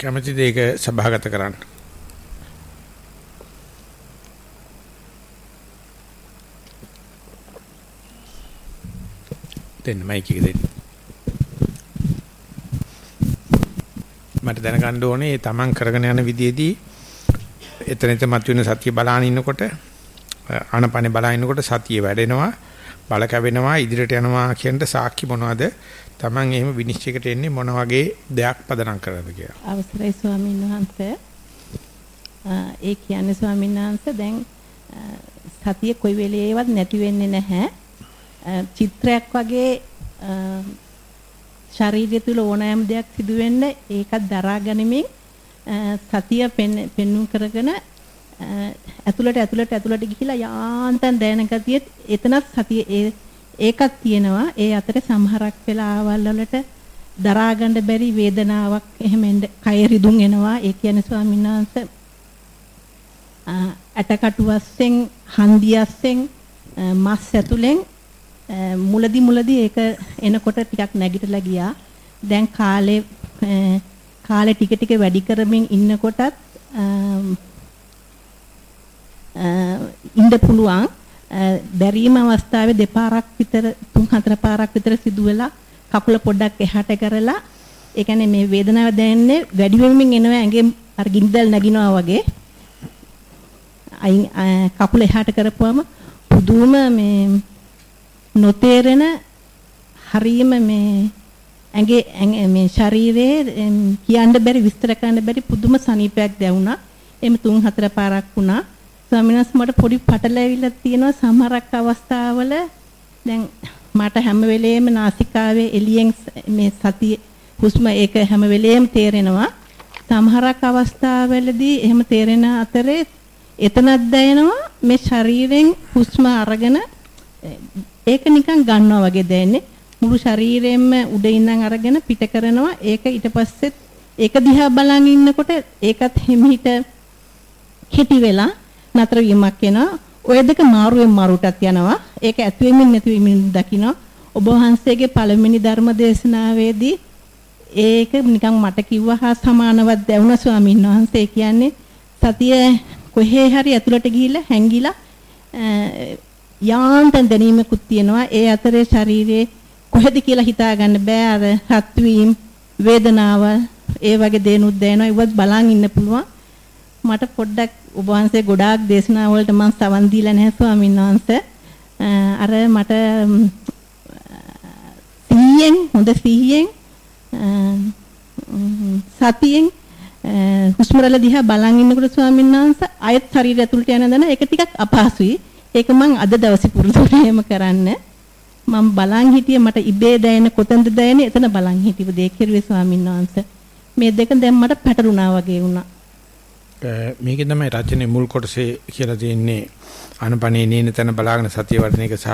කැමැතිද ඒක සභාගත කරන්න? දෙන්න මයික් එක දෙන්න. මට දැනගන්න ඕනේ තමන් කරගෙන යන විදියේදී එතන එතන මතුවෙන සතිය බලාගෙන ඉන්නකොට ආනපනේ බලාගෙන ඉන්නකොට සතිය වැඩෙනවා බල කැවෙනවා ඉදිරියට යනවා කියන සාක්ෂි මොනවද Taman එහෙම විනිශ්චයකට එන්නේ මොන වගේ දෙයක් පදනම් කරනද කියලා. අවසරයි ස්වාමීන් වහන්සේ. ඒ කියන්නේ ස්වාමීන් වහන්සේ දැන් සතිය කොයි වෙලේවත් නැති වෙන්නේ නැහැ. චිත්‍රයක් වගේ ශරීරය තුල ඕනෑම දෙයක් සිදු වෙන්න ඒකත් දරා ගනිමින් සතිය පෙන්වු කරගෙන ඇතුළට ඇතුළට ඇතුළට ගිහිලා යාන්තම් දැනෙන ගතියෙත් එතනත් සතිය ඒකත් තියෙනවා. ඒ අතරේ සමහරක් වෙලාවල් වලට දරා ගන්න බැරි වේදනාවක් එහෙම කය රිදුම් එනවා. ඒ කියන්නේ ස්වාමීන් වහන්සේ ඇටකටු වස්සෙන් හන්දියස්සෙන් මස් ඇතුලෙන් මුලදි මුලදි ඒක එනකොට ටිකක් නැගිටලා ගියා. දැන් කාලේ කාලේ ටික ටික වැඩි කරමින් ඉන්නකොටත් ඉන්න පුළුවන් බැරිම අවස්ථාවේ දෙපාරක් විතර තුන් හතර පාරක් විතර සිදු වෙලා කකුල පොඩ්ඩක් එහාට කරලා ඒ කියන්නේ මේ වේදනාව දැනෙන්නේ වැඩි වෙමින් එනවා ඇඟෙන් අර ගින්දල් නැගිනවා වගේ අයින් කකුල එහාට කරපුවම පුදුම මේ නොතේරෙන හරීම මේ ඇඟේ මේ ශරීරයේ කියන්න බැරි විස්තර කරන්න බැරි පුදුම සනීපයක් දැනුණා. එimhe තුන් හතර පාරක් වුණා. ස්වාමිනාස් මට පොඩි පටලැවිල්ලක් තියෙනවා සමහරක් අවස්ථාවල. දැන් මට හැම වෙලේම නාසිකාවේ එළියෙන් මේ සතිය හුස්ම ඒක හැම වෙලේම තේරෙනවා. සමහරක් අවස්ථාවලදී එහෙම තේරෙන අතරේ එතනක් දැනෙනවා මේ ශරීරයෙන් හුස්ම අරගෙන ඒක නිකන් ගන්නවා වගේ දැනෙන්නේ. මුළු ශරීරයෙන්ම උඩ ඉඳන් අරගෙන පිට කරනවා. ඒක ඊට පස්සෙත් ඒක දිහා බලන් ඉන්නකොට ඒකත් හිමිහිට කෙටි වෙලා නතර වීමක් වෙනවා. ඔය දෙක මාරුවෙන් මාරුටත් යනවා. ඒක ඇති වෙමින් නැති වෙමින් දකින්න. ඔබ වහන්සේගේ පළවෙනි ධර්ම දේශනාවේදී ඒක නිකන් මට කිව්වා හා සමානවත් දැවුණ ස්වාමීන් වහන්සේ කියන්නේ සතිය කොහේ හරි ඇතුළට ගිහිල්ලා හැංගිලා යාන්තම් දැනීමකුත් තියෙනවා. ඒ අතරේ ශරීරයේ කොහෙද කියලා හිතා ගන්න බෑ අර රත් වීම වේදනාව ඒ වගේ දේනුත් දැනෙනවා. ඒවත් බලන් ඉන්න පුළුවන්. මට පොඩ්ඩක් ඔබ වහන්සේ ගොඩාක් දේශනා වලට මම සවන් දීලා නැහැ ස්වාමීන් වහන්සේ. අර මට සිහියෙන් හොඳ සිහියෙන් සතියෙන් හුස්ම රැල්ල දිහා බලන් ඉන්නකොට ස්වාමීන් වහන්සේ අයත් ශරීරය ඇතුළට යන දන ඒක ටිකක් අපහසුයි. ඒක මම අද දවසේ පුරුදු වෙනේම කරන්න. මම බලන් හිටියේ මට ඉබේ දැනෙන කොතනද දැනෙන්නේ එතන බලන් හිටියු දෙයක් කිරුවේ ස්වාමීන් වහන්සේ. මේ දෙක දැන් මට පැටලුණා වගේ වුණා. මේකේ තමයි රචනයේ මුල් කොටසේ කියලා තියෙන්නේ අනපනේ නේන තැන බලාගෙන සතිය වර්ධන එක සහ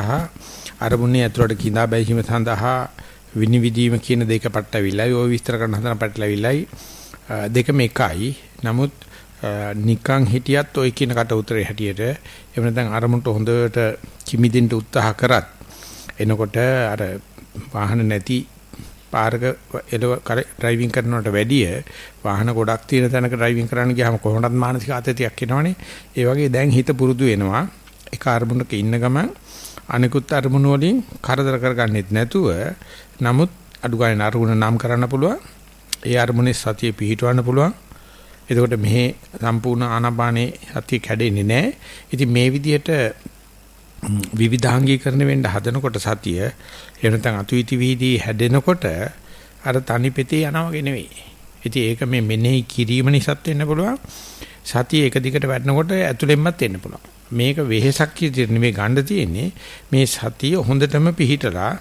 අරමුණේ ඇතුළට කිඳා බැහිම සඳහා විනිවිදීම කියන දෙක පටලවිලයි ওই විස්තර කරන හදන පටලවිලයි දෙකම එකයි නමුත් නිකං හිටියත් ওই කියන කට උතරේ හැටියට එහෙම නැත්නම් අරමුණට හොඳට කිමිදෙන්න උත්සාහ කරත් එනකොට අර වාහන නැති පාරක එලව ඩ්‍රයිවිං කරනවට වැඩිය වාහන ගොඩක් තියෙන තැනක ඩ්‍රයිවිං කරන්න ගියාම කොහොමවත් මානසික ආතතියක් එනවනේ. ඒ වගේ දැන් හිත පුරුදු වෙනවා. එක අරමුණක ඉන්න ගමන් අනිකුත් අරමුණු වලින් කරදර කරගන්නෙත් නැතුව නමුත් අඩු ගානේ අරමුණ නම් කරන්න පුළුවන්. ඒ අරමුණේ සතිය පිහිටවන්න පුළුවන්. එතකොට මෙහි සම්පූර්ණ ආනාපානේ සතිය කැඩෙන්නේ නැහැ. ඉතින් මේ විදිහට විවිධාංගීකරණ වෙන්න හදනකොට සතිය එහෙම නැත්නම් අතුයිති වීදී හැදෙනකොට අර තනිපෙතේ යනවා වගේ නෙවෙයි. ඉතින් ඒක මේ මෙනෙහි කිරීම නිසාත් වෙන්න පුළුවන්. සතිය එක දිගට වැඩනකොට ඇතුළෙන්මත් වෙන්න පුළුවන්. මේක වෙහෙසක් කියන නෙමෙයි ගන්න තියෙන්නේ. මේ සතිය හොඳටම පිහිටලා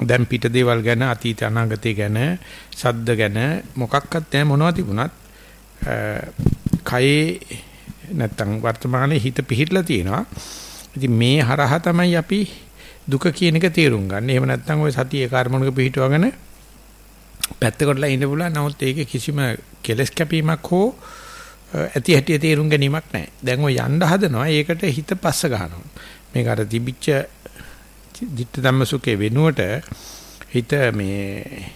දැන් පිට දේවල් ගැන අතීත අනාගතය ගැන සද්ද ගැන මොකක්වත් නැහැ මොනවද තිබුණත් කයේ නැත්තම් වර්තමානයේ හිත පිහිටලා තියෙනවා. ඉතින් මේ හරහා තමයි අපි දුක කියන එක තේරුම් ගන්න. එහෙම නැත්නම් ওই සතියේ කර්මණක පිහිටවගෙන පැත්තකටලා ඉන්න බුලා නමුත් ඒකේ කිසිම කෙලස් කැපීමක් හෝ ඇති හැටි තේරුම් ගැනීමක් නැහැ. දැන් ඔය යන්න හදනවා ඒකට හිත පස්ස ගන්නවා. මේක අර තිබිච්ච ditta ධම්මසුකේ වෙනුවට හිත මේ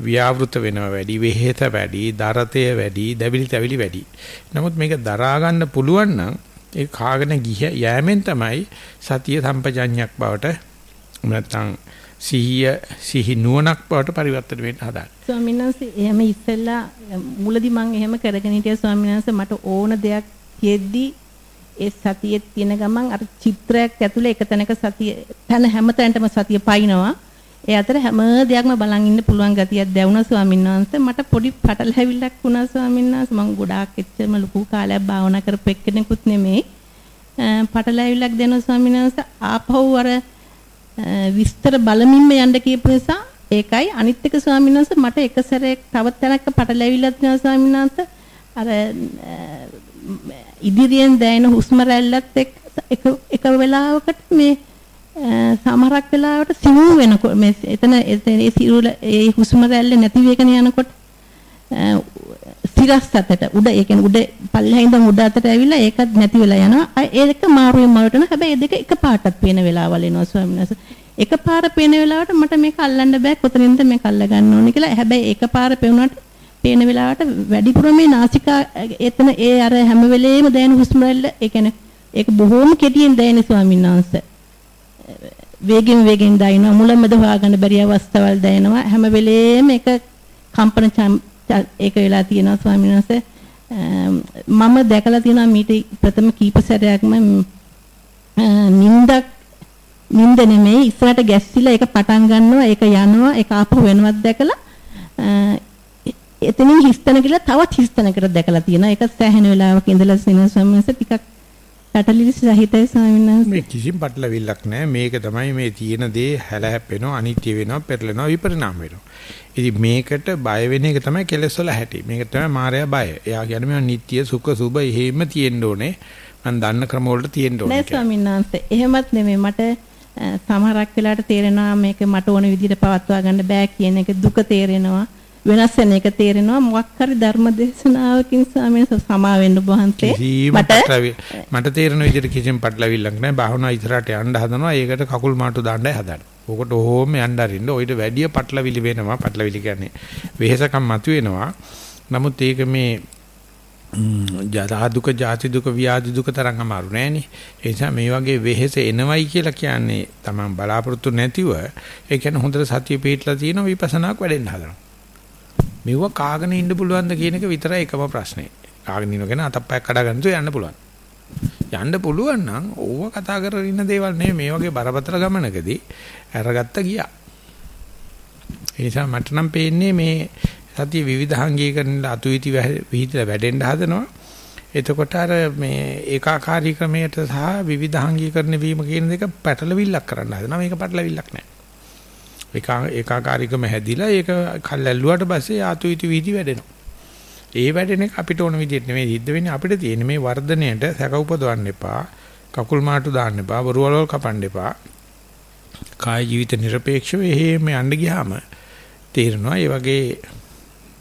ව්‍යාවෘත වෙනවා වැඩි, වෙහෙත වැඩි, දරතය වැඩි, දැවිලි තැවිලි වැඩි. නමුත් මේක දරා ගන්න පුළුවන් නම් ඒ කාගෙන ගිය යෑමෙන් තමයි සතිය සම්පජඤ්ඤයක් බවට නැත්නම් සිහිය සිහි නුවණක් බවට පරිවර්තන වෙන්න හදාගන්න. ස්වාමීන් වහන්සේ එහෙම ඉස්සෙල්ලා මුලදි මම එහෙම කරගෙන හිටියා ස්වාමීන් වහන්සේ මට ඕන දෙයක් කියෙද්දි ඒ සතියේ තියෙන ගමන් අර චිත්‍රයක් ඇතුලේ එක තැනක සතිය තන හැමතැනටම සතිය පයින්නවා. ඒ අතර හැම දෙයක්ම බලන් ඉන්න පුළුවන් ගතියක් දැවුණා ස්වාමීන් වහන්සේ. මට පොඩි පටලැවිල්ලක් වුණා ස්වාමීන් වහන්සේ. මම ගොඩාක් එච්චරම ලොකු කාලයක් භාවනා කරපු එක්කෙනෙකුත් නෙමෙයි. පටලැවිල්ලක් දෙනවා ස්වාමීන් වහන්සේ. ආපහු අර විස්තර බලමින්ම යන්න කියපු නිසා ඒකයි අනිත් එක ස්වාමීන් වහන්සේ මට එක සැරයක් තව තැනක පටලැවිල්ලක් දෙනවා ස්වාමීන් වහන්සේ. අර ඉදිරියෙන් දැනෙන හුස්ම රැල්ලත් එක්ක එක එක වෙලාවකට මේ සමහරක් වෙලාවට සිවු වෙනකොට මේ එතන ඒ සිරුර ඒ හුස්ම රැල්ල නැති වෙගෙන යනකොට සිරස් අතට උඩ ඒ කියන්නේ උඩ පල්ලෙහා ඉඳන් උඩ අතට ඇවිල්ලා ඒකත් නැති වෙලා යනවා. ඒක මාරුවෙන් මාරුවට යනවා හැබැයි ඒ දෙක එක පාටක් පේන වෙලාවල් එනවා ස්වාමීන් වහන්සේ. එකපාර පේන වෙලාවට මට මේක අල්ලන්න බෑ. කොතනින්ද මේක අල්ල ගන්න ඕනේ කියලා. හැබැයි එකපාර පේුණාට පේන වෙලාවට වැඩිපුර මේ නාසිකා එතන ඒ අර හැම වෙලේම දැනෙන හුස්ම රැල්ල ඒ කියන්නේ ඒක බොහොම කෙටියෙන් දැනෙන ස්වාමීන් වහන්සේ. වේගෙන් වේගෙන් දැනෙනවා මුලමෙද හොයාගන්න බැරි අවස්ථාවල් දැනෙනවා හැම වෙලේම ඒක කම්පන ඒක වෙලා තියෙනවා ස්වාමීන් වහන්සේ. මම දැකලා තියෙනවා මීට ප්‍රථම කීප සැරයක්ම නින්දක් නින්ද නෙමෙයි ඉස්සරහට ගැස්සිලා ඒක පටන් ගන්නවා ඒක යනවා ඒක ආපහු වෙනවත් දැකලා එතනින් හිස්තන කියලා තවත් හිස්තනකට දැකලා තියෙනවා. ඒක සෑහෙන වෙලාවක ඉඳලා සිනහ ස්වාමීන් ටිකක් පැටලිලි සහිතයි ස්වාමීන් වහන්සේ. මේ කිසිම පැටලවිල්ලක් නැහැ. මේක තමයි මේ තියෙන දේ හැලහැප්පෙනවා, අනිත්‍ය වෙනවා, පෙරලෙනවා, විපරිණාම වෙනවා. ඉතින් මේකට බය වෙන එක තමයි කෙලෙස් වල හැටි. මේක තමයි මායя බය. එයා කියන්නේ මේ නිට්ටිය සුඛ සුබ එහෙම තියෙන්න ඕනේ. මම දන්න ක්‍රම වලට තියෙන්න ඕනේ. නෑ ස්වාමීන් වහන්සේ. එහෙමත් නෙමෙයි මට සමහරක් වෙලාවට තේරෙනවා මේක මට ඕන විදිහට පවත්වා ගන්න බෑ කියන එක දුක තේරෙනවා. වෙනස් වෙන එක තේරෙනවා මොකක් හරි ධර්ම දේශනාවකින් ස්වාමීන් සමා වෙන්න වහන්සේ මට මට තේරෙන විදිහට කිසිම පටලවිල්ලක් නැහැ භාවනා ඉස්සරහට යන්න හදනවා ඒකට කකුල් මාටු දාන්නයි හදන්නේ. ඕකට ඕම යන්න අරින්න ඔයිට වැඩිය පටලවිලි වෙනවා පටලවිලි කියන්නේ වෙහෙසකම් මතුවෙනවා. නමුත් ඒක මේ ජාතා දුක ජාති දුක ව්‍යාධි දුක තරම් අමාරු නෑනේ. ඒ නිසා මේ වගේ වෙහෙස එනවයි කියලා කියන්නේ Taman බලාපොරොත්තු නැතිව ඒ කියන්නේ හොඳට සතිය පිටලා තියෙන විපස්සනාක් වැඩෙන්න හදනවා. මෙව කාගෙන ඉන්න පුළුවන්ද කියන එක විතරයි එකම ප්‍රශ්නේ. කාගෙන ඉන්නගෙන අතප්පයක් කඩා ගන්න තු යන්න පුළුවන්. යන්න පුළුවන් නම් ඕව කතා කරගෙන ඉන්න දේවල් නෙමෙයි මේ වගේ බරපතල ගමනකදී අරගත්ත ගියා. ඒ නිසා මට නම් පේන්නේ මේ සතිය විවිධාංගීකරණ අතුයිති විහිදලා වැඩෙන්න හදනවා. එතකොට අර මේ ඒකාකාරී ක්‍රමයට සහ විවිධාංගීකරණ වීම කියන දෙක පැටලවිල්ලක් කරන්න හදනවා. මේක පැටලවිල්ලක් නෑ. ඒකාකාරීකම හැදිලා ඒක කල්ැල්ලුවාට පස්සේ ආතුයිති වීදි වැඩෙනවා. ඒ වැඩෙන එක අපිට ඕන විදිහට නෙමෙයි සිද්ධ වෙන්නේ අපිට තියෙන්නේ මේ වර්ධණයට සැක උපදවන්න එපා. කකුල් මාට්ටු දාන්න එපා. බොරුවලවල් කපන්න එපා. කාය ජීවිත নিরপেক্ষව එහෙම යන්න ගියාම තේරෙනවා ඒ වගේ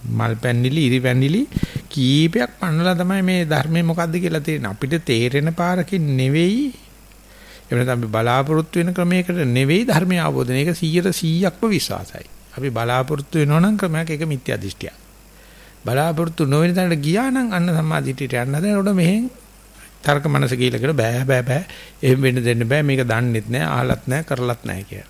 මල් පැන්නිලි ඉරි පැන්නිලි කීපයක් පන්නලා තමයි මේ ධර්මයේ මොකද්ද කියලා තේරෙන අපිට තේරෙන පාරකින් නෙවෙයි එහෙම නැත්නම් අපි බලාපොරොත්තු වෙන ක්‍රමයකට නෙවෙයි ධර්මය අවබෝධන. ඒක 100%ක්ම විශ්වාසයි. අපි බලාපොරොත්තු වෙනවා නම් ක්‍රමයක් ඒක මිත්‍යා දෘෂ්ටියක්. බලාපොරොත්තු නොවන තැනට ගියා නම් අන්න සම්මාදිටියට යන්න හදනකොට මෙහෙන් තර්ක මනස කියලා කියලා බෑ බෑ බෑ එහෙම වෙන්න දෙන්න බෑ මේක දන්නෙත් නෑ අහලත් නෑ කරලත් නෑ කියලා.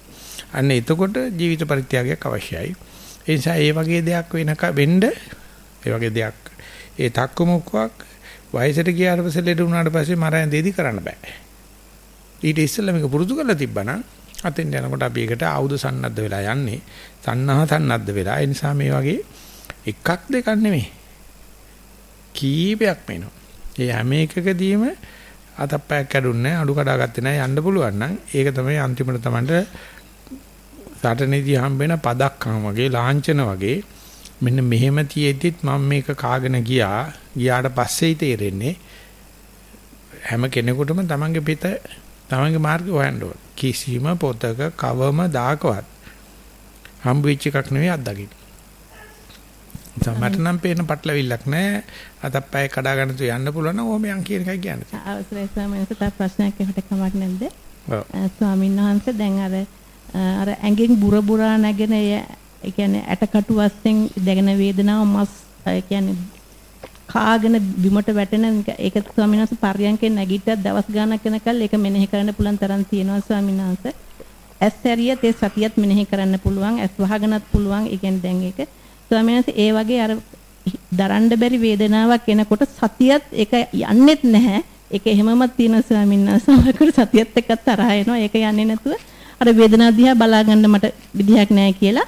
අන්න එතකොට ජීවිත පරිත්‍යාගයක් අවශ්‍යයි. ඒ නිසා ඒ වගේ දෙයක් වෙනක වෙන්න ඒ වගේ දෙයක් ඒ තක්කමුක්කක් වයසට ගියාට පස්සේ ලෙඩ වුණාට පස්සේ මරණ දෙදි කරන්න බෑ. ඊට ඉස්සෙල්ලා මේක පුරුදු කරලා තිබ්බනම් අතෙන් යනකොට අපි ඒකට ආයුධ සන්නද්ධ වෙලා යන්නේ. තණ්හා සන්නද්ධ වෙලා. ඒ නිසා මේ වගේ එකක් දෙකක් නෙමෙයි. කීපයක් වෙනවා. ඒ හැම එකකදීම අතප්පයක් කැඩුන්නේ අඩු කඩාගත්තේ නැහැ යන්න පුළුවන් නම් ඒක තමයි අන්තිමට තමන්ට සටනේදී හම්බෙන පදක්කම් වගේ ලාංඡන වගේ මෙන්න මෙහෙම තියෙද්දිත් මම මේක කාගෙන ගියා ගියාට පස්සේ තේරෙන්නේ හැම කෙනෙකුටම තමන්ගේ පිට තමන්ගේ මාර්ගය හොයන්න ඕන. කිසිම පොතක කවම දාකවත් හම්බ වෙච්ච එකක් නෙවෙයි අත්දකින්න. තමට නම් පේන පටලවිල්ලක් නැහැ. අතප්පය කඩා ගන්න තු යන්න පුළුවන් නම් ඕම යන් කියන එකයි කියන්නේ. අවසරයි ස්වාමීන් වහන්සේ ප්‍රශ්නයක් එහෙට කමක් නැද්ද? ස්වාමීන් වහන්සේ දැන් අර අර ඇඟෙන් බුර බුරා නැගෙන ඒ කියන්නේ ඇටකටු වස්යෙන් දැගෙන වේදනාව මස් ඒ කියන්නේ කාගෙන බිමට වැටෙන ඒක ස්වාමීන් වහන්සේ පර්යන්කෙන් නැගිට්ටත් දවස් ගාණක් යනකල් ඒක මෙනෙහි කරන්න පුළුවන් තරම් තියෙනවා ස්වාමීන් වහන්සේ. ඇස් ඇරියත් ඒ සතියත් මෙනෙහි කරන්න පුළුවන් ඇස් වහගෙනත් පුළුවන් ඒ කියන්නේ දැන් ඒක ස්වාමීන් වහන්සේ ඒ වගේ අර දරන්න බැරි වේදනාවක් එනකොට සතියත් ඒක යන්නෙත් නැහැ. ඒක එහෙමමත් තියෙන ස්වාමීන් වහන්සේ සමහරකට සතියත් එක්ක තරහ එනවා. ඒක යන්නේ නැතුව අර වේදනාව දිහා බලා ගන්න මට විදිහක් නැහැ කියලා.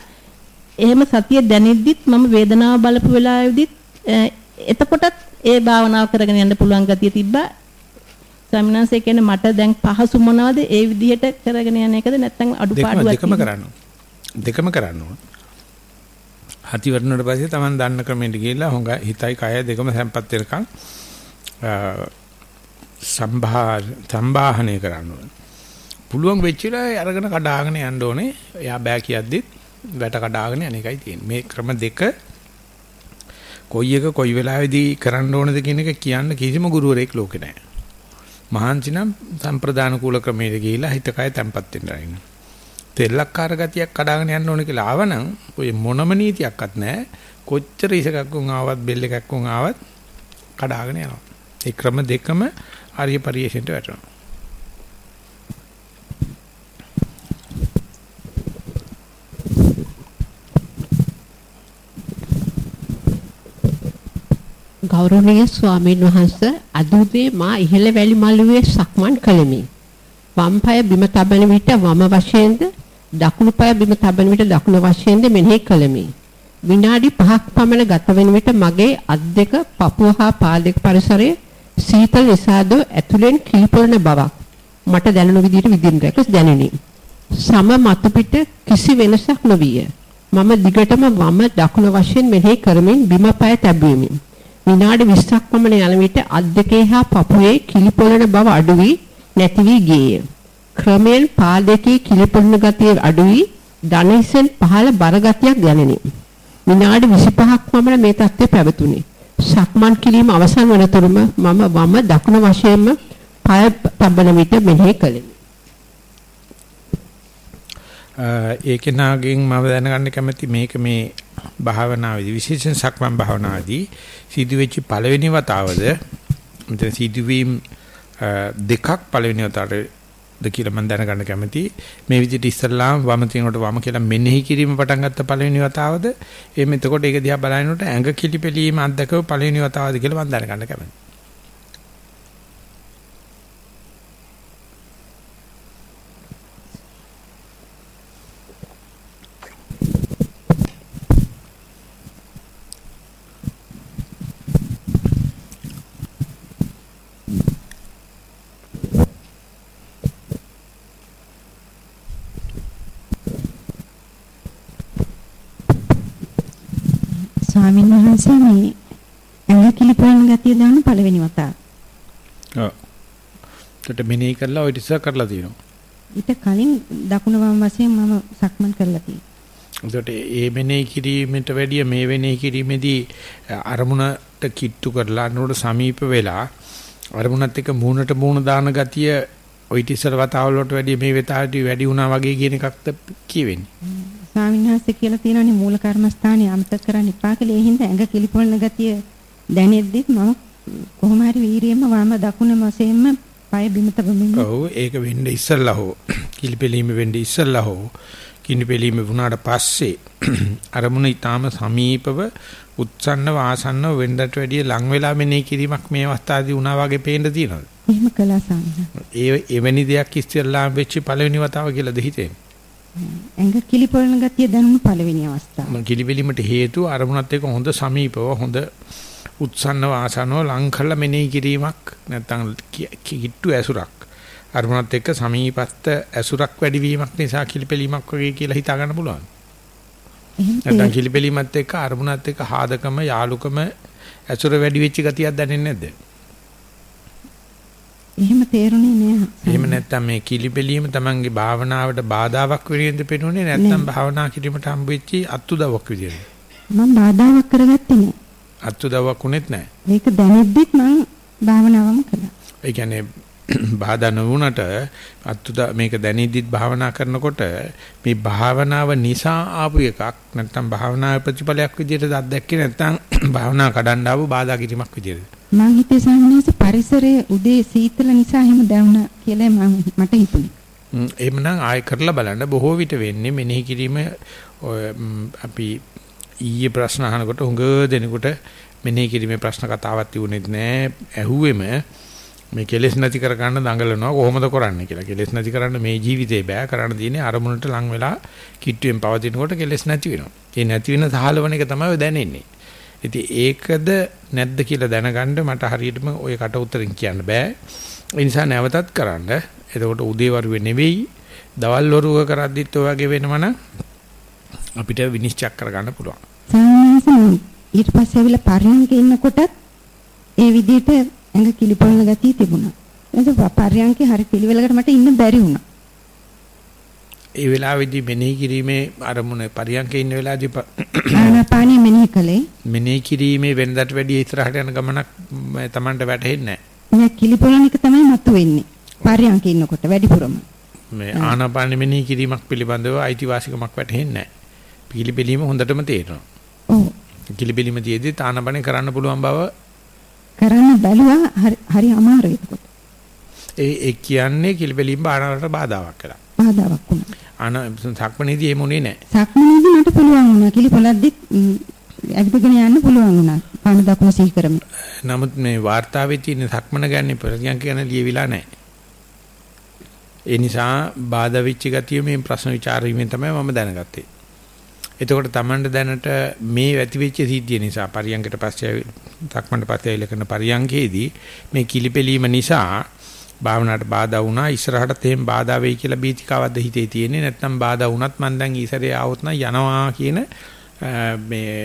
එහෙම සතිය දැනෙද්දිත් මම වේදනාව බලපු වෙලාවෙදිත් එතකොටත් ඒ භාවනාව කරගෙන යන්න පුළුවන් ගතිය තිබ්බා. ස්වාමීන් වහන්සේ කියන්නේ මට දැන් පහසු මොනවද ඒ විදිහට කරගෙන යන එකද නැත්නම් අඩුපාඩුවක් දෙකම කරන්න දෙකම කරන්න ඕන. හති වරනට පස්සේ Taman දන්න ක්‍රමෙට ගිහිල්ලා හොඟ හිතයි කය දෙකම සම්පත් වෙනකන් සම්භා සම්බාහනය කරන්න ඕන. පුළුවන් වෙච්ච ඉලා අරගෙන කඩාගෙන යන්න ඕනේ. එයා බෑ කියද්දිත් වැට කඩාගෙන යන එකයි තියෙන්නේ. මේ ක්‍රම දෙක කොයි එක කොයි වෙලාවෙදී කරන්න ඕනද කියන එක කියන්න කිසිම ගුරුවරයෙක් ලෝකේ නැහැ. මහන්සි නම් සම්ප්‍රදාන කූල ක්‍රමයට ගිහිලා හිත කය තැම්පත් වෙන්න ආරින්න. තෙල්ලක්කාර ගතියක් කඩාගෙන යන්න ඕන කියලා ආවනම් ඔය මොනම නීතියක්වත් නැහැ. කොච්චර ඉසකක් වුන් ආවත් බෙල් එකක් වුන් ආවත් කඩාගෙන යනවා. ඒ ක්‍රම දෙකම ආර්ය පරිශ්‍රයට වැටෙනවා. ගෞරවනීය ස්වාමීන් වහන්ස අද උදේ මා ඉහළ වැලි මළුවේ සක්මන් කළෙමි. වම් පාය බිම තබන විට වම වශයෙන්ද දකුණු පාය බිම තබන විට දකුණු වශයෙන්ද මෙනෙහි කළෙමි. විනාඩි 5ක් පමණ ගත වෙන විට මගේ අත් දෙක පපුව හා පා දෙක පරිසරයේ සීතල නිසාද ඇතුලෙන් කිලිපොළන බවක් මට දැනුණු විදිහට විදින් රැකස් දැනිනි. සම මත පිට කිසි වෙනසක් නොවිය. මම දිගටම වම දකුණ වශයෙන් මෙනෙහි කරමින් බිම පාය තැබුවෙමි. විනාඩි 20ක් පමණ යන විට අත් දෙකේ හා පපුවේ කිලිපොළන බව අඩු වී නැති වී ගියේය. ක්‍රමෙන් පා දෙකේ කිලිපොළන ගතිය අඩු වී ධනෙසෙන් පහළ බර ගතියක් දැනිනි. විනාඩි 25ක් පමණ මේ තත්ත්වය පැවතුණි. සක්මන් කිරීම අවසන් වනතුරුම මම වම දකුණ වශයෙන්ම පය තබන විට මෙහෙය කළෙමි. ඒකේ නාගෙන් මම දැනගන්න කැමති මේක මේ භාවනාවේදී විශේෂයෙන් සක්මන් භාවනාවේදී සිදුවෙච්ච පළවෙනි වතාවද මෙතන සිදුවීම් දෙකක් පළවෙනි වතාවට ද කියලා මම දැනගන්න කැමති. මේ විදිහට ඉස්සල්ලාම වම තිනකොට වම කියලා මෙනෙහි කිරීම පටන් ගත්ත පළවෙනි වතාවද එහෙම එතකොට ඒක දිහා බලනකොට ඇඟ කිලිපෙලීම අත්දකව පළවෙනි වතාවද කියලා මම දැනගන්න කැමතියි. ස්වාමීන් වහන්සේ මේ ඇඟ කිලිපොළන ගතිය දාන පළවෙනි වතාව. ඔව්. ඒකට මෙනෙහි කරලා ඔය ඉස්සර කරලා තියෙනවා. ඊට කලින් දකුණ වම් වශයෙන් මම සක්මන් කරලා තියෙනවා. ඒකට ඒ මෙනෙහි කිරීමට වැඩිය මේ වෙනෙහි කිරීමේදී අරමුණට කිට්ටු කරලා අනුර සමීප වෙලා අරමුණත් එක්ක මූණට මූණ දාන ගතිය ඔය ඉස්සර වතාවල වලට වැඩිය මේ වෙතාවේදී වැඩි වුණා වගේ කියන එකක්ද කියවෙන්නේ. ස්වාමීන් වහන්සේ කියලා තියෙනනේ මූල කර්මස්ථානයේ අමතක කරන්න එපා කියලා. ඒ හින්දා ඇඟ කිලිපොළන ගතිය දැනෙද්දිත් මම කොහොම හරි වීරියෙන්ම වම දකුණ මසෙන්ම පය බිම තබමින්. ඔව් ඒක වෙන්නේ ඉස්සල්ලා හෝ කිලිපෙලීම වෙන්නේ ඉස්සල්ලා හෝ කිනිපෙලීම වුණාට පස්සේ අරමුණ ඊටාම සමීපව උත්සන්න වාසන්න වෙන්නට වැඩිය ලං වෙලා මෙනේ කිරීමක් මේ අවස්ථාවේදී වුණා වගේ පේන්න තියෙනවා. එහෙම කළා සාමි. ඒ එවැනි දෙයක් ඉස්සෙල්ලා වෙච්ච පළවෙනි වතාව කියලාද හිතෙන්නේ? ඇඟ කිලිපොළන ගතිය දැනුණු පළවෙනි අවස්ථාව. මම කිලිපෙලීමට හේතුව අරමුණත් එක්ක හොඳ සමීපව හොඳ උත්සන්නව ආසනව ලං කළ මෙනෙහි කිරීමක් නැත්නම් කිට්ටු ඇසුරක් අරමුණත් එක්ක සමීපස්ත ඇසුරක් වැඩිවීමක් නිසා කිලිපෙලීමක් වගේ කියලා හිතා ගන්න පුළුවන්. නැත්නම් කිලිපෙලීමත් එක්ක අරමුණත් එක්ක හාදකම යාලුකම ඇසුර වැඩි වෙච්ච ගතියක් දැනෙන්නේ නැද්ද? එහෙම තේරුණේ නෑ. එහෙම නැත්නම් මේ කිලිපෙලීම තමන්ගේ භාවනාවට බාධාවක් විදිහට පෙනුනේ නැත්නම් භාවනා කිරීමට හම්බ වෙච්ච අත්උදව්වක් විදිහට. මම බාධාවක් කරගත්තේ නෑ. අත්උදව්වක් උනේත් නෑ. මේක දැනෙද්දිත් මම භාවනාවම කළා. ඒ කියන්නේ බාධා නොවුනට අත්තුද මේක දැනෙද්දිත් භාවනා කරනකොට මේ භාවනාව නිසා ආපු එකක් නැත්නම් භාවනාවේ ප්‍රතිඵලයක් විදිහට අත්දැක්කේ නැත්නම් භාවනා කඩන්න ආපු බාධා කිරීමක් විදිහට මං හිතේ සාමනස පරිසරයේ උදේ සීතල නිසා එහෙම දැවුණා කියලා මම මට හිතුනේ. එහෙමනම් ආයෙ කරලා බලන්න. බොහෝ විට වෙන්නේ මෙනෙහි කිරීම අපි ඊයේ ප්‍රශ්න අහනකොට හුඟ දෙනකොට මෙනෙහි කිරීමේ ප්‍රශ්න කතාවක් තිබුණෙත් නෑ. ඇහුවෙම මේ කෙලෙස් නැති කර ගන්න දඟලනවා කොහොමද කරන්නේ කියලා. කෙලෙස් නැති කරන්න මේ ජීවිතේ බෑ කරන්න තියෙන්නේ අරමුණට ලං වෙලා කිට්ටුවෙන් පවතිනකොට කෙලෙස් නැති වෙනවා. ඒ නැති වෙන සහලවන එක තමයි දැනෙන්නේ. ඉතින් ඒකද නැද්ද කියලා දැනගන්න මට හරියටම ওই කට උතරින් කියන්න බෑ. ඒ නිසා නැවතත් කරන්න. එතකොට උදේවරුවේ නෙවෙයි දවල් වරුව කරද්දිත් ඔය වගේ වෙනවනම් අපිට විනිශ්චය කරගන්න පුළුවන්. සාමාන්‍යයෙන් ඊට පස්සේ ඇවිල්ලා පරියන්ක ඉන්නකොටත් ඒ විදිහට ඇඟ කිලිපොළන ගතිය තිබුණා. එතකොට පරියන්කේ හරි පිළිවෙලකට මට ඉන්න බැරි වුණා. ඒ වෙලාවේදී මෙනෙහි කිරීමේ අරමුණ පරියන්කේ ඉන්න වෙලාවේදී ආනාපානිය මෙනෙහි කළේ. මෙනෙහි කිරීමේ වෙනදට වැඩිය ඉස්සරහට යන ගමනක් Tamanට වැටහෙන්නේ නැහැ. මේ කිලිපොළන එක තමයි මතුවෙන්නේ. පරියන්කේ ඉන්නකොට වැඩිපුරම. මේ ආනාපාන මෙනෙහි කිරීමක් පිළිබඳව අයිතිවාසිකමක් වැටහෙන්නේ නැහැ. පිළිපෙලීම හොඳටම තේරෙනවා. ඔව්. කිලිපෙලීම තියේදී තානබනේ කරන්න පුළුවන් බව කරන්න බැලුවා හරි අමාරුයි එතකොට. ඒ ඒ කියන්නේ කිලිබෙලින් බානවලට බාධාවක් කළා. බාධාවක් වුණා. අන සක්මණේදී එමුනේ නැහැ. සක්මණේදී මට පුළුවන් වුණා කිලිපොලද්දි අදිපගෙන යන්න පුළුවන් වුණා. පාන දකුණ සිහි කරමින්. නමුත් මේ වார்த்தාවේ තියෙන සක්මණ ගන්න ප්‍රතිඥා කියන ලියවිලා නැහැ. ඒ නිසා බාධා වෙච්ච ගතිය මේ ප්‍රශ්න විචාරීමෙන් තමයි මම දැනගත්තේ. එතකොට Tamanට දැනට මේ ඇති වෙච්ච සිද්ධිය නිසා පරියංගකට පස්සේ තක්මන්ට පස්සේ ඉලකන පරියංගයේදී මේ කිලිපෙලීම නිසා භාවනාවට බාධා වුණා ඉස්සරහට තේම් බාධා වෙයි කියලා බීතිකාවක්ද හිතේ තියෙන්නේ නැත්නම් බාධා වුණත් මම දැන් ඊසරේ ආවොත් නම් යනවා කියන මේ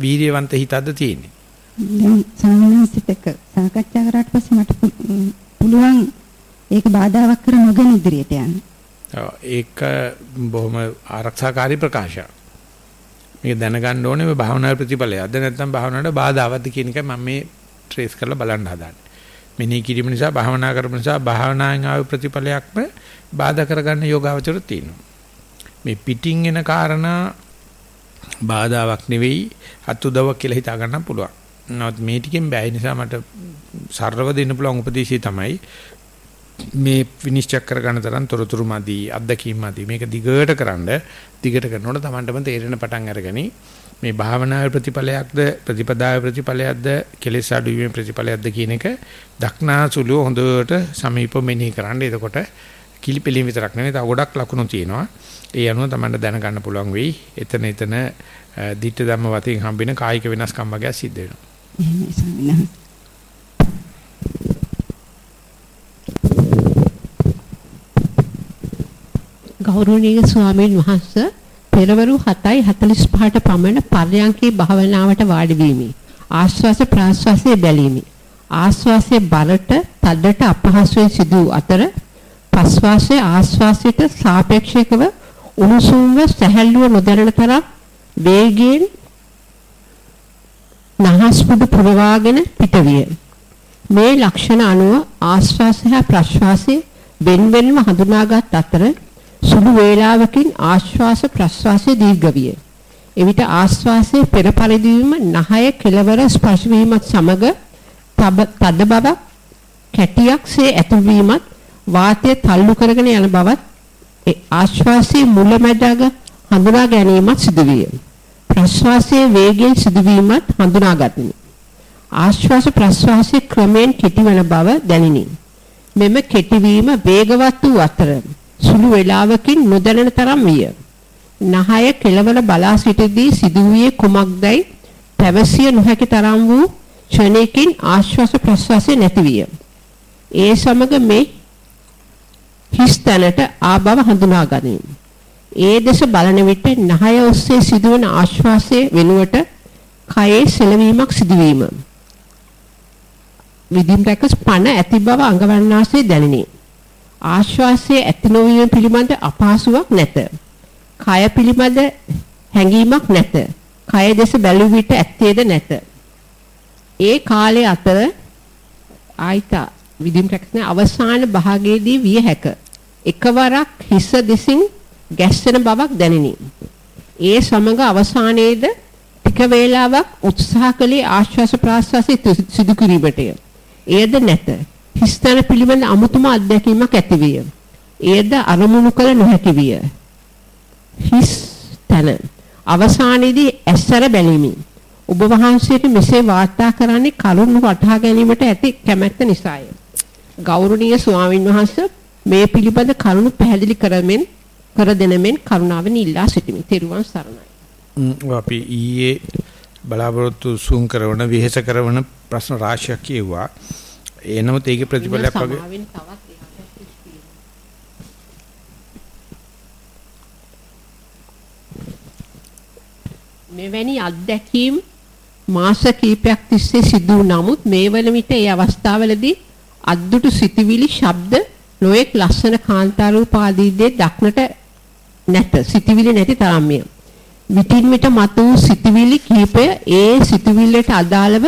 වීර්යවන්ත හිතක්ද තියෙන්නේ දැන් සාමාන්‍යසිත එක සාකච්ඡා කරාට පස්සේ මට පුළුවන් ඒක බාධාවක් කර නොගෙන ඉදිරියට යන්න. ඒක බොහොම ආරක්ෂාකාරී ප්‍රකාශයක්. මේක දැනගන්න ඕනේ මේ භාවනා ප්‍රතිඵලයක්ද නැත්නම් භාවනාවට බාධාවත්ද කියන එක මම මේ ට්‍රේස් කරලා බලන්න හදාන්නේ. මෙනෙහි කිරීම නිසා භාවනා කරන නිසා භාවනාවෙන් ආව ප්‍රතිඵලයක්ම බාධා කරගන්න යෝගාවචර තියෙනවා. මේ පිටින් එන කාරණා බාධාවක් නෙවෙයි අතුදවක් කියලා හිතා ගන්න පුළුවන්. නමුත් මේ ටිකෙන් බැහැ නිසා මට සරලව දෙන්න පුළුවන් උපදේශය තමයි මේ විනිශ්චය කරගන්න තරම් තොරතුරු මදි අත්දැකීම් මදි. මේක දිගට කරන්ඩ දිගට කරනකොට Tamanටම තේරෙන පටන් අරගනි. මේ භාවනාවේ ප්‍රතිඵලයක්ද ප්‍රතිපදාවේ ප්‍රතිඵලයක්ද කෙලෙස් අඩුවීමේ ප්‍රතිඵලයක්ද කියන එක දක්නාසුළු හොඳට සමීප මෙනෙහි කරන්න එතකොට කිලිපෙලින් විතරක් නෙවෙයි තව ගොඩක් ලකුණු තියෙනවා. ඒ අනුව Tamanට දැනගන්න පුළුවන් වෙයි. එතන එතන දිට්ඨ ධම්ම වතින් හම්බෙන කායික වෙනස්කම් වගේ සිද්ධ වෙනවා. එහෙමයි ස්වාමීන්. ගෞරවනීය ස්වාමීන් වහන්ස පෙරවරු 7:45ට පමණ පර්යංකේ භාවනාවට වාඩි වීමි. ආශ්වාස ප්‍රාශ්වාසයේ බැලීමි. ආශ්වාසයේ බරට තදට අපහසුයෙන් සිදු අතර ප්‍රශ්වාසයේ ආශ්වාසයට සාපේක්ෂව උණුසුම්ව සැහැල්ලුව නොදැනෙන තරම් වේගයෙන් නහස්පුඩු පුරවාගෙන පිටවිය. මේ ලක්ෂණ අනුව ආශ්වාසය හා ප්‍රශ්වාසයේ වෙන්වෙන්ව හඳුනාගත් අතර සුළු වේලාවකින් ආශ්වාස ප්‍රශ්වාසය දීර්ඝ විය. එවිට ආශ්වාසයේ පෙර පරිදිම නහය කෙළවර ස්පර්ශ වීමත් සමග තද බවක් කැටියක්සේ ඇතුල්වීමත් වාතය තල්ලු කරගෙන යන බවත් ආශ්වාසයේ මුලැමැදග හඳුනා ගැනීමත් සිදුවිය. ප්‍රශ්වාසයේ වේගයෙන් සිදුවීමත් හඳුනාගතිමි. ආශ්වාස ප්‍රශ්වාසයේ ක්‍රමයෙන් කෙටිවන බව දැනිනි. මෙම කෙටිවීම වේගවත් වූ අතර සුළු වේලාවකින් නොදැනෙන තරම් විය. නහය කෙළවර බලා සිටදී සිදුවේ කුමක්දයි පැවසිය නොහැකි තරම් වූ ක්ෂණයකින් ආශ්වාස ප්‍රශ්වාසය නැති විය. ඒ සමග මේ හිස් තැනට ආබව හඳුනා ගනිමි. ඒ දෙස බලන විට නහය ඔස්සේ සිදුවන ආශ්වාසයේ වෙනුවට කයේ සෙලවීමක් සිදුවීම. විදින් රැකස් පණ ඇති බව අඟවන්නාසේ දැනිනි. ආශ්වාසයේ ඇති නොවීම පිළිබඳ අපහසුාවක් නැත. කය පිළිබඳ හැඟීමක් නැත. කය දෙස බැලුව විට ඇත්තේද නැත. ඒ කාලයේ අතර ආයිත විදිම් රැකගෙන අවසාන භාගයේදී විය හැක. එකවරක් හිස දෙසින් ගැස්සෙන බවක් දැනිනි. ඒ සමග අවසානයේද ටික වේලාවක් උත්සාහ කළේ ආශ්වාස ප්‍රාශ්වාසයේ සිදු කිරීමටය. එයද නැත. හිස්තන පිළිබඳ අමුතුම අත්දැකීමක් ඇතිවිය. එයද අරමුණු කළ නොහැකි විය. හිස් තන අවසානයේදී ඇස්සර බැලීමි. ඔබ වහන්සේට මෙසේ වාර්තා කරන්නේ කරුණ වටහා ගැනීමට ඇති කැමැත්ත නිසාය. ගෞරවනීය ස්වාමින් වහන්සේ මේ පිළිබඳ කරුණු පැහැදිලි කරමින් කර දෙන මෙන් කරුණාවෙන් ඉල්ලා සිටිමි. තෙරුවන් සරණයි. අපි ඊයේ බලාපොරොත්තු සූම් කරන විහෙස කරන ප්‍රශ්න රාශියක් කියුවා. එනමුත් ඒකේ ප්‍රතිඵලයක් වගේ මෙවැනි අත්දැකීම් මාස කිහිපයක් තිස්සේ සිදු නමුත් මේ වන විට ඒ අවස්ථාවලදී අද්දුටු සිටිවිලි ශබ්ද නොඑක් ලස්සන කාන්තා රූප ආදී දේ දක්නට නැත. සිටිවිලි නැති තරම්ය. විටින් විට මතු සිටිවිලි කිහිපය ඒ සිටිවිල්ලට අදාළව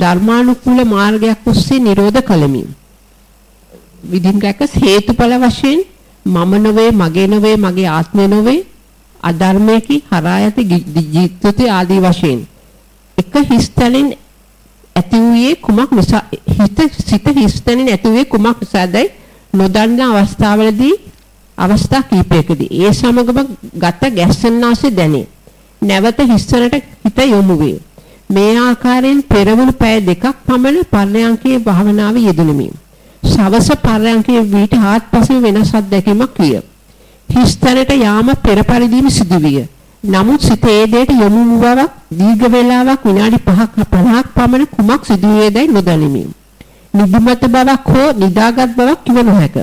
ධර්මානුකූල මාර්ගයක් ඔස්සේ නිරෝධ කළමි. විදින් රැකස් හේතුඵල වශයෙන් මම නොවේ මගේ නොවේ මගේ ආත්මය නොවේ අධර්මයේ හරා යති ජීවිතය ආදී වශයෙන්. එක හිස්තලින් ඇති වූයේ කුමක් නිසා හිත සිත හිස්තලින් ඇති වූයේ කුමක් නිසාදයි නොදන්න අවස්ථාවලදී අවස්ථා කීපයකදී. ඒ සමගම ගත ගැස්සෙන්නාසේ දැනේ. නැවත හිස්සනට හිත යොමු වේ. මේ ආකාරයෙන් පෙරවන පැය දෙකක් පමණ පර්යංකයේ භාවනාවේ යෙදුණෙමි සවස පර්යංකයේ වීට හාත්පසින් වෙනස් අත්දැකීමක් විය හිස්තැනට යාම පෙර පරිදිම සිදුවිය. නමුත් සිතේ දෙයට යොමු බවක් දීර්ඝ වේලාවක් විනාඩි 5ක් 50ක් පමණ කුමක් සිදුවේදයි නොදනිමි. නිදිමත බවක් හෝ නිදාගත් බවක් කිව නොහැක.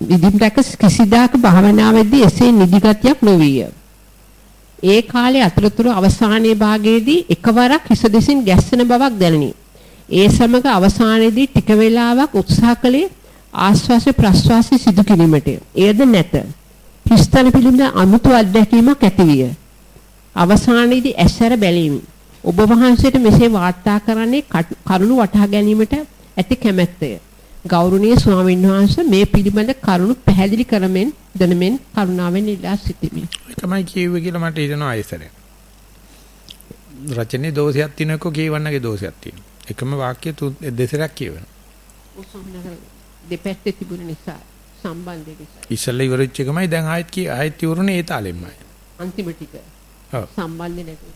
විදිම්ටක කිසිදාක භාවනාවේදී එසේ නිදිගතියක් නොවිය. ඒ කාලේ අතරතුර අවසානයේ භාගයේදී එකවරක් හිස දෙසින් ගැස්සෙන බවක් දැනිනි. ඒ සමග අවසානයේදී ටික වේලාවක් උත්සාහ කළේ ආශ්වාස ප්‍රශ්වාස සිදු කිරීමට එයද නැත. හිස්තන පිළිබඳ අමුතු අත්දැකීමක් ඇතිවිය. අවසානයේදී ඇසර බැලීමි. ඔබ වහන්සේට මෙසේ වාර්තා කරන්නේ කරුණු වටහා ගැනීමට ඇති කැමැත්තය. ගෞරවනීය ස්වාමීන් වහන්සේ මේ පිළිබඳ කරුණු පැහැදිලි කරමින් දනමින් කරුණාවෙන් ඉල්ලා සිටිමි. ඒකමයි කියුවේ කියලා මට හිතෙනවා ආයසරය. රචනයේ දෝෂයක් තියෙනකෝ කියවන්නගේ දෝෂයක් තියෙනවා. එකම වාක්‍ය දෙසරක් කියවනවා. දෙපැත්තේ තිබුණ නිසා සම්බන්ධය නිසා. ඉස්සෙල්ලා ඉවරෙච්ච එකමයි දැන් ආයෙත් කී ආයෙත් ඉවරුනේ ඒ තාලෙමයි. අන්තිම ටික. ඔව්. සම්බන්ධ නැතුව.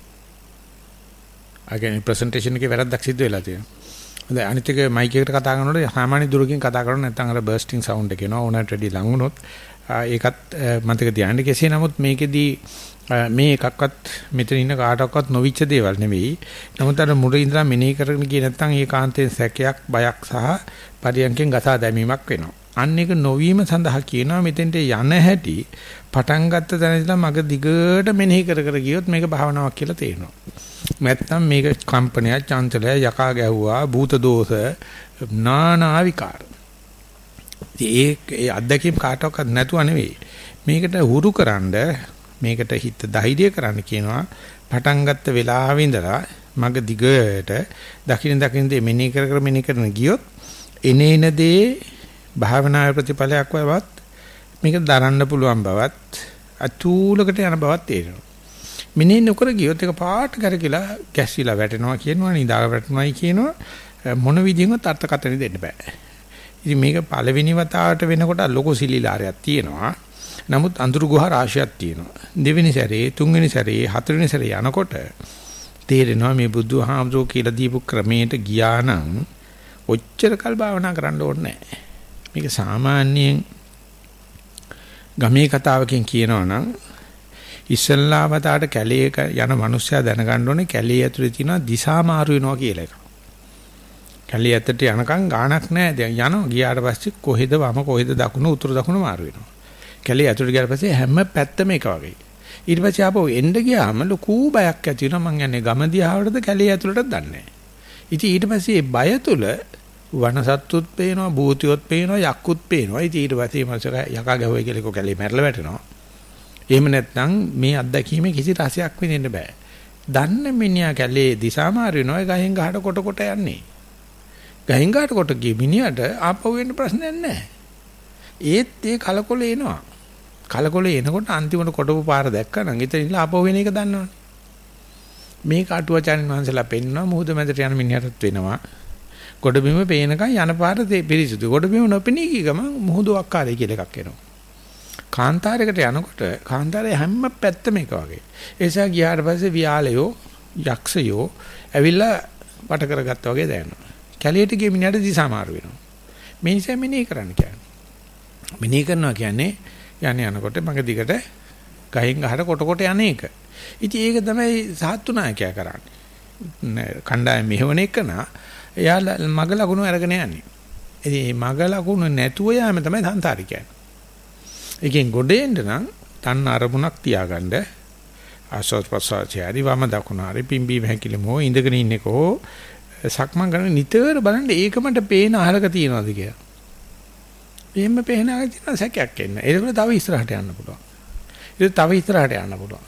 අගනේ ප්‍රසන්ටේෂන් එකේ වැරද්දක් සිද්ධ වෙලා තියෙනවා. හොඳයි අනිත් එක මයික් එකට කතා කරනකොට සාමාන්‍ය දුරකින් කතා කරන නැත්නම් අර බර්ස්ටිං සවුන්ඩ් එක එනවා ඕනට රෙඩි ලඟ වුණොත් ඒකත් මතක තියාගන්න කෙසේ නමුත් මේකෙදී මේ එකක්වත් මෙතන ඉන්න කාටවත් නොවිච්ච දේවල් නෙවෙයි. නමුත් අර මුල ඉඳලා මෙනෙහි කරගෙන ගියේ නැත්නම් ඒකාන්තයෙන් සැකයක්, බයක් සහ පරියන්කෙන් ගසා දැමීමක් වෙනවා. අන්න ඒක නොවීම සඳහා කියනවා මෙතෙන්ට යන හැටි පටන් ගත්ත තැන ඉඳලා මග දිගට මෙනෙහි කර කර ගියොත් මේක භාවනාවක් කියලා තේරෙනවා. නැත්නම් මේක කම්පනයක්, චංචලය, යකා ගැහුවා, භූත දෝෂ, නානා විකාර. ඒ ඒ අත්දැකීම් කාටවත් නැතුව නෙවෙයි. මේකට හුරුකරනද මේකට හිත ධෛර්ය කරන්න කියනවා. පටන් ගත්ත වෙලාවෙ ඉඳලා මග දිගට දකින්න දකින්න දේ මෙනෙහි කර කර මෙනෙහි කරන ගියොත් එනේන දේ භාවනාවේ ප්‍රතිඵලයක් වවත් මේක දරන්න පුළුවන් බවත් අතූලකට යන බවත් තේරෙනවා. මිනේ නොකර ගියොත් ඒක පාට කරකිලා ගැස්සිලා වැටෙනවා කියනවා නිදා වැටෙනවායි කියනවා මොන විදිහෙන්වත් අර්ථකථන දෙන්න බෑ. ඉතින් මේක පළවෙනි වතාවට වෙනකොට ලොකු සිලිලාරයක් තියෙනවා. නමුත් අඳුරු ගුහා රාශියක් තියෙනවා. දෙවෙනි සැරේ, තුන්වෙනි සැරේ, හතරවෙනි සැරේ යනකොට තේරෙනවා මේ බුදුහාමුදුරුවෝ කියලා දීපු ක්‍රමයට ගියා නම් ඔච්චර කල් භාවනා කරන්න ඕනේ නැහැ. මේක සාමාන්‍යයෙන් ගමේ කතාවකින් කියනවා නම් ඉස්සල්ලා වතාවට කැලේ යන මිනිස්සයා දැනගන්න ඕනේ කැලේ ඇතුලේ තියෙන දිසා මාරු වෙනවා කියලා එක. කැලේ ඇතුලට යනකම් ගාණක් නැහැ. දැන් යනවා ගියාට පස්සේ කොහෙද වම කොහෙද දකුණ උතුරු දකුණ මාරු වෙනවා. කැලේ ඇතුලට ගියාට පස්සේ හැම පැත්තම එක වගේ. ඊට පස්සේ ආපහු එන්න ගියාම ලොකු බයක් ඇති වෙනවා. මං යන්නේ ගම දිහාවටද කැලේ ඇතුලටද දන්නේ නැහැ. ඉතින් ඊට පස්සේ මේ බය තුල වනසත්තුත් පේනවා, භූතියොත් පේනවා, යක්කුත් පේනවා. ඉතින් ඊට පස්සේ මනසක යකා ගැහුවයි කියලා කො කැලේ මැරලා වැටෙනවා. එහෙම නැත්නම් මේ අත්දැකීමේ කිසි රසයක් විඳින්න බෑ. දන්න මිනිහා කැලේ දිසා මාරු වෙනවා, ගහෙන් ගහට කොට කොට යන්නේ. ගහින් ගාට කොට ගිය මිනිහට ආපහු වෙන්න ප්‍රශ්නයක් නැහැ. ඒත් ඒ කලකොල එනවා. කලකොල එනකොට අන්තිමට කොටපු පාර දැක්කනම් ඉතින් ඉල්ල ආපහු වෙන එක දන්නවනේ. මේක අටුවචාරින් වහන්සලා පෙන්නවා මුහුද මැදට යන මිනිහටත් වෙනවා. ගොඩබිම පේනකන් යන පාර පිරිසුදු. ගොඩබිම නොපෙනී ගිය ගමන් මුහුදු අක්කාරය කියලා එකක් එනවා. කාන්තාරයකට යනකොට කාන්තාරයේ හැම පැත්තම එක වගේ. ඒ නිසා ගියාට පස්සේ වියාලයෝ යක්ෂයෝ ඇවිල්ලා වට කරගත්තා වගේ දැනෙනවා. කැලියට ගිය මිනිහට දිසා මාරු වෙනවා. මේ නිසා මෙනෙහි කරන්න කියන්නේ. මෙනෙහි කරනවා කියන්නේ යන්නේ යනකොට මගේ දිගට ගහින් ගහට කොට කොට යන එක. ඉතින් ඒක තමයි සාත්තු නායකයා කරන්නේ. කණ්ඩායම මෙහෙවන එක නා එයා මග ලකුණු අරගෙන යන්නේ. ඉතින් මේ මග ලකුණු නැතුව යෑම තමයි සංසාරي කියන්නේ. එකෙන් ගොඩේන්න නම් තන්න අරමුණක් තියාගන්න ආසස් පසාචි හරි වම දකුණ හරි පිම්බි හැකිලිමෝ ඉඳගෙන ඉන්නකෝ සක්මන් කරන නිතර බලන්න ඒකමට පේන අහලක තියනවාද කියලා. එහෙම පේන අහලක තියෙන සැකයක් එන්න. ඒකවල තව ඉස්සරහට යන්න පුළුවන්. ඒක තව ඉස්සරහට යන්න පුළුවන්.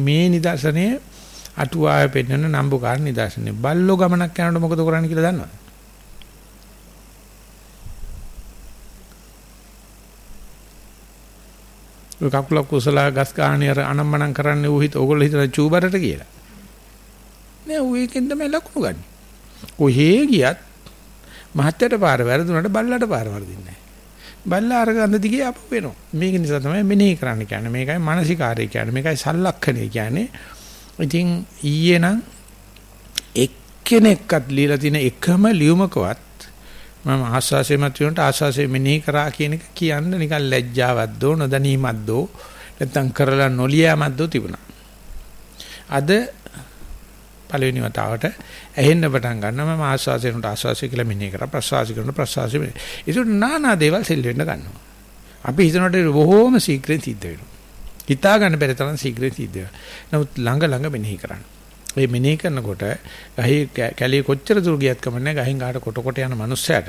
මේ නිදර්ශනය අටුවාවේ පෙන්වන නම්බුකාර නිදර්ශනය. බල්ලෝ ගමනක් යනකොට මොකද කරන්නේ කියලා දන්නවද? ඔය කකුලක් කුසලා ගස් ගාහනේ අර අනම්මනම් කරන්නේ ඌ හිත ඕගොල්ලෝ හිතන චූබරට කියලා. නෑ ඌ එකෙන් තමයි ලකුණු ගන්න. කොහේ ගියත් මහත්තයට පාර වැරදුනට බල්ලට පාර වරදින්නේ නෑ. බල්ලා අර ගඳ දිගේ අප වෙනවා. මේක නිසා තමයි මෙනෙහි කරන්න කියන්නේ. මේකයි මානසිකාරය කියන්නේ. මේකයි සල්ලක්ෂණය කියන්නේ. ඉතින් ඊයේ නම් එක්කෙනෙක්වත් লীලා තියෙන එකම ලියුමකවත් මම ආස්වාසය මත වුණට ආස්වාසය මෙනෙහි කරා කියන එක කියන්න නිකන් ලැජ්ජාවක් දෝ නොදැනීමක් දෝ නැත්තම් කරලා නොලියමක් දෝ තිබුණා. අද පළවෙනි වතාවට ඇහෙන්න පටන් ගන්නවා මම ආස්වාසයට ආස්වාසය කියලා මෙනෙහි කරා ප්‍රසවාසය කරන ප්‍රසවාසය මෙනෙහි. ඒක නානා දේවල් සෙල් වෙන්න ගන්නවා. අපි හිතනකොට බොහෝම ශීඝ්‍රයෙන් සිද්ධ වෙනවා. හිතා ගන්න බැරි තරම් ශීඝ්‍රයෙන් සිද්ධ වෙනවා. නමුත් ළඟ ළඟ මෙනෙහි කරන්න. මේ මෙනෙහි කරනකොට ගහේ කැලේ කොච්චර දුර ගියත් කමන්නේ ගහින් ගහට කොට කොට යන මනුස්සයට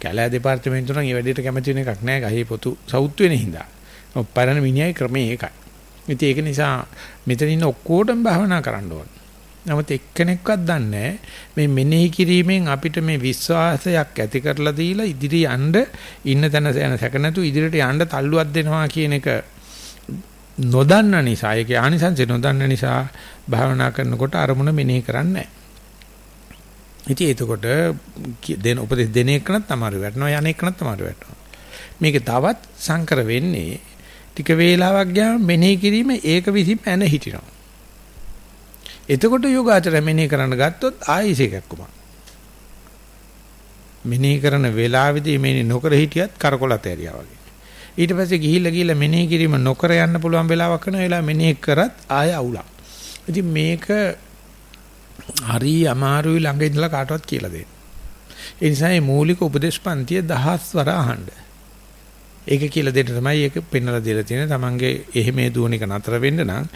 කැලෑ දෙපාර්තමේන්තුව නම් ඒ වැඩේට කැමති වෙන එකක් නෑ ගහේ පොතු සවුත් වෙන හින්දා. ඔප්පරන මිනිහයි ක්‍රමේ ඒකයි. ඉතින් ඒක නිසා මෙතන ඉන්න ඔක්කොටම භාවනා කරන්න ඕන. නමුත් එක්කෙනෙක්වත් දන්නේ මේ මෙනෙහි කිරීමෙන් අපිට මේ විශ්වාසයක් ඇති කරලා දීලා ඉදිරි යන්න ඉන්න තැන යන සැක නැතු ඉදිරියට යන්න තල්ලුවක් දෙනවා කියන එක නොදන්න නිසා ඒකේ ආනිසංසය නොදන්න නිසා භාවනා කරනකොට අරමුණ මෙනෙහි කරන්නේ නැහැ. ඉතින් එතකොට දෙන උපදෙස් දෙන එකනත් තමයි වැටෙනවා යන එකනත් තමයි වැටෙනවා. මේක තවත් සංකර වෙන්නේ ටික වේලාවක් ගියාම මෙනෙහි කිරීම ඒක විසින් පැන හිටිනවා. එතකොට යෝගාචර මෙනෙහි කරන්න ගත්තොත් ආයෙත් එකක් කොමක්. මෙනෙහි කරන වේලාවෙදී මෙනෙහි නොකර හිටියත් කරකොලත ඇරියා වගේ. ඊට පස්සේ ගිහිල්ලා ගිහිල්ලා මෙනෙහි කිරීම නොකර යන්න පුළුවන් වෙලාවක් කරන වෙලාව මෙනෙහි කරත් ආය අවුලක්. ඉතින් මේක හරි අමාරුයි ළඟ ඉඳලා කාටවත් කියලා දෙන්න. ඒ නිසා මේ මූලික උපදේශ පන්තිය දහස්වර අහන්න. ඒක කියලා දෙන්න තමයි ඒක පෙන්වලා දෙලා තියෙන්නේ. Tamange එහෙමේ දුවන එක නතර වෙන්න නම්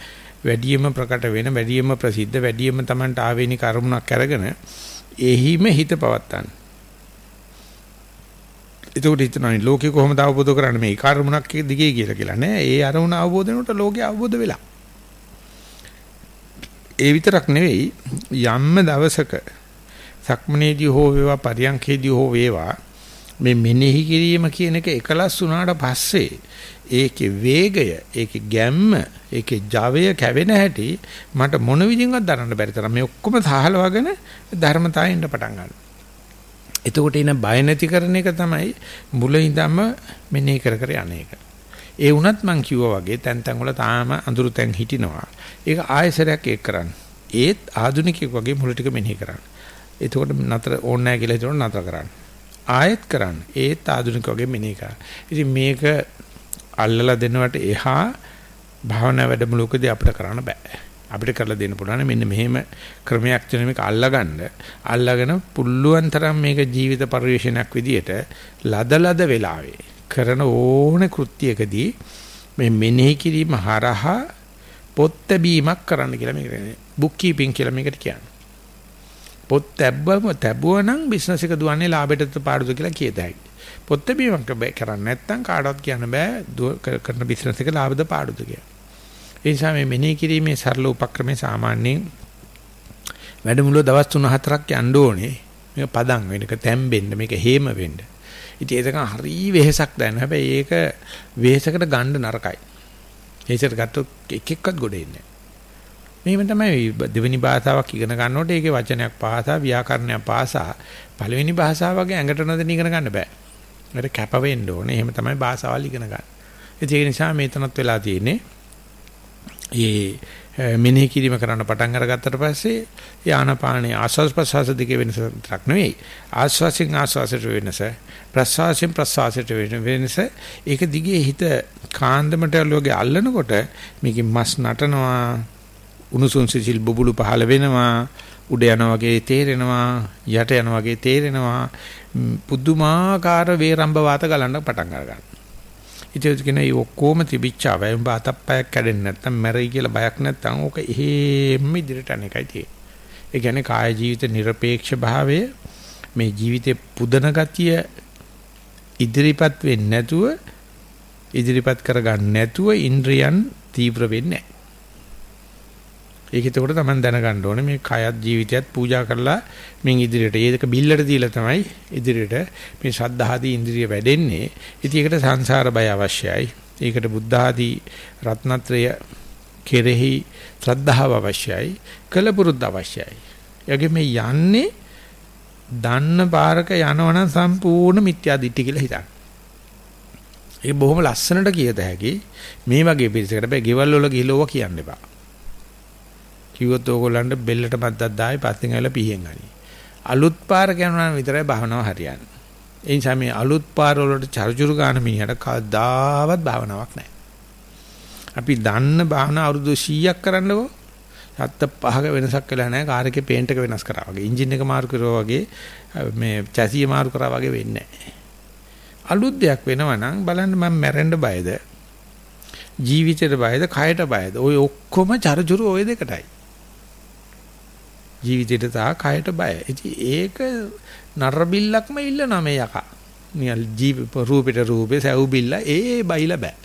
වැඩියම ප්‍රකට වෙන වැඩියම ප්‍රසිද්ධ වැඩියම Tamanට ආවේනික අරමුණක් අරගෙන එහිම හිත පවත්තන්න. එතකොට හිතනවා ලෝකේ කොහොමද අවබෝධ කරන්නේ මේ කර්මුණක් දිගේ කියලා කියලා නෑ. ඒ අරමුණ අවබෝධ වෙනකොට ලෝකේ අවබෝධ වෙලා. ඒ විතරක් නෙවෙයි යම්ම දවසක සක්මනේදී හෝ වේවා පරියන්කේදී හෝ වේවා මේ මෙනෙහි කිරීම කියන එක එකලස් වුණාට පස්සේ ඒකේ වේගය ඒකේ ගැම්ම ඒකේ ජවය කැවෙන හැටි මට මොන විදිහින්වත් දරන්න බැරි තරම් මේ ඔක්කොම සහලවගෙන ධර්මතාවෙන්න පටන් ගන්නවා එතකොට එන බය නැති කරන එක තමයි මුල ඉඳන්ම මෙනෙහි කර කර යන එක. ඒ වුණත් මං කිව්වා වගේ තැන් තැන් වල තාම අඳුරු තැන් හිටිනවා. ඒක ආයසරයක් ඒක කරන්න. ඒත් ආදුනිකයෙක් වගේ මුල ටික මෙනෙහි කරන්න. එතකොට නතර ඕනේ නැහැ කියලා හිතනොත් නතර කරන්න. ආයෙත් කරන්න. ඒත් ආදුනික වගේ මෙනෙහි කරන්න. ඉතින් මේක අල්ලලා දෙනවට එහා භාවනා වැඩමුළුවකදී අපිට කරන්න බෑ. අපිට කරලා දෙන්න පුළුවන්. මෙන්න මෙහෙම ක්‍රමයක් තියෙන මේක අල්ලගන්න. අල්ලගෙන පුල්ලුවන් තරම් මේක ජීවිත පරිශ්‍රණයක් විදියට ලදලද වෙලාවේ කරන ඕන කෘත්‍යයකදී මේ මෙනෙහි කිරීම හරහා පොත් බැීමක් කරන්න කියලා මේක කියන්නේ. බුක් කීපින් කියලා මේකට කියන්නේ. පොත් තැබ්බම තැබුවා නම් බිස්නස් එක දුවන්නේ ලාභයටද පාඩුද කියලා කියත හැකියි පොත් බැීමක් කරන්නේ නැත්නම් කාටවත් කියන්න බෑ. කරන බිස්නස් එක ලාභද පාඩුද කියලා. ඒ නිසා මේ මෙනෙහි කිරීමේ සරල උපක්‍රමයේ සාමාන්‍යයෙන් වැඩමුළුව දවස් 3-4ක් යන්න ඕනේ. මේක පදම් වෙන්න, මේක තැම්බෙන්න, මේක හේම වෙන්න. ඉතින් ඒක හරි වෙහෙසක් දැනෙනවා. හැබැයි ඒක වෙහෙසකට ගන්න නරකයි. ඒසට ගත්තොත් එක එක්කත් ගොඩ එන්නේ මෙහෙම තමයි දෙවෙනි භාෂාවක් ඉගෙන ගන්නකොට ඒකේ වචනයක් පාසා ව්‍යාකරණයක් පාසා පළවෙනි භාෂාව වගේ ඇඟට නොදෙන ඉගෙන ගන්න බෑ. ඒකට කැප වෙන්න ඕනේ. එහෙම තමයි භාෂාවල් ඉගෙන ගන්න. ඒක නිසා මේතනත් වෙලා තියෙන්නේ. ඒ මෙනෙහි කිරීම කරන්න පටන් අරගත්තට පස්සේ යානපාණේ ආස්වාස් ප්‍රසවාස දෙකේ වෙනස තරක් නෙවෙයි. ආස්වාසින් ආස්වාසයට වෙනස, ප්‍රසවාසයෙන් ප්‍රසවාසයට වෙනස. ඒක දිගේ හිත කාන්දමට ලෝගේ අල්ලනකොට මේකේ මස් නටනවා, උණුසුම් සිසිල් බබුලු පහළ වෙනවා, උඩ යනවා වගේ තේරෙනවා, යට යනවා වගේ තේරෙනවා. පුදුමාකාර වේරම්බ වාත ගලන්න පටන් ගන්නවා. ඉතින් කියන ඒ ඔක්කොම තිබිච්චා වයඹ අතප්පයක් කැඩෙන්නේ නැත්නම් මැරෙයි කියලා බයක් නැත්නම් ඕක එහෙම ඉදිරියට යන එකයි තියෙන්නේ. ඒ කියන්නේ කාය ජීවිත নিরপেক্ষ භාවය මේ ජීවිතේ පුදන ගතිය ඉදිරිපත් වෙන්නේ නැතුව ඉදිරිපත් කරගන්න නැතුව ඉන්ද්‍රියන් තීව්‍ර වෙන්නේ නැහැ. ඒක එතකොට තමයි දැනගන්න ඕනේ මේ කයත් ජීවිතයත් පූජා කරලා මින් ඉදිරියට ඒක බිල්ලට දීලා තමයි ඉදිරියට මේ ශ්‍රද්ධාදී ඉන්ද්‍රිය වැඩෙන්නේ. ඉතින් ඒකට සංසාර බය අවශ්‍යයි. ඒකට බුද්ධ ආදී රත්නත්‍රය කෙරෙහි ශ්‍රද්ධාව අවශ්‍යයි. කලපුරුද්ද අවශ්‍යයි. යගේ මේ යන්නේ දන්න පාරක යනවනම් සම්පූර්ණ මිත්‍යා දිට්ඨි කියලා හිතන්න. ඒ බොහොම ලස්සනට කියත හැකි මේ වගේ පිළිසකට බෑ ගෙවල් වල ගිහලෝව කියන්න එපා. කිව්වොත් ඕගොල්ලන්ට බෙල්ලට මද්දක් දායි පස්සෙන් ඇවිල්ලා පිහින් ගනි. අලුත් පාර යනවා නම් විතරයි භාවනාව හරියන්නේ. ඒ නිසා මේ අලුත් පාර වලට චර්චුරු ගන්න මිනිහට කවදාවත් භාවනාවක් නැහැ. අපි දන්න භාවනා අවුරුදු 100ක් කරන්නකෝ සත්ත පහක වෙනසක් වෙලා නැහැ කාර් එකේ පේන්ට් එක වෙනස් කරා වගේ එන්ජින් එක මාරු කරුවා වගේ මේ චැසිය මාරු කරා වගේ වෙන්නේ නැහැ. අලුත් දෙයක් වෙනවා නම් බලන්න මම මැරෙන්න බයද ජීවිතේට බයද කයට බයද ওই ඔක්කොම චරචුරු ওই දෙකටයි. ජීවිතේට තා කයට බය. ඉතින් ඒක නරබිල්ලක්ම ඉල්ලනවා මේ යකා. නිකන් ජීව රූපෙට රූපේ සැව් බිල්ල ඒ බයිලා බෑ.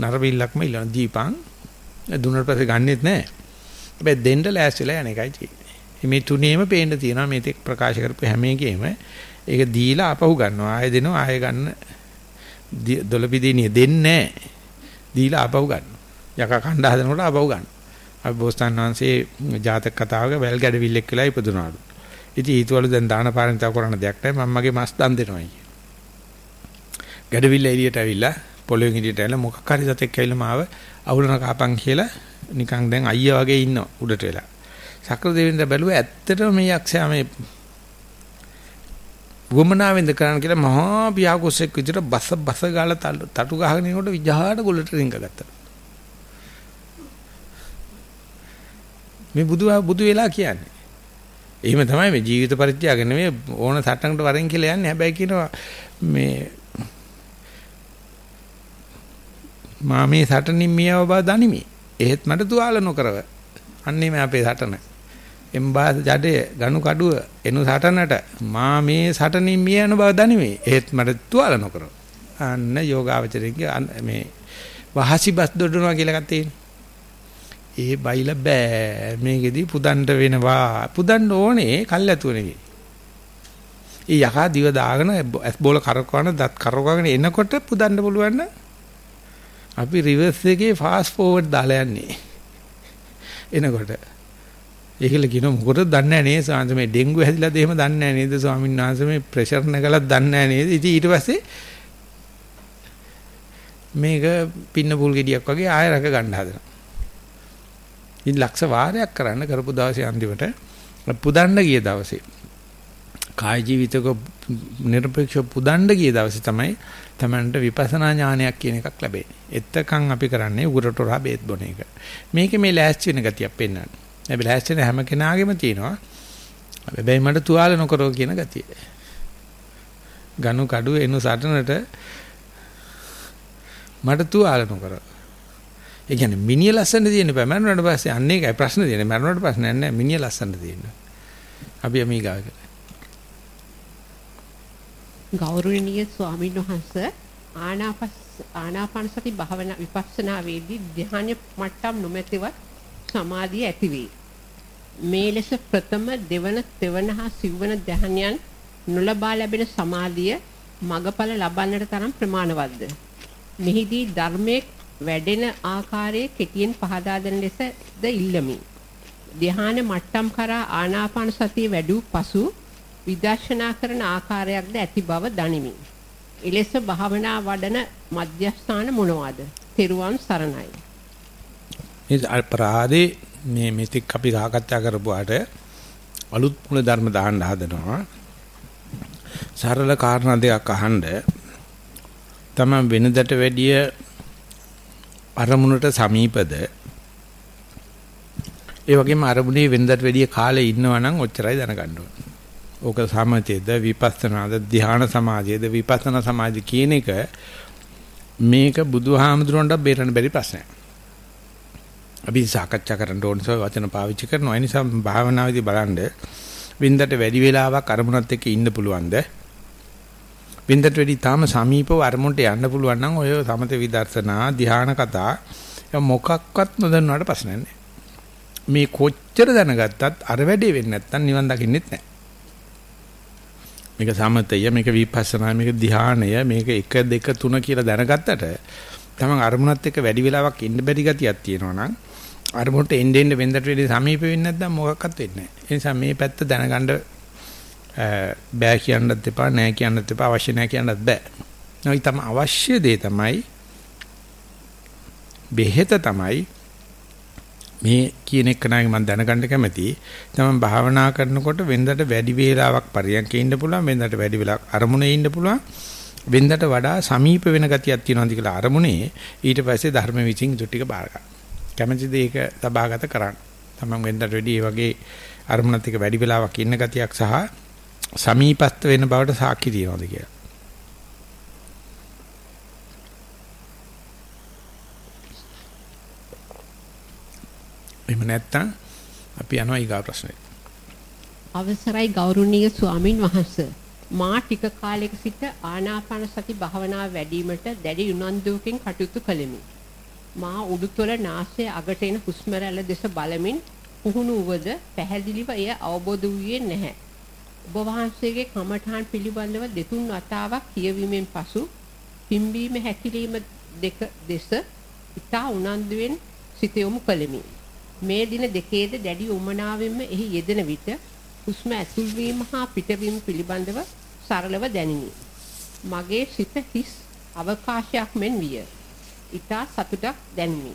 නරබිල්ලක්ම ඉල්ලන දීපං දුන්නට පස්සේ ගන්නෙත් නෑ. හැබැයි දෙන්න ලෑස්තිලා යන එකයි තියෙන්නේ. මේ තුනේම පේන්න තියෙනවා මේ තෙක් ප්‍රකාශ කරපු හැම එකෙම ඒක දීලා අපහු ගන්නවා. ආයෙ දෙනවා ආයෙ ගන්න දොළපිදීනිය දෙන්නේ නෑ. දීලා අපහු ගන්නවා. යකා කණ්ඩා හදනකොට අපහු ගන්නවා. අපි බෝසතාන් වහන්සේ ජාතක කතාවක වැල් ගැඩවිල්ලෙක් වෙලා ඉපදුනාලු. ඉතින් ඊටවලු දැන් දාන පාරමිතාව කරන්න දෙයක් නැහැ මම මගේ මස් දන් දෙනවා කිය. ගැඩවිල්ල එළියට ඇවිල්ලා පොළොවෙන් එළියට ඇවිල්ලා මොකක් හරි සතෙක් ඇවිල්ලා මාව අවුලන කාපන් කියලා නිකන් දැන් අයියා වගේ ඉන්නවා උඩට වෙලා. සක්‍ර දෙවියන්ට බැලුවා ඇත්තටම මේ යක්ෂයා මේ වමනාවෙන්ද කරන්න කියලා මහා පියාකුසෙක් විදිහට බස බස ගාලා තටු ගහගෙන ඉනකොට විජහාට ගොල්ලට රිංග ගත්තා. මේ බුදු බුදු වෙලා කියන්නේ. එහෙම තමයි මේ ජීවිත පරිත්‍යාග නෙමෙයි ඕන සටනකට වරෙන් කියලා යන්නේ. හැබැයි කියනවා මේ මා මේ සටනින් මියව බව දනිමි. එහෙත් මට තුවාල නොකරව. අන්නේ මේ අපේ සටන. එම්බාස ජඩේ ගනු කඩුව එනු සටනට මා මේ සටනින් මිය යන බව දනිමි. එහෙත් මට තුවාල නොකරව. අන්න යෝගාවචරයේ මේ වහසි බස් දොඩනවා කියලා එකක් තියෙනවා. ඒ බයිලා බෑ. මේකෙදි පුදන්න වෙනවා. පුදන්න ඕනේ කල්ැතුව නෙවෙයි. ඒ යකා දිව දාගෙන ඇස් බෝල කරකවන දත් කරකවගෙන එනකොට පුදන්න පුළුවන් නම් අපි රිවර්ස් එකේ ෆාස්ට් ෆෝවර්ඩ් දාලා යන්නේ. එනකොට. ඒකල කියන මොකටද දන්නේ නැහැ නේද සාන්ත මේ ඩෙන්ගු හැදිලාද එහෙම දන්නේ නැහැ නේද ස්වාමීන් වහන්සේ? මේ ප්‍රෙෂර් නැගලත් දන්නේ නැහැ නේද? ඉතින් ඊට පස්සේ මේක පින්න පුල් ගෙඩියක් වගේ ආය රක ගන්න හදනවා. ඉතින් ලක්ෂ වාරයක් කරන්න කරපු දවසේ අන්තිමට පුදන්න ගිය දවසේ කාය ජීවිතක නිර්පේක්ෂ පුදන්න ගිය දවසේ තමයි තමන්ට විපස්සනා ඥානයක් කියන එකක් ලැබෙන්නේ. එත්තකන් අපි කරන්නේ උගරට හොරා බේත් බොන එක. මේකේ මේ ලෑස්ති වෙන ගතියක් පෙන්වන්න. හැබැයි ලෑස්ති වෙන හැම කෙනාගේම තියෙනවා. හැබැයි මට තුවාල නොකරෝ කියන ගතිය. ගනු කඩුව එනු සටනට මට තුවාල නොකරෝ ඒ කියන්නේ මිනිය ලස්සන තියෙන බෑ මරණයට පස්සේ අන්න ඒකයි ප්‍රශ්න තියෙන්නේ මරණයට ප්‍රශ්නයක් නෑ මිනිය ලස්සන තියෙන. අපි අමීගාවකට. ගෞරවනීය ස්වාමීන් වහන්සේ ආනාපස් ආනාපාන සති භාවනා විපස්සනා වේදී ධ්‍යාන මට්ටම් නොමැතිව සමාධිය ඇති වේ. මේ ලෙස ප්‍රථම දෙවන තෙවන හා සිව්වන ධ්‍යානයන් නොලබා ලැබෙන සමාධිය මගඵල ලබන්නට තරම් ප්‍රමාණවත්ද? මෙහිදී ධර්මයේ වැඩෙන ආකාරයේ කෙටියෙන් පහදා දෙන ලෙසද ඉල්ලමි. ධ්‍යාන මට්ටම් කරා ආනාපාන සතිය වැඩි පසු විදර්ශනා කරන ආකාරයක්ද ඇති බව දනිමි. එලෙස භාවනා වඩන මධ්‍යස්ථාන මොනවාද? තෙරුවන් සරණයි. මේ අපරාධේ මේ මෙතික් අපි සාකච්ඡා කරපුවාට අලුත් මුල ධර්ම දාන්න හදනවා. සරල කාරණා දෙකක් අහන්න තමයි වෙනදට වැඩිය අරමුණට සමීපද ඒ වගේම අරමුණේ වෙනදට වැඩිය කාලේ ඉන්නවා නම් ඔච්චරයි දැනගන්න ඕනේ. ඕක සමතේද විපස්සනාද ධ්‍යාන සමාධියද විපස්සනා සමාධිය කියන එක මේක බුදුහාමුදුරන්ට බේරන්න බැරි ප්‍රශ්නයක්. අපි සාකච්ඡා කරන්න ඕන සෝ වචන පාවිච්චි කරනවා. ඒ නිසා භාවනාවේදී බලන්න වින්දට වැඩි වෙලාවක් අරමුණත් එක්ක ඉන්න පුළුවන්ද? වින්දට වැඩි තාම සමීපව අරමුණට යන්න පුළුවන් නම් ඔය සමත විදර්ශනා ධ්‍යාන කතා මොකක්වත් නොදන්නවට ප්‍රශ්නයක් නැහැ. මේ කොච්චර දැනගත්තත් අර වැඩේ වෙන්නේ නැත්තම් නිවන් දකින්නෙත් නැහැ. මේක සමතය මේක විපස්සනා මේක ධ්‍යානය මේක 1 2 3 කියලා දැනගත්තට තමන් අරමුණත් එක්ක වැඩි වෙලාවක් ඉන්න බැරි ගතියක් තියෙනවා නම් අරමුණට එන්න එන්න වෙන්දට වෙලේ සමීප වෙන්නේ නැත්නම් මොකක්වත් වෙන්නේ නැහැ. ඒ නිසා මේ පැත්ත දැනගන්න බෑ කියන්නත් එපා නෑ කියන්නත් එපා අවශ්‍ය නෑ කියන්නත් බෑ. නයි තම අවශ්‍ය දේ තමයි බෙහෙත තමයි මේ කියන එක නයි මම දැනගන්න කැමති. තමයි භාවනා කරනකොට වෙන්දට වැඩි වේලාවක් පරියන්කේ ඉන්න පුළුවන් වෙන්දට වැඩි වෙලාවක් අරමුණේ ඉන්න පුළුවන් වෙන්දට වඩා සමීප වෙන ගතියක් තියෙනවාද කියලා අරමුණේ ඊට පස්සේ ධර්ම විචින් ඉතු ටික බාර ගන්න. කැමැතිද ඒක සබාගත කරන්න. තමන් වෙන්දට වැඩි මේ වගේ අරමුණත් එක්ක වැඩි වෙලාවක් ඉන්න ගතියක් සහ සමීපස්ත වෙන බවට සාක්ෂි තියනවාද කියලා. එහෙම නැත්නම් අපි යනවා ඊගා ප්‍රශ්නෙට. අවසරයි ගෞරවනීය ස්වාමින් වහන්සේ. මා ටික කාලයක සිට ආනාපාන සති භාවනාව වැඩිවීමට දැඩි උනන්දුවකින් කටයුතු කළෙමි. මා උඩුතොල නාසයේ අගට එන හුස්ම රැල්ල දෙස බලමින් පුහුණු වූද පැහැදිලිව එය අවබෝධ වූයේ නැහැ. ඔබ වහන්සේගේ කමඨාන් පිළිබඳව දෙතුන් වතාවක් කියවීමෙන් පසු පිම්බීම හැකිලිම දෙක දෙස ඉතා උනන්දුවෙන් සිත යොමු කළෙමි. මේ දින දෙකේද දැඩි උමනාවෙන්ම එහි යෙදෙන විට හුස්ම ඇතුල්වීම හා පිටවීම පිළිබඳව සරලව දැනිනි. මගේ සිත හිස් අවකාශයක් මෙන් විය. ඊටා සතුටක් දැනිනි.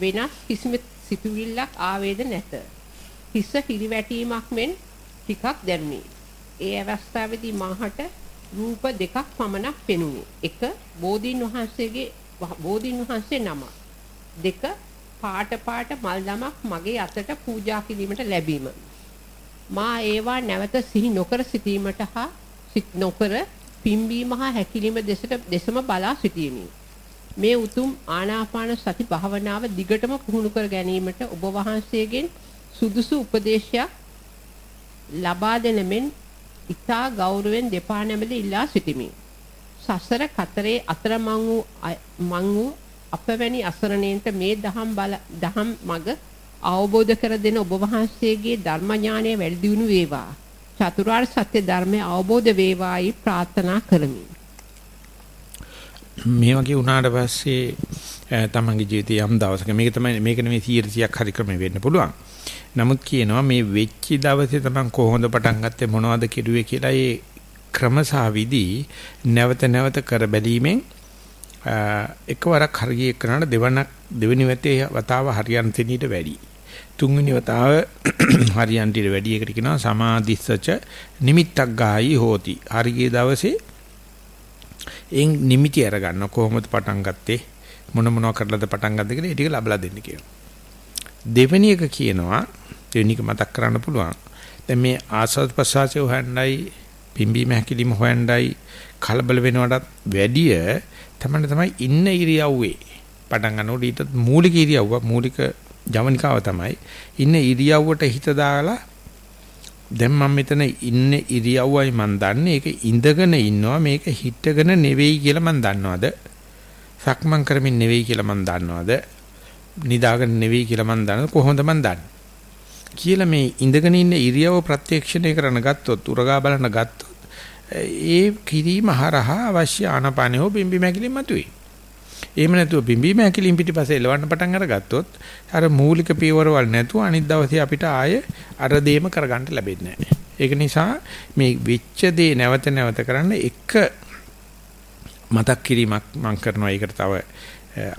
වෙනස් කිසිම සිතුවිල්ලක් ආවේද නැත. හිස හිරිවැටීමක් මෙන් ටිකක් දැනුනි. ඒ අවස්ථාවේදී මාහට රූප දෙකක් පමණක් පෙනුනි. එක බෝධීන් වහන්සේගේ බෝධීන් වහන්සේ නම. දෙක පාට පාට මල් දමක් මගේ අතට පූජා කිරීමට ලැබීම. මා ඒවා නැවත සිහි නොකර සිටීමට හා සිත් නොකර පිම්බීම හා හැකිලිම දෙසට දෙසම බලා සිටීමි. මේ උතුම් ආනාපාන සති භාවනාව දිගටම පුහුණු කර ගැනීමට ඔබ වහන්සේගෙන් සුදුසු උපදේශයක් ලබා දෙන මෙන් ඊතා ගෞරවයෙන් දෙපා නැමෙද ඉල්ලා සිටිමි. සසර කතරේ අතරමං වූ මං වූ අපවැනි අසරණයන්ට මේ දහම් බල දහම් මග අවබෝධ කර දෙන ඔබ වහන්සේගේ ධර්ම ඥානය වැඩි දියුණු වේවා. චතුරාර්ය සත්‍ය ධර්මය අවබෝධ වේවායි ප්‍රාර්ථනා කරමි. මේ වගේ වුණාට පස්සේ තමන්ගේ ජීවිතය යම් දවසක මේක තමයි මේක නෙමෙයි 100ක් හරි ක්‍රමෙ වෙන්න පුළුවන්. නමුත් කියනවා මේ වෙච්ච දවසේ තමන් කොහොමද පටන් ගත්තේ මොනවද කෙරුවේ කියලා ඒ ක්‍රම සහ විදි නැවත නැවත කර බැලීමෙන් එකවරක් හරිය කරනට දෙවනක් දෙවෙනි වතේ වතාව හරියන් තැනීට වැඩි. තුන්වෙනි වතාව හරියන්ට වැඩි එකට කියනවා සමාධිස්සච නිමිත්තක් ගායි හෝති. හරියේ දවසේ එන් නිමිති අරගන්න කොහොමද පටන් ගත්තේ මොන මොනවා කරලාද පටන් ගත්තේ කියලා ඒ ටික ලබලා දෙන්න කියනවා. දෙවෙනි එක කියනවා දෙවෙනි එක මතක් කරන්න පුළුවන්. දැන් මේ ආස්වාද ප්‍රසආසය හොයන්නයි පිම්බීම හැකිලිම හොයන්නයි කලබල වෙනවටත් වැඩිය තමයි තමයි ඉන්න ඉරියව්වේ. පටන් ගන්නකොට ඊට මූලික ඉරියව්ව මූලික ජවනිකාව තමයි ඉන්න ඉරියව්වට හිත දාලා දැන් මම මෙතන ඉන්න ඉරියව්වයි මම දන්නේ. ඒක ඉඳගෙන ඉන්නවා මේක හිටගෙන නෙවෙයි කියලා මම දන්නවද? සක්මන් කරමින් නෙවෙයි කියලා මම දන්නවද? නිදාගෙන නෙවෙයි කියලා මම දන්නවද? කොහොමද මම දන්නේ? කියලා මේ ඉඳගෙන ඉන්න ඉරියව ප්‍රත්‍යක්ෂණය කරන ගත්තොත් උරගා බලන ගත්තොත් ඒ කිරීම හරහා අවශ්‍ය ආනපානෙ හෝ බිම්බි මැකිලින් මතුවේ. එහෙම නැතුව බිම්බි මැකිලින් පිටිපස්සේ එලවන්න පටන් අරගත්තොත් අර මූලික පියවරවල් නැතුව අනිත් දවසේ අපිට ආයේ අර දේම කරගන්න ලැබෙන්නේ නැහැ. ඒක නිසා මේ වෙච්ච දේ නැවත නැවත කරන්න එක මතක් කිරීමක් මම කරනවා. ඒකට තව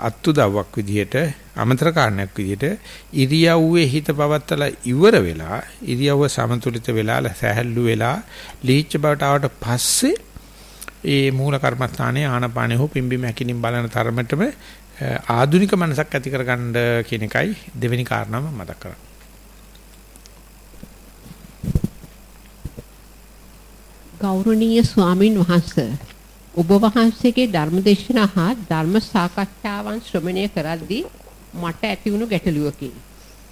අත්උදව්වක් විදිහට අමතර කාරණයක් විදිහට ඉරියව්වේ හිත පවත්තලා ඉවර වෙලා ඉරියව්ව සමතුලිත වෙලා සැහැල්ලු වෙලා ලීච්ච බවට ආවට පස්සේ ඒ මූල කර්මස්ථානයේ ආනපානෙ හෝ පිම්බි මැකිනින් බලන තරමටම ආධුනික මනසක් ඇති කරගන්න කියන එකයි දෙවෙනි කාරණාව මතක් කරන්නේ. ගෞරවනීය ස්වාමින් වහන්සේ ඔබ වහන්සේගේ ධර්මදේශනා හා ධර්ම සාකච්ඡාවන් ශ්‍රවණය කරද්දී මට ඇති වුණු ගැටලුවකි.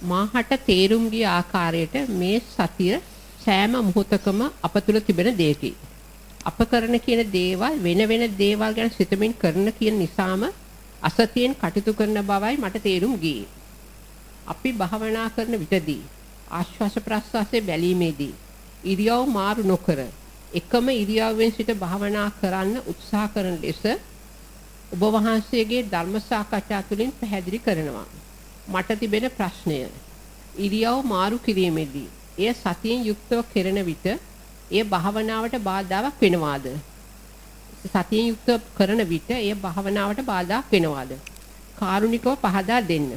මාහට තේරුම් ගිය ආකාරයට මේ සතිය සෑම මොහොතකම අප තුළ තිබෙන දෙයකි. අප කරන කියන දේවල් වෙන වෙන දේවල් ගැන සිතමින් කරන කියන නිසාම අසතියෙන් කටයුතු කරන බවයි මට තේරුම් ගියේ. අපි භාවනා කරන විටදී ආශ්වාස ප්‍රශ්වාසයේ බැලීමේදී ඉරියව් මාරු නොකර එකම ඉරියව්වෙන් සිට භාවනා කරන්න උත්සාහ කරන ලෙස ඔබ වහන්සේගේ ධර්ම සාකච්ඡා තුළින් පැහැදිලි කරනවා. මට තිබෙන ප්‍රශ්නය ඉරියව් මාරු කිරීමේදී එය සතියෙන් යුක්තව කෙරෙන විට එය භාවනාවට බාධාවක් වෙනවාද? සතියෙන් යුක්තව කරන විට එය භාවනාවට බාධාක් වෙනවාද? කාරුණිකව පහදා දෙන්න.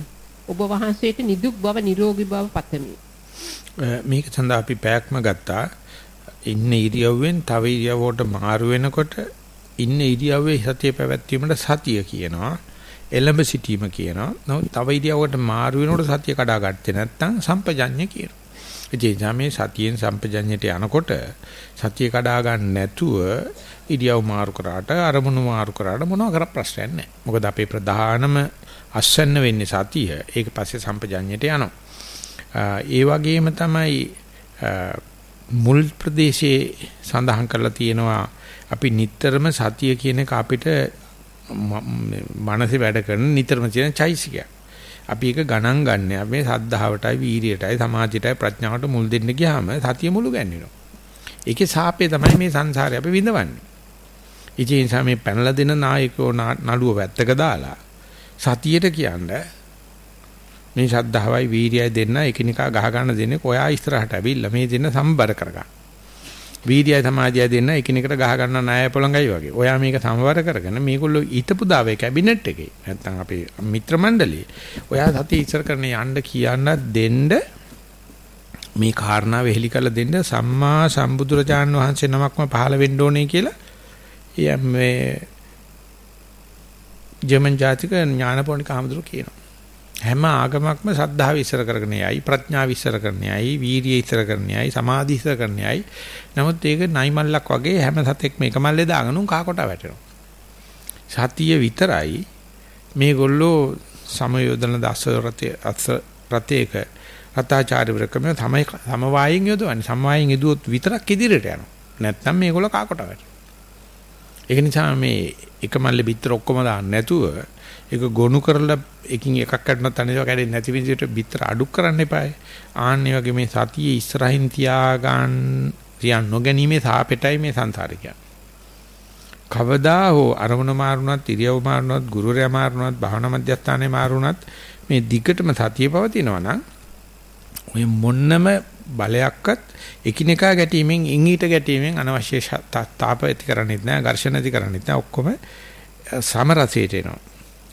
ඔබ වහන්සේට නිදුක් බව නිරෝගී බව පතමි. මේක සඳහා අපි පැයක්ම ගත්තා. ඉන්න ඉරියව්වෙන් තව ඉරියව්වට මාරු වෙනකොට ඉන්න ඉරියව්වේ සතිය පැවැත්වීමට සතිය කියනවා. එළඹ සිටීම කියනවා. නමුත් තව ඉරියව්වකට මාරු වෙනකොට සතිය කඩා ගත්තේ නැත්නම් සම්පජඤ්ඤ කියනවා. ඒ මේ සතියෙන් සම්පජඤ්ඤයට යනකොට සතිය කඩා ගන්න නැතුව ඉරියව් මාරු කරාට අරමුණු මාරු කරාට මොනවා කර ප්‍රශ්නයක් නැහැ. මොකද අපේ ප්‍රධානම අස්සන්න වෙන්නේ සතිය. ඒක පස්සේ සම්පජඤ්ඤයට යනවා. ඒ වගේම තමයි මුල් ප්‍රදේශයේ සඳහන් කරලා තියෙනවා අපි නිතරම සතිය කියන එක අපිට මනසේ වැඩ කරන නිතරම තියෙන චෛසිකයක්. අපි ඒක ගණන් ගන්න අපි සද්ධාවටයි වීරියටයි සමාධියටයි ප්‍රඥාවට මුල් දෙන්න ගියාම සතිය මුළු ගන්නවා. ඒකේ සාපේ තමයි මේ සංසාරේ අපි විඳවන්නේ. ඉතින් ඒ නිසා මේ පැනලා දෙන නායකෝ නළුව වැත්තක දාලා සතියට කියන්නේ මේ ශද්ධාවයි වීරියයි දෙන්න එකිනෙකා ගහ ගන්න දෙන්නේ කොයා ඉස්සරහට ඇවිල්ලා මේ දෙන්න සම්බර කරගන්න. වීර්යය සමාධිය දෙන්න එකිනෙකට ගහ ගන්න ණය පොළඟයි වගේ. ඔයා මේක සමවර කරගෙන මේගොල්ලෝ ඊටපු දාවේ කැබිනට් එකේ නැත්තම් අපේ මිත්‍ර මණ්ඩලයේ ඔයා සතිය ඉස්සර කරන යන්න කියන්න දෙන්න මේ කාරණාව එහෙලි කරලා දෙන්න සම්මා සම්බුදුරජාන් වහන්සේ නමක්ම පහළ වෙන්න ඕනේ කියලා මේ ජර්මන් ජාතික ඥානපෝනික ආමතුරු කියනවා. හැම ආගමක්ම සද්ධාව ඉස්සර කරගෙන යයි ප්‍රඥාව ඉස්සර කරගෙන යයි වීරිය ඉස්සර කරගෙන යයි සමාධි ඉස්සර කරගෙන යයි. නමුත් ඒක නයිමල්ලක් වගේ හැම සතෙක්ම එක මල්ලේ දාගෙන උන් කාකොට වැටෙනවා. සතිය විතරයි මේගොල්ලෝ සමයෝදන දස රතේ අස රතේක රතාචාර්යවරකම තමයි සමவாயින් යොදවන්නේ. සමவாயින් යදුවොත් විතරක් ඉදිරියට යනවා. නැත්නම් මේගොල්ලෝ කාකොට වැටෙනවා. ඒක නිසා මේ එක මල්ලේ පිටර ඔක්කොම දාන්න නැතුව ඒක ගොනු කරලා එකින් එකක් කඩනොත් අනිත් ඒවා කැඩෙන්නේ නැති විදිහට බිත්තර අඩු කරන්න එපායි. ආන්නේ වගේ මේ සතියේ ඉස්සරහින් තියාගන්න තියන් නොගැනීමේ සාපෙටයි මේ සංසාරේ කියන්නේ. කවදා හෝ අරමුණ මාරුණත් ඉරියව් මාරුණත් ගුරුරයා මාරුණත් භාවනා මධ්‍යස්ථානේ මාරුණත් මේ දිගටම සතිය පවතිනවා නම් ඔය මොන්නම බලයක්වත් එකිනෙකා ගැටීමෙන් ඉංගීට ගැටීමෙන් අනවශ්‍ය තාප ඇති කරන්නේත් නැහැ ඝර්ෂණ ඇති කරන්නේත් නැහැ ඔක්කොම සමරසයට එනවා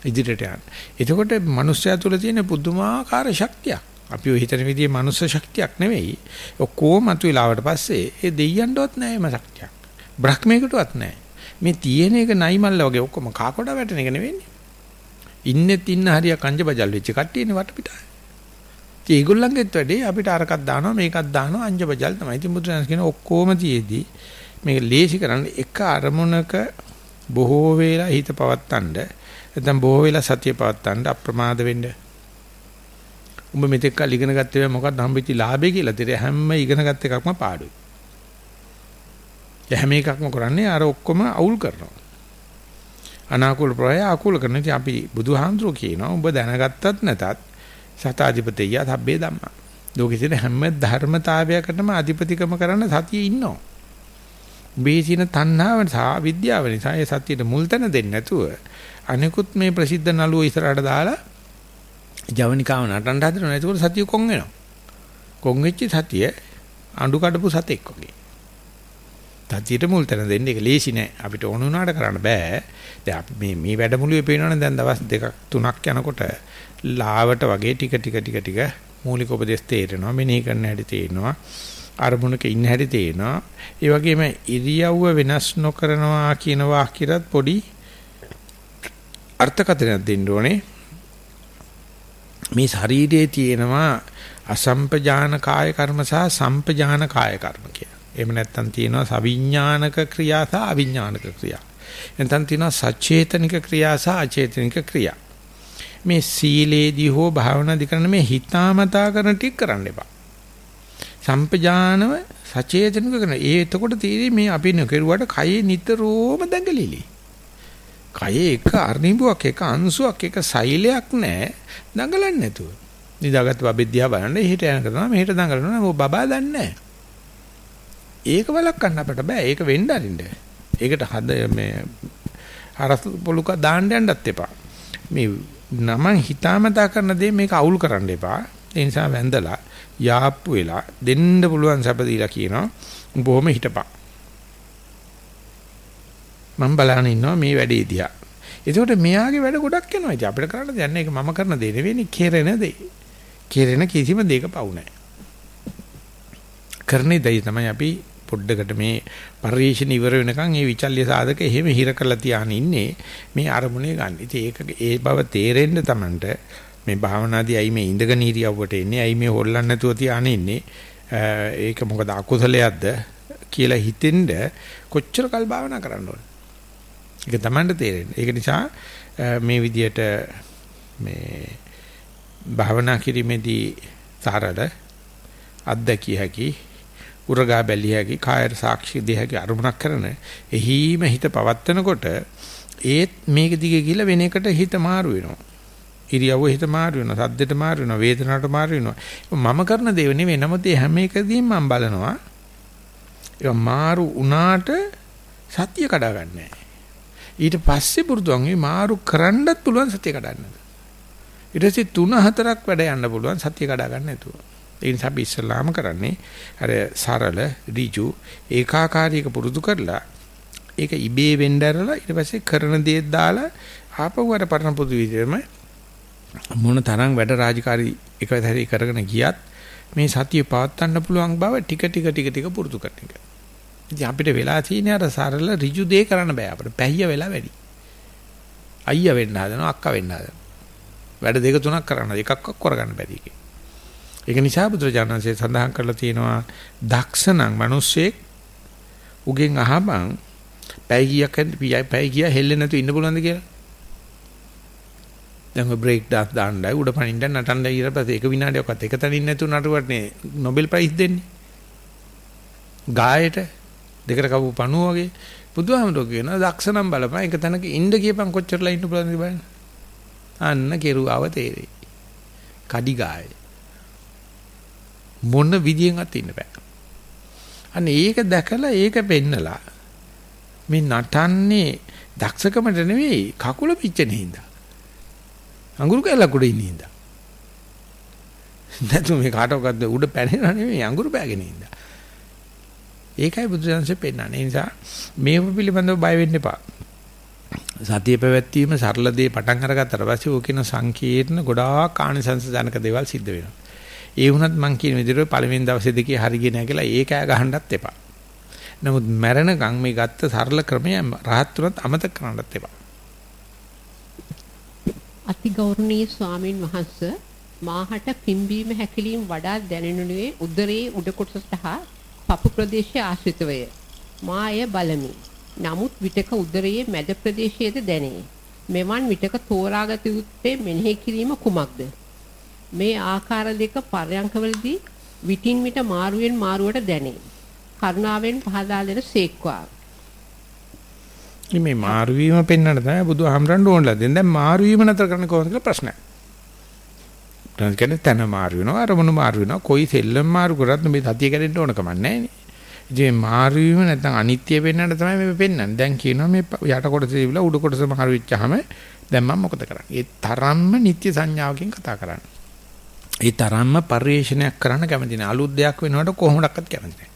ඉදිරියට යන්න. එතකොට මනුස්සයා තුළ තියෙන පුදුමාකාර ශක්තියක්. අපි ඔය හිතන විදිහේ මනුස්ස ශක්තියක් නෙවෙයි. ඔක්කොම අතුලාවට පස්සේ ඒ දෙයියන්ටවත් නැහැ මේ ශක්තියක්. බ්‍රහ්මයකටවත් නැහැ. මේ තියෙන එක නයිමල්ල වගේ ඔක්කොම කාකොඩ වැටෙන එක නෙවෙන්නේ. ඉන්නෙත් ඉන්න හරිය කංජබජල් වෙච්ච කට්ටියනේ වටපිටාය. ඒ ඒගොල්ලන්ගෙත් වැඩේ අපිට අරකක් දානවා මේකක් දානවා අංජබජල් තමයි. ඉතින් බුදුරජාණන් කියන ඔක්කොම තියේදී මේක ලේසි කරන්න එක අරමුණක බොහෝ වේලා හිත පවත්තන්න නැත්නම් බොහෝ වෙලා සතිය පවත්තන්න අප්‍රමාද වෙන්න. උඹ මෙතෙක් කල් ඉගෙන ගත්තේ මොකක්ද හම්බෙච්ච ලාභය කියලා දෙර හැම ඉගෙන ගත්ත එකක්ම පාඩුයි. හැම එකක්ම කරන්නේ අර ඔක්කොම අවුල් කරනවා. අනාකූල ප්‍රය ආකූල කරන ඉතින් අපි බුදුහාමුදුරුවෝ කියනවා උඹ දැනගත්තත් නැතත් සතාධිපතිය තබ්බේ ධම්මා. ලෝකේ තියෙන හැම ධර්මතාවයකටම අධිපතිකම කරන්න සතිය ඉන්නවා. උඹේ තියෙන තණ්හාව සහ විද්‍යාව නිසා ඒ සතියට මුල් තැන දෙන්නේ නැතුව අනිකුත් මේ ප්‍රසිද්ධ නළුව ඉස්සරහට දාලා ජවනිකාව නටන්න හදනවා. ඒකෝට සතිය කොන් වෙනවා. කොන් වෙච්ච සතිය අඬු කඩපු සතෙක් වගේ. තතියට මුල් තැන දෙන්න ඒක ලේසි නෑ. අපිට ඕන වුණාට කරන්න බෑ. දැන් අපි මේ මේ වැඩමුළුවේ පේනවනේ දැන් දවස් දෙකක් තුනක් යනකොට ලාවට වගේ ටික ටික ටික ටික මූලික උපදේශ තේරෙනවා. මෙනෙහි කරන්න හැටි තේරෙනවා. අරමුණක ඉන්න හැටි තේරෙනවා. ඒ වගේම ඉරියව්ව වෙනස් නොකරනවා කියන වාක්‍යයත් පොඩි අර්ථකථනයක් දෙන්න ඕනේ. මේ ශරීරයේ තියෙනවා අසම්පජාන කාය කර්ම සහ සම්පජාන කාය කර්ම කියලා. එහෙම නැත්නම් තියෙනවා සවිඥානික ක්‍රියා සහ අවිඥානික ක්‍රියා. නැත්නම් තියෙනවා සචේතනික ක්‍රියා සහ අචේතනික ක්‍රියා. මේ සීලේදී හෝ භාවනාදී කරන මේ හිතාමතා කරන ටික කරන්න එපා. සම්පජානව සචේතනික කරන. ඒ එතකොට තීරි මේ අපි නෙකරුවට කයේ නිතරම දඟලිලි. කයේ එක අර්ණිබුවක් එක අංශුවක් එක සෛලයක් නැහැ දඟලන්නේ නැතුව. නිදාගත්ත බබෙද්දියා බලන්න එහෙට යන කරනවා මෙහෙට දඟලනවා මොකද බබා දන්නේ නැහැ. ඒක වළක්වන්න අපිට බෑ. ඒක වෙන්න අරින්න. ඒකට හද මේ හරස් පොලුක දාන්න යන්නත් එපා. මේ නමං හිතාමතා කරන දේ මේක අවුල් කරන්න එපා. ඒ නිසා වැඳලා යාප්පු වෙලා දෙන්න පුළුවන් සැප දීලා කියනවා. බොහොම හිටපන්. මම බලන ඉන්නවා මේ වැඩේ දිහා. එතකොට මෙයාගේ වැඩ ගොඩක් යනවා. ඉතින් අපිට කරන්න දෙයක් නැහැ. ඒක මම කරන දේ නෙවෙයි, කෙරෙන දේ. කෙරෙන කිසිම දෙයක පවු නැහැ. කරන්නේ දෙය තමයි අපි පොඩ්ඩකට මේ පරිේශන ඉවර වෙනකන් මේ විචල්්‍ය සාධක එහෙම හිර කරලා තියාගෙන ඉන්නේ මේ අරමුණේ ගන්න. ඉතින් ඒක ඒ බව තේරෙන්න තමන්ට මේ භාවනාදී ඇයි මේ ඉඳගෙන ඉරියව්වට එන්නේ? ඇයි මේ හොල්ලන්න නැතුව තියාගෙන ඉන්නේ? ඒක මොකද අකුසලයක්ද කියලා හිතෙන්න කොච්චර කල් භාවනා කරන්න ඕන. ඒක තමන්ට තේරෙන්නේ. ඒක නිසා මේ විදියට මේ භාවනා කිරීමේදී සාරද අත්දැකිය හැකි උරගා බැලිය හැකි කායර සාක්ෂි දෙය හැකි අරුමුණක් කරන එහිම හිත පවත්නකොට ඒත් මේක දිගේ ගිහිල්ලා වෙන එකට හිත මාරු වෙනවා. ඉරියව්ව හිත මාරු වෙනවා, සද්දෙට මාරු වෙනවා, වේදනාවට මාරු වෙනවා. මම කරන දේව නෙවෙයි. නමුත් මේ හැම එකදීම මම බලනවා. ඒක මාරු වුණාට සත්‍ය කඩා ගන්නෑ. ඊට පස්සේ පුරුදුන් මේ මාරු කරන්නත් පුළුවන් සත්‍ය කඩන්න. ඊට පස්සේ තුන හතරක් වැඩ යන්න පුළුවන් සත්‍ය කඩා ගන්න නැතුව. ඒ නිසා අපි ඉස්සලාම කරන්නේ අර සරල ඍජු ඒකාකාරීක පුරුදු කරලා ඒක ඉබේ වෙන්න ඇරලා ඊට පස්සේ කරන දේ දාලා ආපහු අර පරණ පුදු විදිහම මොන තරම් වැඩ රාජකාරී එකතරී කරගෙන ගියත් මේ සතිය පවත්වන්න පුළුවන් බව ටික ටික ටික ටික පුරුදු කරන එක. ඉතින් අපිට වෙලා තියෙන අර සරල ඍජු දේ කරන්න බෑ අපිට. පැහිය වෙලා වැඩි. අයියා වෙන්න හදනවා අක්කා වෙන්න හදනවා. වැඩ දෙක තුනක් කරන්න එකක්වත් කරගන්න බැරි එකේ. ඒක නිසා බුදුරජාණන්සේ සඳහන් කරලා තියෙනවා දක්ෂණං මිනිස්සෙක් උගෙන් අහපන් පැය කීයක් පැය කීය හෙල්ලෙන්නේ නැතුව ඉන්න පුළුවන්ද කියලා. දැන් ඔය බ්‍රේක් ඩාන්ස් දාන්නයි උඩ පනින්න නටන්න ඊට පස්සේ එක විනාඩියක්වත් එක තැනින් නැතුව නටුවට නේ නොබෙල් ප්‍රයිස් දෙන්නේ. ගායට දෙකට කවු පණුව වගේ බුදුහාමුදුරුවෝ කියනවා දක්ෂණම් බලපන් එක තැනක ඉන්න කියපන් කොච්චරලා ඉන්න පුළුවන්ද බලන්න. අන්න කෙරුවාව තේරෙයි. කඩි ගායේ මොන විදියෙන්වත් ඉන්න බෑ. අන්න ඒක දැකලා ඒක පෙන්නලා මේ නටන්නේ දක්ෂකමට නෙවෙයි කකුල පිච්චෙන හින්දා. අඟුරු කැලක් උඩ ඉන්න හින්දා. නැතු මේ කාටවත් උඩ පැනෙනා නෙවෙයි අඟුරු පෑගෙන හින්දා. ඒකයි බුදුසසුනේ පෙන්නන්නේ. ඒ නිසා මේව පිළිබඳව බය වෙන්න එපා. සතිය පැවැත්වීම සරල දේ පටන් අරගත්තට පස්සේ ඕකින සංකීර්ණ ගොඩාක් ආනිසංස ජනක දේවල් සිද්ධ වෙනවා. ඒ වුණත් මං කියන විදිහට පළවෙනි දවසේ දෙකේ හරියන්නේ නැහැ කියලා ඒක ඈ ගහන්නත් එපා. නමුත් මැරෙනකන් මේ ගත්ත සරල ක්‍රමය රහත් තුනත් අමතක කරන්නත් එපා. අතිගෞරවනීය ස්වාමින් වහන්සේ මාහට පිම්බීම හැකිලිම වඩා දැනෙනුනේ උදරයේ උඩ කොටසට හා පපු ප්‍රදේශයේ ආශ්‍රිතවය. මාය බලමි. නමුත් විටක උදරයේ මැද ප්‍රදේශයේද දැනේ. මෙවන් විටක තෝරාගත යුත්තේ මෙනෙහි කිරීම කුමක්ද? මේ ආකාර දෙක පර්යංකවලදී විටින් විට මාරුවෙන් මාරුවට දැනේ. කරුණාවෙන් පහදා දෙන සේක්වා. මේ මාරු වීම පෙන්වන්න තමයි බුදුහාමරන්න ඕනලා දෙන්න. දැන් මාරු වීම නතර කරන්න කොහොමද කියලා ප්‍රශ්නයක්. දැන් කියන්නේ තන මාරු වෙනවා අරමුණු මාරු වෙනවා කොයි සෙල්ලම් මාරු කරත් මේ සතිය කැඩෙන්න ඕන කමක් නැහැ නේ. ඉතින් මාරු වීම නැත්නම් අනිත්‍ය වෙන්නට තමයි මේ පෙන්වන්නේ. දැන් කියනවා මේ යට කොටස තිබිලා උඩ කොටස මාරු වෙච්චාම දැන් මම මොකද කරන්නේ? ඒ තරම්ම නිත්‍ය සංඥාවකින් කතා කරන්නේ. ඒ තරම්ම පරිේශනයක් කරන්න කැමති නැහැ. අලුත් දෙයක් වෙනවට කොහොමඩක්වත් කැමති නැහැ.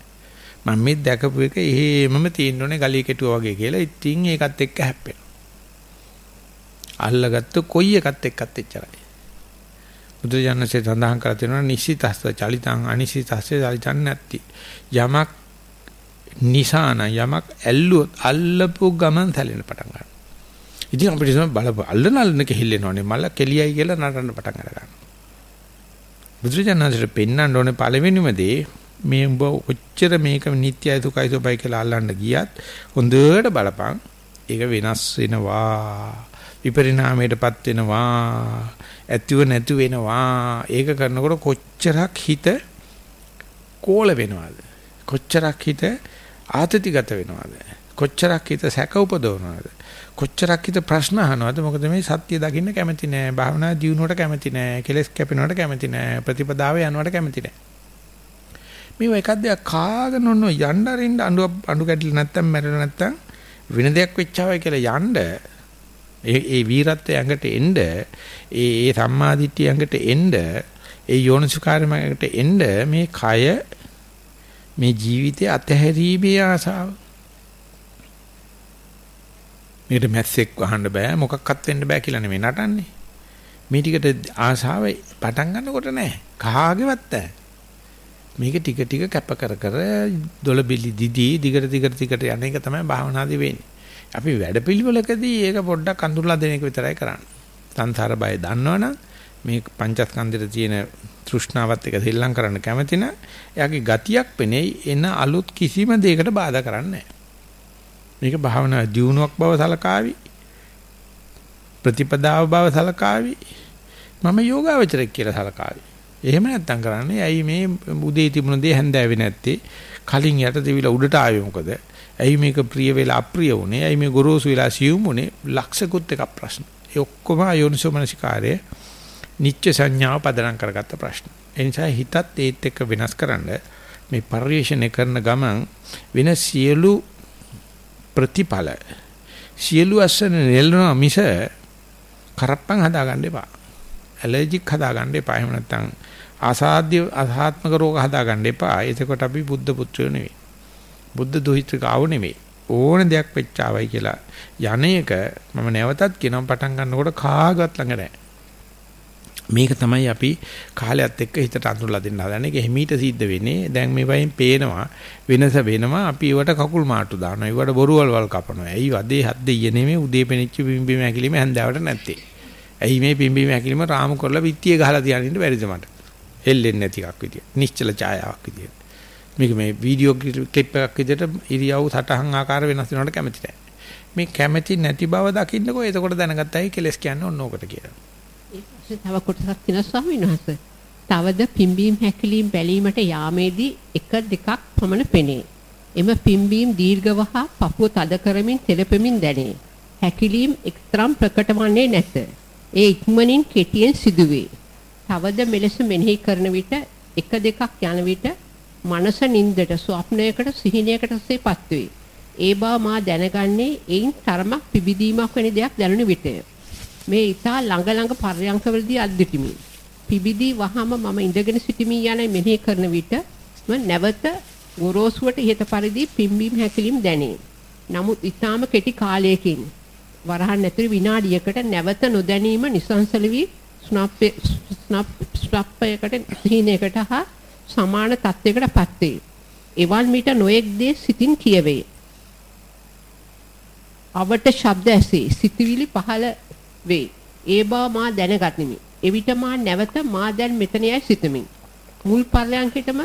මම මේ දැකපු එක එහෙමම තියෙන්න ඕනේ ගලිය කෙටුවා වගේ කියලා. ඉතින් ඒකත් එක්ක හැප්පෙනවා. අල්ලගත්ත කොයි එකත් එක්කත් එච්චරයි. බුදුජානකසේ සඳහන් කර තියෙනවා නිසිතස්ස චලිතං අනිසිතස්ස චලිතං නැත්ති. යමක් නිසාන යමක් ඇල්ලුවොත් අල්ලපු ගමන් සැලෙන පටන් ගන්නවා. ඉතින් අපිට සම බල අල්ලන අල්ලන කෙහිල්ලෙනවනේ මල කෙලියයි කියලා නටන්න පටන් අර ගන්නවා. බුදුජානකසේ පෙන්වන්න ඕනේ පළවෙනිම දේ මේ උඹ ඔච්චර මේක නිට්ටයයි දුකයි සුබයි කියලා අල්ලන්න ගියත් හොඳට බලපන් ඒක වෙනස් වෙනවා විපරිණාමයටපත් වෙනවා ඇතිව නැති වෙනවා. ඒක කරනකොට කොච්චරක් හිත කෝල වෙනවද? කොච්චරක් හිත ආතතිගත වෙනවද? කොච්චරක් හිත සැක උපදවනවද? කොච්චරක් හිත ප්‍රශ්න අහනවද? මොකද මේ සත්‍ය දකින්න කැමති නෑ. භාවනා දියුණුවට කැමති නෑ. කෙලස් කැපෙනවට කැමති නෑ. ප්‍රතිපදාව යනවට කැමති නෑ. මේ එකක් දෙයක් කාගෙන ඔන්න යන්න අරින්න අඬු අඬු කැඩිලා නැත්තම් මැරෙලා නැත්තම් වෙන දෙයක් වෙච්චාවයි කියලා යන්න ඒ ඒ වීරත්වය ඇඟට එන්න ඒ ඒ සම්මාදිට්ඨිය ඇඟට එන්න ඒ යෝනිසුකාරමකට එන්න මේ කය මේ ජීවිතය අතහැරීමේ ආසාව. මේකට මැස්සෙක් වහන්න බෑ මොකක්වත් වෙන්න බෑ කියලා නෙමෙයි නටන්නේ. මේ ටිකට ආසාව පටන් ගන්නකොට නෑ. කහාගේවත් නැහැ මේක ටික ටික කැප කර කර දොළ බිලි දිදී දිගට දිගට දිගට යන එක තමයි භාවනාදී වෙන්නේ. අපි වැඩපිළිවෙලකදී ඒක පොඩ්ඩක් අඳුරලා දෙන එක විතරයි කරන්නේ. සංසාර බය දන්නවනම් මේ පංචස්කන්ධෙට තියෙන තෘෂ්ණාවත් එක සෙල්ලම් කරන්න කැමති නම් එයාගේ ගතියක් පෙනෙයි එන අලුත් කිසිම දෙයකට බාධා කරන්නේ මේක භාවනා දියුණුවක් බව සලකාවි. ප්‍රතිපදාව බව සලකාවි. මම යෝගාවචරයක් කියලා සලකාවි. එහෙම නැත්තම් කරන්නේ ඇයි මේ උදේ තිබුණ දේ හැන්දෑවේ නැත්තේ? කලින් යට දෙවිලා උඩට ආවේ මොකද? ඇයි මේක ප්‍රිය වෙලා අප්‍රිය වුනේ? ඇයි මේ ගොරෝසු වෙලා සියුම් වුනේ? ලක්ෂකුත් එකක් ප්‍රශ්න. ඒ ඔක්කොම අයෝනිසෝමනසිකාරය නිච්ච සංඥාව පදනම් කරගත්ත ප්‍රශ්න. ඒ නිසා හිතත් ඒත් එක්ක වෙනස්කරන මේ පරිශ්‍රණය කරන ගමන් වෙන සියලු ප්‍රතිඵල සියලු අසන නෙල්නවා මිස කරප්පන් හදාගන්න එපා. ඇලර්ජික් හදාගන්න එපා. එහෙම නැත්නම් ආසාද්‍ය අසාත්මක රෝග හදාගන්න එපා. එතකොට අපි බුද්ධ පුත්‍රයෝ නෙවෙයි. බුද්ධ දෝහිත්‍රිකාව නෙවෙයි. ඕන දෙයක් වෙච්චාවයි කියලා යන්නේක මම නැවතත් කියනවා පටන් ගන්නකොට කාගවත් ළඟ නැහැ. මේක තමයි අපි කාලයත් එක්ක හිතට අඳුරලා දෙන්න හදන්නේ. ඒක හිමීට සිද්ධ වෙන්නේ. දැන් මේ වයින් පේනවා වෙනස වෙනවා. අපි ඒවට කකුල් මාට්ටු දානවා. ඒවට බොරුවල් වල් කපනවා. ඇයි වදේ හත් දෙයිය නෙමෙයි උදේ පෙනිච්ච බිම්බිම ඇකිලිම හැන්දාවට නැත්තේ. ඇයි මේ පිම්බීම හැකිලිම රාමු කරලා පිටිය ගහලා තියන්න බැරිද මට? එල්ලෙන්නේ නැති එකක් විදියට. නිශ්චල ඡායාවක් විදියට. මේක මේ වීඩියෝ ක්ලිප් එකක් විදියට ඉරියව් සටහන් ආකාර වෙනස් වෙනවට කැමති නැහැ. මේ කැමති නැති බව දකින්නකෝ එතකොට දැනගත්තයි කෙලස් කියන්නේ ඔන්න ඕකට කියලා. ඒ තව කොටසක් තියෙනවා ස්වාමීන් වහන්සේ. තවද පිම්බීම් හැකිලීම් බැලීමට යාමේදී එක දෙකක් පමණ පෙනේ. එම පිම්බීම් දීර්ඝව හා පපුව තද කරමින් තෙලපෙමින් දැනේ. හැකිලීම් එක්තරම් ප්‍රකට වන්නේ නැත. ඒ ඉක්මනින් කෙටියෙන් සිදුවේ. තවද මෙලෙස මෙනෙහි කරන විට එක දෙකක් යන විට මනස නින්දට ස්වප්නයකට සිහිනයකටසේපත් වේ. ඒ බව මා දැනගන්නේ එයින් තරමක් පිබිදීමක් වෙන දෙයක් දැනුන විටය. මේ ඊතා ළඟ ළඟ පර්යංකවලදී අද්දිටිමි. පිබිදී වහම මම ඉඳගෙන සිටිමි යන මෙනෙහි කරන විට මම නැවත ගොරෝසුවට ඉහත පරිදි පිම්බීම් හැකිලිම් දැනේ. නමුත් ඊටාම කෙටි කාලයකින් වරහන් ඇතුළු විනාඩියකට නැවත නොදැනීම නිසංසල වී ස්නප් ස්නප්යකට සිහිනයකට හා සමාන තත්යකටපත් වේ. එවන් මිට නොයෙක් දේ සිතින් කියවේ. අවට ශබ්ද ඇසේ සිතවිලි පහළ වේ. ඒ බව මා දැනගතිමි. එවිට මා නැවත මා දැන් මෙතනයි සිතමි. මුල් පර්යන්කිටම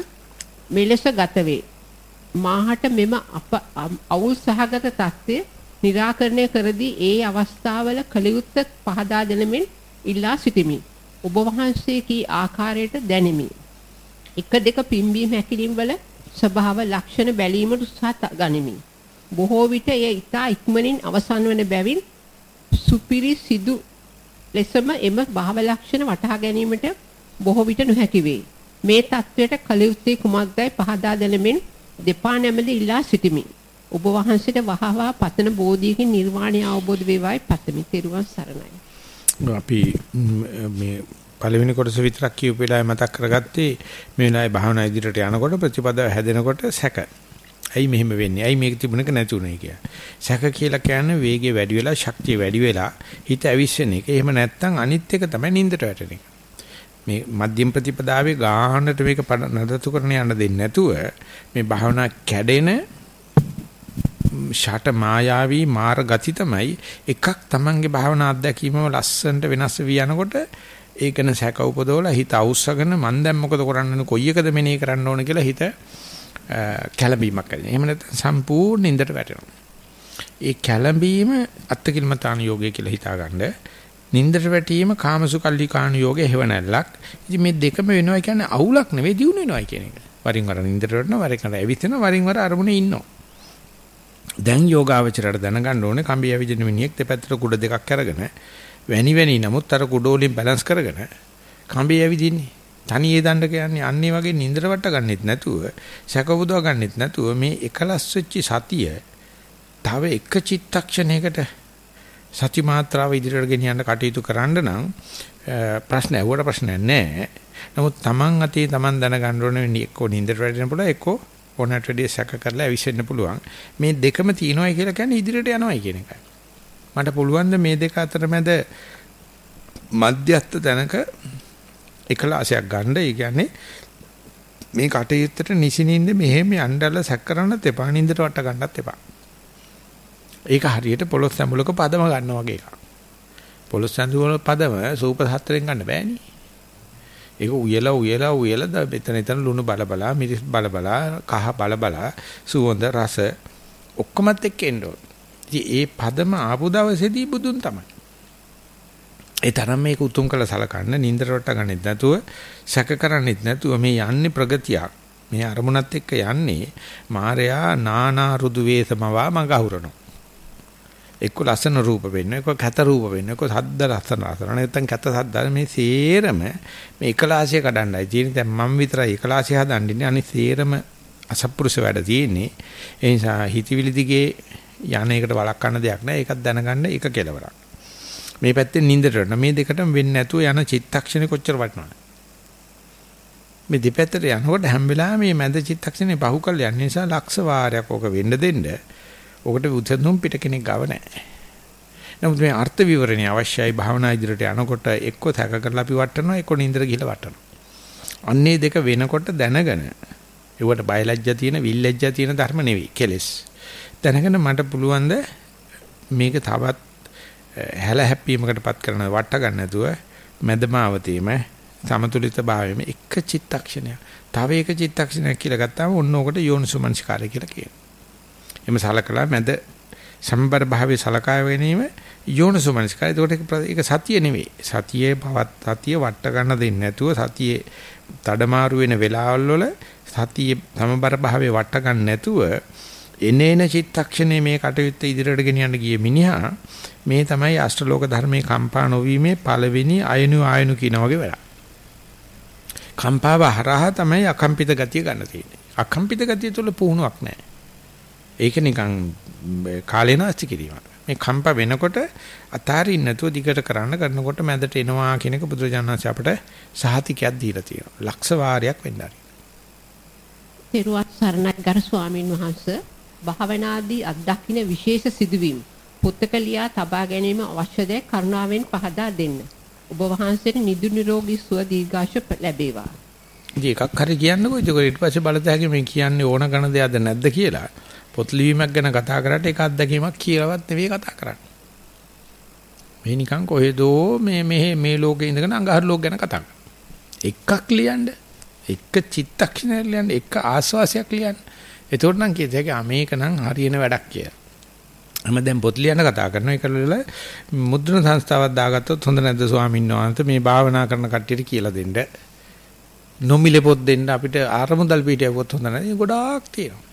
මෙලෙස ගත වේ. මාහට මෙම අප අවුල් සහගත තත්ත්වය निराකරණය කරදී ඒ අවස්ථාවල කලියුත්ත පහදා දෙනමින් ඉල්ලා සිටිමි. ඔබ වහන්සේ කී ආකාරයට දැනෙමි. එක දෙක පිම්බීම හැකිලිම් වල ස්වභාව ලක්ෂණ බැලීමට උත්සාහ ගනිමි. බොහෝ විට එය ඊතා ඉක්මනින් අවසන් වන බැවින් සුපිරි සිදු ලෙසම එම භාව ලක්ෂණ වටහා ගැනීමට බොහෝ විට නොහැකි වේ. මේ தത്വයට කලියුත්තේ කුමක්දයි පහදා දෙනමින් දෙපා නැමෙලි ඉල්ලා සිටිමි. ඔබ වහන්සේට වහවා පතන බෝධියකින් නිර්වාණය අවබෝධ වේවායි පතමි. තෙරුවන් සරණයි. අපි මේ පළවෙනි කොටස විතරක් කියූප වෙලාවේ මතක් කරගත්තේ මේ වෙලාවේ භාවනා ඉදිරියට යනකොට ප්‍රතිපදාව හැදෙනකොට සැක. ඇයි මෙහෙම වෙන්නේ? ඇයි මේක තිබුණක නැතුනේ කියලා. සැක කියලා කියන්නේ වේගය වැඩි වෙලා ශක්තිය වැඩි වෙලා හිත ඇවිස්සෙන එක. එහෙම නැත්නම් අනිත් එක තමයි නින්දට වැටෙන එක. මේ මධ්‍යම ප්‍රතිපදාවේ ගාහනට මේක නඩත්තු කරන යන්න දෙන්නේ නැතුව මේ භාවනා කැඩෙන ෂට මායාවී මාර ගති තමයි එකක් Tamange භාවනා අත්දැකීමම ලස්සනට වෙනස් වී යනකොට ඒකන සැක උපදවලා හිත අවුස්සගෙන මන් දැන් මොකද කරන්න කොයි එකද මෙනේ කරන්න ඕන කියලා හිත කැළඹීමක් කරනවා. එහෙම නැත්නම් සම්පූර්ණ ඉන්දට වැටෙනවා. ඒ කැළඹීම අත්කිලමතාන යෝගය කියලා හිතාගන්න. නින්දට වැටීම කාමසුකල්ලි කාණ යෝගය හේව නැල්ලක්. ඉතින් මේ දෙකම වෙනවා කියන්නේ අවුලක් නෙවෙයි දියුණු වෙනවා කියන එක. වරින් වර නින්දට වැටෙනවා වරින් වර ඇවිස්සෙනවා වරින් වර අරමුණේ ඉන්නවා. දැන් යෝගාවචරයට දැනගන්න ඕනේ කම්බි ඇවිදින මිනිහෙක් දෙපැත්තට කුඩ දෙකක් අරගෙන වැනි වැනි නමුත් අර කුඩ වලින් බැලන්ස් කරගෙන කම්බි ඇවිදින්නේ. තනියේ දණ්ඩ කියන්නේ අන්නේ වගේ නින්දර වට ගන්නෙත් නැතුව සැකපුදව ගන්නෙත් නැතුව මේ එකලස් වෙච්ච සතිය තව එක චිත්තක්ෂණයකට සති මාත්‍රාව ඉදිරියට ගෙනියන්න කටයුතු කරන්න නම් ප්‍රශ්න ඇහුවට ප්‍රශ්නයක් නැහැ. නමුත් Taman අතේ Taman දැනගන්න ඕනේ එක්කෝ නින්දට වැටෙන්න පුළුවන් එක්කෝ ඕනට වැඩිය සැක කරලා ඇවිස්සෙන්න පුළුවන්. මේ දෙකම තියෙනවායි කියලා කියන්නේ ඉදිරියට යනවායි කියන එකයි. මට පුළුවන් මේ දෙක අතර මැද මධ්‍යස්ථ තැනක එකලාසයක් ගන්න. ඒ කියන්නේ මේ කටයුත්තට නිසිනින්ද මෙහෙම යන්නදලා සැක කරන්නත් එපා නින්දට වට ගන්නත් එපා. ඒක හරියට පොලොස් සම්බුලක පදම ගන්නවා වගේ එකක්. පොලොස් සම්බුලක පදම සූපර් හතරෙන් ගන්න බෑනේ. ඒක උයලා උයලා උයලා මෙතන එතන ලුණු බල බලා මිරිස් බල බලා කහ බල බලා සුවඳ රස ඔක්කොමත් එක්ක එන්න ඕන. ඉතින් ඒ පදම ආපු දවසේදී බුදුන් තමයි. ඒ තරම් මේක උතුම් කළ සලකන්න නින්දර වට ගන්නෙත් නැතුව සැක කරන්නෙත් නැතුව මේ යන්නේ ප්‍රගතියක්. මේ අරමුණත් එක්ක යන්නේ මායයා නානා රුදු වේසමවා මඟ අහුරනවා. එක්ක ලස්සන රූප වෙන්න, එක්ක කැත රූප වෙන්න, එක්ක සද්ද ලස්සන ලස්සන. නැත්නම් කැත සද්ද මේ සේරම මේ එකලාසිය කඩන්නයි තියෙන්නේ. දැන් මම විතරයි එකලාසිය හදන්නේ. අනිත් සේරම අසත්පුරුෂ වැඩ තියෙන්නේ. ඒ නිසා හිතවිලි දිගේ යන්නේකට වළක්වන්න දෙයක් නැහැ. ඒකත් දැනගන්න එක කෙලවරක්. මේ පැත්තෙන් නින්දට යන මේ දෙකටම වෙන්නේ නැතුව යන චිත්තක්ෂණේ කොච්චර වටිනවද? මේ දෙපැත්තට යනකොට හැම වෙලාවෙම මේ මැද චිත්තක්ෂණේ පහු කරලා යන නිසා ලක්ෂ වාරයක් ඕක වෙන්න දෙන්න ඔකට උත්සන්තුම් පිට කෙනෙක් ගාව නැහැ. නමුත් මේ අර්ථ විවරණය අවශ්‍යයි භාවනා ඉදිරියට යනකොට එක්ක තැක කරලා අපි වටනවා එක්ක නින්දර ගිහලා වටනවා. අන්නේ දෙක වෙනකොට දැනගෙන ඒවට බයලජ්ජා තියෙන විල්ලජ්ජා තියෙන ධර්ම නෙවෙයි කෙලස්. දැනගෙන මට පුළුවන් මේක තවත් හැල හැප්පීමකටපත් කරන වට ගන්න නැතුව මැදමාවතීම සමතුලිත භාවයේම එක චිත්තක්ෂණයක් තව එක චිත්තක්ෂණයක් කියලා ගත්තාම ඔන්න ඕකට යෝනිසුමනස්කාරය කියලා කියනවා. එම සලකලා මැද සම්බර භාවයේ සලකා ගැනීම යෝනිසෝමනස්කාරය. ඒකට ඒක සතිය නෙවෙයි. සතියේ පවත් සතිය වට ගන්න දෙන්නේ නැතුව සතියේ තඩමාරු වෙන වෙලාවල් වල සතියේ සමබර භාවයේ වට ගන්න නැතුව එනේන චිත්තක්ෂණේ මේ කටයුත්ත ඉදිරියට ගෙනියන්න ගියේ මිනිහා මේ තමයි අෂ්ටලෝක ධර්මයේ කම්පා නොවීමේ පළවෙනි අයනු ආයනු කියන වගේ වැඩ. කම්පාව හරහා තමයි අකම්පිත ගතිය ගන්න තියෙන්නේ. අකම්පිත ගතිය තුළ පුහුණුවක් නැහැ. ඒක නිකන් කාලේ නාස්ති කිරීමක්. මේ කම්ප වෙනකොට අතාරින්න නැතුව දිගට කරන්න කරනකොට මැදට එනවා කියන එක බුදුරජාණන්සේ අපට සහතිකයක් දීලා තියෙනවා. ලක්ෂ වාරයක් වෙන්න ආරි. තෙරුවත් සරණයි ගරු ස්වාමින් වහන්සේ භාවනාදී අත්දකින්න විශේෂ සිදුවීම් පුත්තක ලියා තබා ගැනීම අවශ්‍යද කරුණාවෙන් පහදා දෙන්න. ඔබ වහන්සේට නිදු නිරෝගී සුව දීර්ඝාෂ ලැබේවා. ඉතින් එකක් හරි කියන්නකෝ ඒක ඊට පස්සේ බලතැගේ මේ කියන්නේ ඕන ගණ දෙයක්ද නැද්ද කියලා. පොත් ලිවීමක් ගැන කතා කරාට ඒක අත්දැකීමක් කියලාවත් නෙවෙයි කතා කරන්නේ. මේ නිකන් කොහෙදෝ මේ මේ මේ ලෝකේ ඉඳගෙන අඟහරු ලෝක ගැන කතා එකක් ලියන්න. එක චිත්තක්ෂණයක් ලියන්න. එක ආස්වාසයක් ලියන්න. එතකොට නම් කියත හැකි මේක නම් හරියන වැඩක් කියලා. මම දැන් පොත් ලියන්න කතා කරනවා ඒකවල මුද්‍රණ සංස්ථාවක් දාගත්තොත් හොඳ නැද්ද ස්වාමීන් වහන්සේ මේ භාවනා කරන කට්ටියට කියලා දෙන්න. නොමිලේ පොත් දෙන්න අපිට ආරමුදල් පිටියවොත් හොඳ නැහැ. ගොඩාක් තියෙනවා.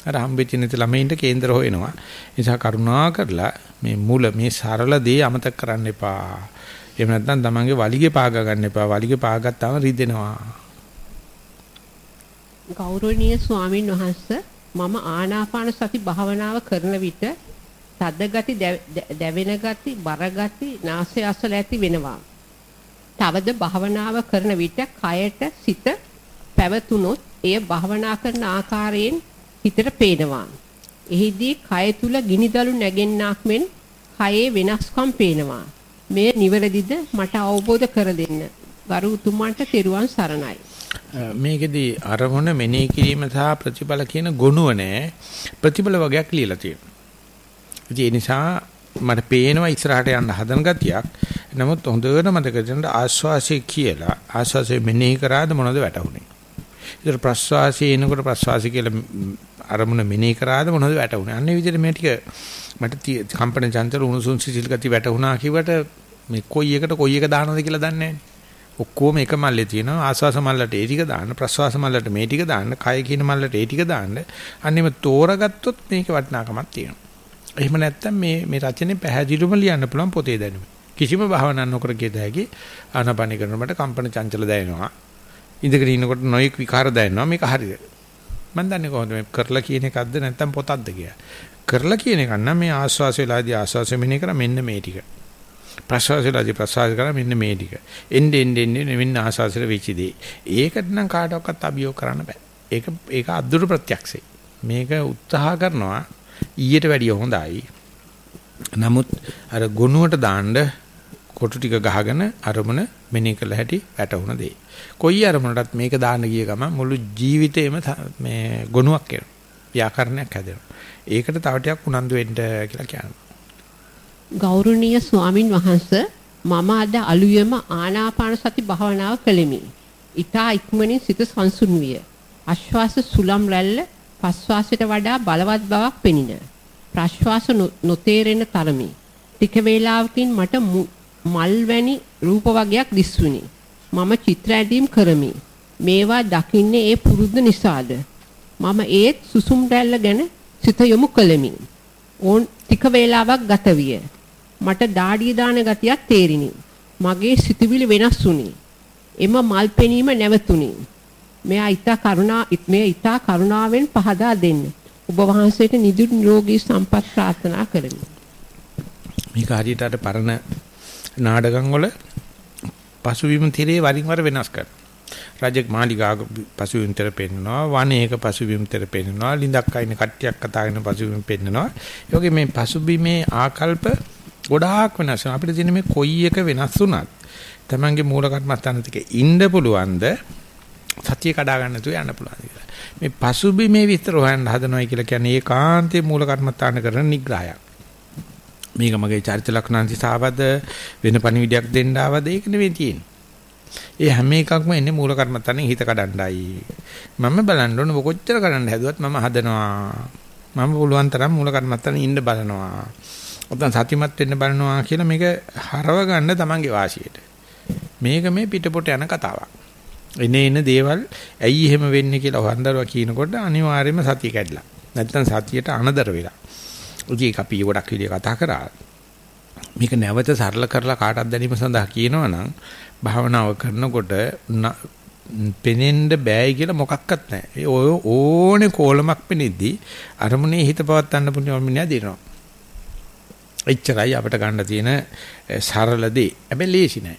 අර හම්බෙච්ච නැති ළමයින්ට කේන්දර හොයනවා. නිසා කරුණා කරලා මේ මුල මේ සරල දේ අමතක කරන්න එපා. එහෙම නැත්නම් තමන්ගේ වලිගේ පාග ගන්න එපා. වලිගේ පාගත්තාම රිදෙනවා. ගෞරවනීය ස්වාමින් වහන්සේ මම ආනාපාන සති භාවනාව කරන විට තද ගති දැවෙන ගති බර ගති නාසය අසල ඇති වෙනවා. තවද භාවනාව කරන විට කයට සිත පැවතුනොත් එය භාවනා කරන ආකාරයෙන් හිතට පේනවා. එහිදී කය තුල ගිනිදළු නැගෙන්නක් මෙන් කයේ වෙනස්කම් පේනවා. මෙය නිවැරදිද මට අවබෝධ කර දෙන්න. ගරු උතුමන්ට තෙරුවන් සරණයි. මේකෙදි අරමුණ මෙනෙහි කිරීම සහ ප්‍රතිඵල කියන ගුණුව නැහැ. ප්‍රතිඵල වගේක් ලියලා තියෙනවා. ඒ නිසා මට පේනවා ඉස්සරහට යන්න හදන ගතියක්. නමුත් හොඳට මතක තියාගන්න ආස්වාසිය කියලා ආස්වාසිය මෙනෙහි කරාද මොනවද වැටුනේ. ඒතර ප්‍රස්වාසයේ එනකොට ප්‍රස්වාසය කියලා අරමුණ මෙනෙහි කරාද මොනවද වැටුනේ. අන්නේ විදිහට මේ ටික මට කම්පන චංචල උණුසුම් සිසිල් ගති වැටුණා කිව්වට මේ කොයි එකට කොයි එක දානවද කියලා දන්නේ ඔක්කොම එක මල්ලේ තියෙනවා. ආස්වාස මල්ලට ඒ ටික දාන්න ප්‍රස්වාස මල්ලට මේ ටික දාන්න කය කියන මල්ලට ඒ ටික දාන්න. අන්නේම තෝරගත්තොත් මේක වටිනාකමක් තියෙනවා. එහෙම නැත්නම් මේ මේ රචනයේ පැහැදිලිවම ලියන්න පුළුවන් පොතේ දැනුම. කිසිම භාවනා නොකර කියද හැකි ආනාපාන කරනකොට කම්පන චංචල දැනෙනවා. ඉඳගෙන ඉන්නකොට නොයෙක් විකාර දැනෙනවා. මේක හරිද මම දන්නේ කොහොමද? මේ කරලා කියන එකක්ද නැත්නම් පොතක්ද කියලා. කරලා කියන එක නම් මේ ආස්වාස වෙලාදී ආස්වාස මෙනේ කර මෙන්න මේ ටික. ප්‍රසවාස වෙලාදී ප්‍රසවාස කර මෙන්න මේ ටික. එන්න එන්න එන්න මෙන්න ආස්වාසෙට වෙච්ච දේ. ඒකට නම් කාටවත් අභියෝග කරන්න බෑ. ඒක ඒක අද්දුරු ප්‍රත්‍යක්ෂේ. මේක උත්සාහ කරනවා ඊට වැඩිය හොඳයි. නමුත් අර ගුණුවට දාන්න කොටු ටික ගහගෙන අරමුණ මෙනේ කළ හැටි වැටුණ දෙයි. කොයි අරමුණටත් මේක දාන්න ගිය ගමන් මුළු ජීවිතේම මේ ගුණයක් එනවා. ව්‍යාකරණයක් හැදෙනවා. ඒකට තව ටිකක් උනන්දු වෙන්න කියලා කියනවා. ගෞරවනීය ස්වාමින් වහන්සේ මම අද අලුයම ආනාපාන සති භාවනාව කළෙමි. ඊටා ඉක්මනින් සිත සංසුන් විය. ආශ්වාස සුලම් රැල්ල ප්‍රශ්වාසයට වඩා බලවත් බවක් පෙනින. ප්‍රශ්වාස නොතේරෙන තරමි. ටික වේලාවකින් මට මල් වැනි රූප වර්ගයක් දිස්වුනි. මම චිත්‍ර ඇඳීම් කරමි. මේවා දකින්නේ ඒ පුරුද්ද නිසාද? මම ඒත් සුසුම් රැල්ල ගැන සිත යොමු කළෙමි. ඕන් ටික වේලාවක් ගත විය. මට දාඩිය දාන ගතියක් තේරිණි. මගේ සිතුවිලි වෙනස් වුණි. එම මල් පෙනීම නැවතුණි. මෙයා ඊතා කරුණා මේ ඊතා කරුණාවෙන් පහදා දෙන්න. ඔබ වහන්සේට නිදුක් නිරෝගී සම්පත් ප්‍රාර්ථනා කරමි. මේක හරියට අර පරණ නාටකම් වල පසුබිම තිරේ වරින් වර වෙනස් කරනවා. රජෙක් මාලිගාවක පසුබිම්තර පෙන්නනවා වනයේක පසුබිම්තර පෙන්නනවා ලිඳක් අයින කට්ටියක් කතා කරන පසුබිම් පෙන්නනවා ඒ වගේ මේ පසුබිමේ ආකල්ප ගොඩාක් වෙනස් වෙනවා අපිට තියෙන මේ කොයි එක වෙනස් වුණත් Tamange මූල කර්මස්ථාන ටික ඉන්න පුළුවන්ද සතිය කඩා ගන්න නැතුව යන්න පුළුවන් කියලා මේ පසුබිමේ විස්තර හොයන්න හදනවා කියලා කියන්නේ ඒකාන්තයේ මූල කර්මස්ථාන කරන නිග්‍රහයක් මේක මගේ චරිත ලක්ෂණන්ති සාවද වෙන පණිවිඩයක් දෙන්න ආවද ඒක නෙවෙයි තියෙන්නේ ඒ හැම එකක්ම එන්නේ මූල කර්මත්තන්නේ හිත කඩන්නයි. මම බලන්න ඕන කොච්චර කරන්න හැදුවත් මම හදනවා. මම පුළුවන් තරම් මූල කර්මත්තන්නේ ඉන්න බලනවා. ඔතන සතිමත් වෙන්න බලනවා කියලා මේක හරව ගන්න තමන්ගේ වාසියට. මේක මේ පිටපොට යන කතාවක්. එනේ එන දේවල් ඇයි එහෙම වෙන්නේ කියලා හොඳරව කියනකොට අනිවාර්යයෙන්ම සතිය කැඩලා. නැත්තම් සතියට අනදර වෙලා. උජී අපි ගොඩක් විදිය කතා කරා. මේක නැවත සරල කරලා කාටවත් දැනීම සඳහා කියනවනම් භාවනාව කරනකොට පෙනෙන්න බෑයි කියලා මොකක්වත් නැහැ. ඔය ඕනේ කෝලමක් පෙනෙද්දී අරමුණේ හිත පවත්වන්න පුළුවන් මිනිහා දිනනවා. එච්චරයි අපිට ගන්න තියෙන සරල දේ. හැබැයි ලේසි නෑ.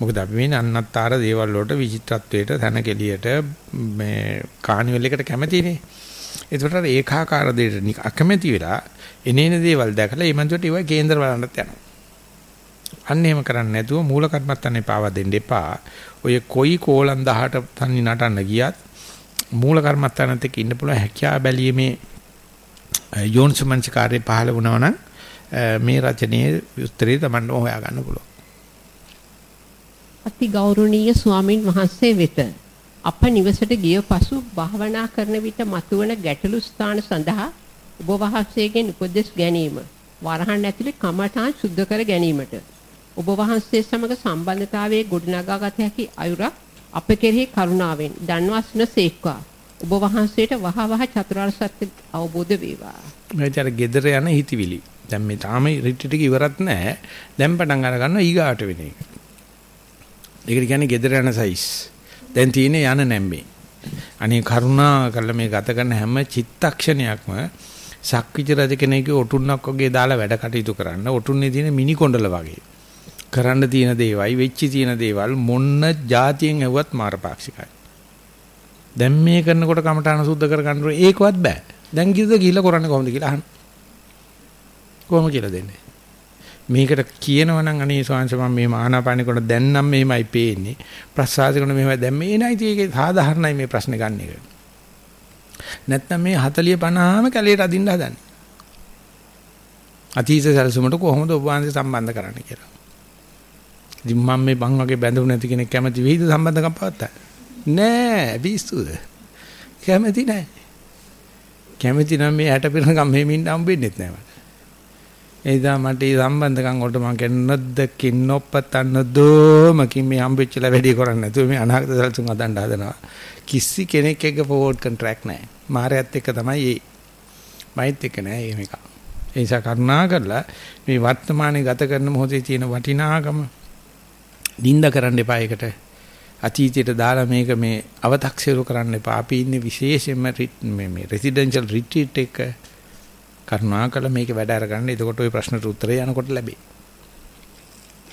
මොකද අපි මේ අන්නත්තර දේවල් වලට විචිත්‍රත්වයට තනකෙලියට මේ කානිවල් එකට කැමතිනේ. ඒකට ඒකාකාර දෙයට අකමැති වෙලා එනේන දේවල් දැකලා ඒ මන්දට ඒවා කේන්දර බලන්නත් යනවා. අන්න එහෙම කරන්නේ නැතුව මූල කර්මත්තන්නේ පාවා දෙන්න එපා. ඔය කොයි කෝලම් 18 තන්නි නටන්න ගියත් මූල කර්මත්තනත් එක්ක ඉන්න පුළුවන් හැකියාව බැලීමේ යෝනිසමංචකාරයේ පහළ වුණා නම් මේ රචනයේ උත්තරේ Tamanne හොයා ගන්න පුළුවන්. අති ගෞරවනීය ස්වාමින් වහන්සේ වෙත අප නිවසට ගිය පසු භාවනා කරන විට මතුවන ගැටලු ස්ථාන සඳහා ඔබ වහන්සේගෙන් උපදෙස් ගැනීම වරහන් ඇතුලේ කමඨාන් සුද්ධ කර ගැනීමට ඔබ වහන්සේ සමග සම්බන්ධතාවයේ ගොඩනගාගත හැකි අයුරක් අප කෙරෙහි කරුණාවෙන් දන්වාස්න සේක්වා. ඔබ වහන්සේට වහ වහ චතුරාර්ය සත්‍ය අවබෝධ වේවා. මේ gedara යන හිතවිලි. දැන් මේ තාම රිට්‍රීට් එක ඉවරත් නැහැ. දැන් පටන් අර ගන්නවා ඊගාට වෙන එක. ඒකට කියන්නේ gedara යන සයිස්. දැන් තියෙන්නේ යන නැම්මේ. අනේ කරුණා කරලා මේ ගත කරන හැම චිත්තක්ෂණයක්ම සක්විති රජ කෙනෙකුගේ ඔටුන්නක් වගේ දාලා වැඩ කටයුතු කරන්න. ඔටුන්නේ තියෙන මිනි කොණ්ඩල වගේ. කරන්න තියෙන දේවල්, වෙච්චි තියෙන දේවල් මොන්න જાතියෙන් ඇව්වත් මාරපාක්ෂිකයි. දැන් මේ කරනකොට කමඨාන සුද්ධ කර ගන්න ඒකවත් බෑ. දැන් කිව්ද ගිහිල්ලා කරන්නේ කොහොමද කියලා අහන්න. කොහොම කියලා දෙන්නේ? මේකට කියනවනම් අනේ ස්වාංශ මම මේ ආනාපානෙ කොට දැන් නම් මෙහෙමයි පේන්නේ. ප්‍රසආද කරන මෙහෙමයි දැන් මේ නයි ඒකේ සාධාරණයි මේ ප්‍රශ්නේ ගන්න එක. නැත්නම් මේ 40 50ම කැලේට අදින්න හදන්නේ. අතීත සැලසුමට කොහොමද ඔබ වහන්සේ සම්බන්ධ කරන්නේ කියලා. ඉතින් මම මේ බං වගේ බැඳුනේ නැති කෙනෙක් කැමති වෙයිද සම්බන්ධකම් පවත්තා? නෑ පිස්සුද? කැමති නෑ. කැමති නම් මේ 60 පිරනකම් මෙහෙම ඉන්න හම්බෙන්නෙත් නෑ මට. එදා මට මේ සම්බන්ධකම් වලට මම කියන්නේ නොදකින් නොපතන්න දෝමකින් මේ හම්බෙච්චලා වැඩි කරන්නේ නැතුව මේ අනාගත සැලසුම් හදන්න හදනවා. කිසි කෙනෙක් එක්ක ෆෝවර්ඩ් කොන්ට්‍රැක්ට් නැහැ. මාරයත් එක්ක තමයි ඒ. මයිත් එක්ක නෑ මේක. ඒ නිසා කරුණා කරලා මේ වර්තමානයේ ගත කරන මොහොතේ තියෙන වටිනාකම නිඳ කරන්න එපා ඒකට. අතීතයට දාලා මේක මේ අව탁සිරු කරන්න එපා. අපි ඉන්නේ විශේෂයෙන්ම මේ මේ රෙසිඩෙන්ෂල් රිට්‍රීට් එක කරුණාකර මේක වැඩ අරගන්න. එතකොට ওই ප්‍රශ්නට උත්තරය යනකොට ලැබේ.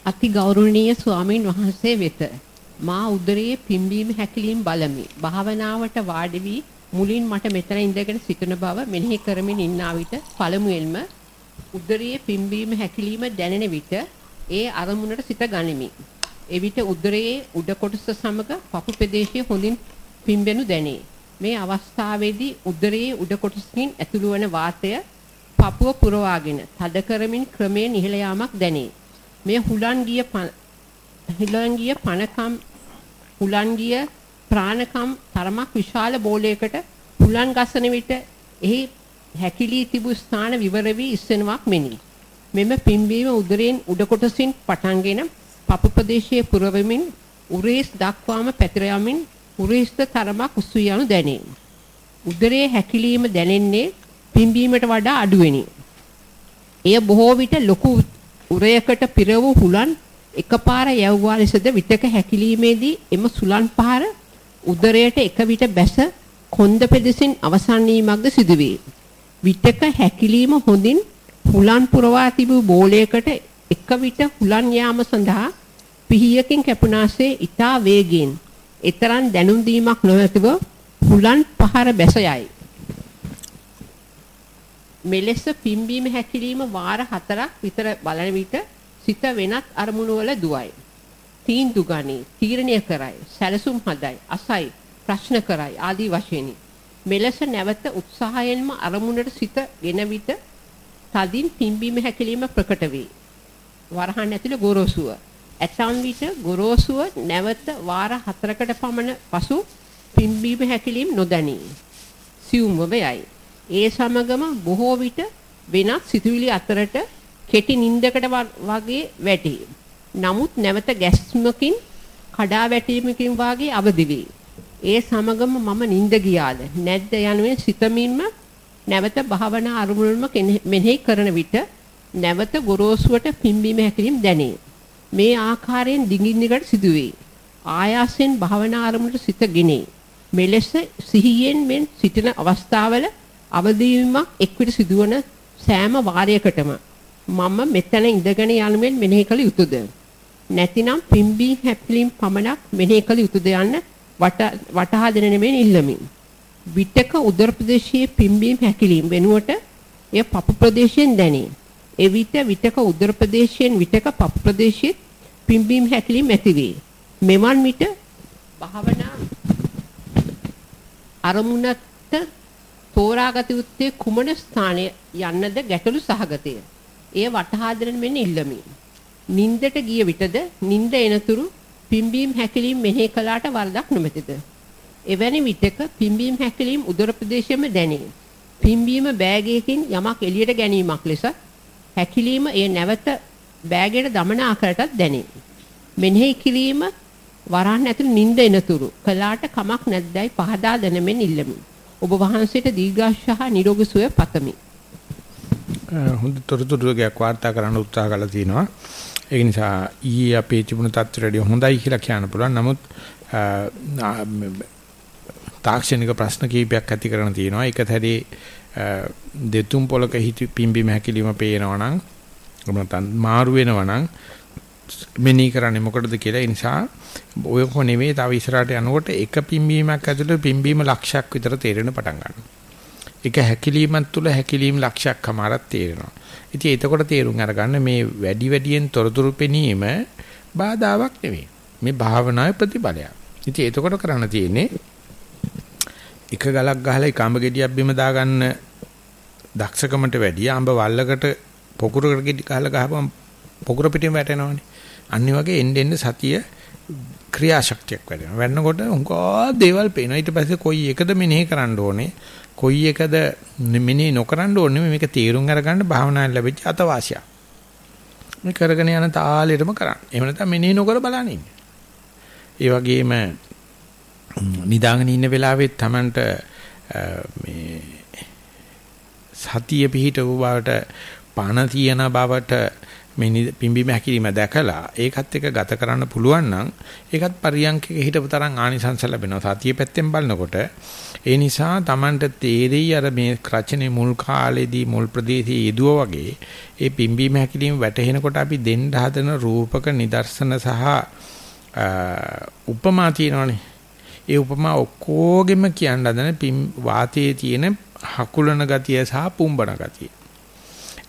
අති ගෞරවනීය ස්වාමින් වහන්සේ වෙත මා උදරයේ පිම්බීම හැකිලීම් බලමි. භාවනාවට වාඩි වී මුලින් මට මෙතන ඉඳගෙන සිටින බව මෙනෙහි කරමින් ඉන්නා විට පළමුවෙන්ම උදරයේ පිම්බීම හැකිලිම දැනෙන විට ඒ අරමුණට සිත ගනිමි. එවිට උදරයේ උඩ කොටස සමග පපු ප්‍රදේශයේ හොඳින් පිම්බෙනු දැනේ. මේ අවස්ථාවේදී උදරයේ උඩ කොටසකින් ඇතුළු වන වාතය පපුව පුරවාගෙන තද කරමින් ක්‍රමයෙන් ඉහළ යාමක් දැනේ. මේ හුලන් ගිය හුලන් ගිය පණකම් හුලන් ගිය ප්‍රාණකම් තරමක් විශාල බෝලයකට හුලන් ගසන විට එහි හැකිලී තිබූ ස්ථාන විවර වී ඉස්සෙනවක් මෙනි. මෙම පිම්බීම උදරයෙන් උඩ කොටසින් පටන්ගෙන පපු ප්‍රදේශයේ පුරවමින් උරේස් දක්වාම පැතිර යමින් උරේස්ත තරමක් උස්සු යනු දැනේ. උදරයේ හැකිලීම දැනෙන්නේ පිම්බීමට වඩා අඩුවෙනි. එය බොහෝ විට ලොකු උරයකට පිර වූ හුලන් එකපාර යවුවා ලෙසද විටක හැකිලීමේදී එම සුලන් පහර උදරයට එක විට බැස කොන්ද පෙදෙසින් අවසන් වීමක්ද සිදුවේ. විටක හැකිලීම හොඳින් හුලන් පුරවා තිබූ බෝලයකට එක විට හුලන් යාම සඳහා පිහියකින් කැපුණාසේ ඊතා වේගයෙන් ඊතරම් දැනුම් දීමක් නොමැතිව හුලන් පහර බැස යයි. මෙලෙස පිම්බීම හැකිලිම වාර 4ක් විතර බලන විට සිත වෙනත් අරමුණු වල දුවයි. තීන්දුව ගනී, තීරණය කරයි, සැලසුම් හදයි, අසයි, ප්‍රශ්න කරයි ආදී වශයෙනි. මෙලෙස නැවත උත්සාහයෙන්ම අරමුණට සිත ගෙන විට තදින් පිම්බීම හැකිලිම ප්‍රකට වේ. වරහන් ඇතුළේ ගොරෝසුව. ඇතම් විට ගොරෝසුව නැවත වාර 4කට පමණ පසු පිම්බීම හැකිලිම නොදැනී. සියුම්ව වෙයි. ඒ සමගම බොහෝ විට වෙනත් සිතුවිලි අතරට කෙටි නින්දකට වගේ වැටේ. නමුත් නැවත ගැස්මකින් කඩා වැටීමකින් වාගේ අවදි වේ. ඒ සමගම මම නිින්ද ගියාද නැද්ද යනුවෙන් සිතමින්ම නැවත භාවනා අරමුණුම මෙනෙහි කරන විට නැවත ගොරෝසුවට පිම්බීම හැකිරීම දැනේ. මේ ආකාරයෙන් දිගින් දිගට සිදුවේ. ආයාසෙන් භාවනා අරමුණට සිත ගෙනේ. මෙලෙස සිහියෙන් මෙන් සිටින අවස්ථාවල අවදීවීමක් එක්විට සිදුවන සෑම වාරයකටම මම මෙතන ඉඳගෙන යනුවෙන් මෙනෙහි කළ යුතුයද නැතිනම් පිම්බී හැපිලීම් පමණක් මෙනෙහි කළ යුතුයද යන්න වටහා දෙන නෙමෙයි ඉල්ලමින් විටක උදර ප්‍රදේශයේ පිම්බීම් හැකිලීම් වෙනුවට එය පපු ප්‍රදේශයෙන් දැනේ එවිට විටක උදර ප්‍රදේශයෙන් විටක පපු ප්‍රදේශයේ පිම්බීම් හැකිලීම් ඇතිවේ මෙවන් විට භාවනා අරමුණට තෝරාගත යුත්තේ කුමන ස්ථානය යන්නද ගැටලු සහගතය. එය වටහා දෙන මෙන්න ඉල්ලමි. නින්දට ගිය විටද නින්ද එනතුරු පිම්බීම් හැකිලීම් මෙහෙ කළාට වරදක් නොමැතිද? එවැනි විටක පිම්බීම් හැකිලීම් උදර ප්‍රදේශයේම දැනේ. පිම්බීම බෑගයකින් යමක් එළියට ගැනීමක් ලෙස හැකිලීම එය නැවත බෑගයට දමන ආකාරයටත් දැනේ. මෙනෙහි කිරීම වරහන් ඇතුළු නිින්ද එනතුරු කලාට කමක් නැද්දයි පහදා දෙනමින් ඉල්ලමි. ඔබ වහන්සේට දීර්ඝාෂ සහ නිරෝගී සුවය පතමි. හොඳ තොරතුරු ටිකක් වාර්තා කරන්න උත්සාහ කළා තිනවා. ඒ නිසා ඊයේ අපේ තිබුණු තත්ත්වයට හොඳයි කියලා කියන්න පුළුවන්. නමුත් තාක්ෂණික ප්‍රශ්න කීපයක් ඇති කරන තියෙනවා. එක තැරේ දෙතුන් පොලක හිටි පිම්බි මහැකිලිම පේනවා නම් නැත්නම් මාරු වෙනවා නම් මෙනී කරන්නේ මොකටද කියලා ඒ නිසා ඔය කො නෙවෙයි තව ඉස්සරහට යනකොට එක පිම්බීමක් ඇතුළේ පිම්බීම ලක්ෂයක් විතර තේරෙන පටන් ගන්නවා. එක හැකිලීමක් තුළ හැකිලීම් ලක්ෂයක් කමාරක් තේරෙනවා. ඉතින් එතකොට තේරුම් අරගන්න මේ වැඩි වැඩියෙන් තොරතුරු පෙනීම බාධාවක් නෙවෙයි. මේ භාවනාවේ ප්‍රතිඵලයක්. ඉතින් එතකොට කරන්න තියෙන්නේ එක ගලක් ගහලා එක අඹ ගෙඩියක් බිම දාගන්න දක්ෂකමට වැඩිය අඹ වල්ලකට පොකුරකට ගෙඩි ගහලා ගහපුවම පොකුර පිටින් වැටෙනවනේ. අනිත් වගේ එන්න එන්න සතිය ක්‍රියාශක්තියක් වැඩෙනවා. වෙන්නකොට උංගා දේවල් පේනවා. ඊට පස්සේ කොයි එකද මෙනෙහි කරන්න ඕනේ? කොයි එකද මෙනෙහි නොකරන්න ඕනේ? මේක තීරුම් අරගන්න භාවනාවෙන් ලැබිච්ච අතවාසිය. මේ කරගෙන යන තාලෙටම කරන්න. එහෙම නැත්නම් මෙනෙහි නොකර බලන්න ඉන්න. ඒ වගේම නිදාගෙන ඉන්න වෙලාවෙත් Tamanට මේ සතිය පිහිටව බවට පණ තියෙන බවට මේ පිම්බීම හැකිලිම දැකලා ඒකත් එක්ක ගත කරන්න පුළුවන් නම් ඒකත් පරියන්කක හිටපු තරම් ආනිසංස ලැබෙනවා. සතිය පැත්තෙන් බලනකොට ඒ නිසා Tamanට තේරෙයි අර මේ රචනයේ මුල් කාලේදී මුල් ප්‍රදේශයේ යෙදුවා වගේ ඒ පිම්බීම හැකිලිම වැටහෙනකොට අපි දෙන්න හදන රූපක නිදර්ශන සහ උපමා තියෙනවනේ. ඒ උපමා ඔක්කොගෙම කියන්න හදන වාතයේ තියෙන හකුලන ගතිය සහ පුම්බන ගතිය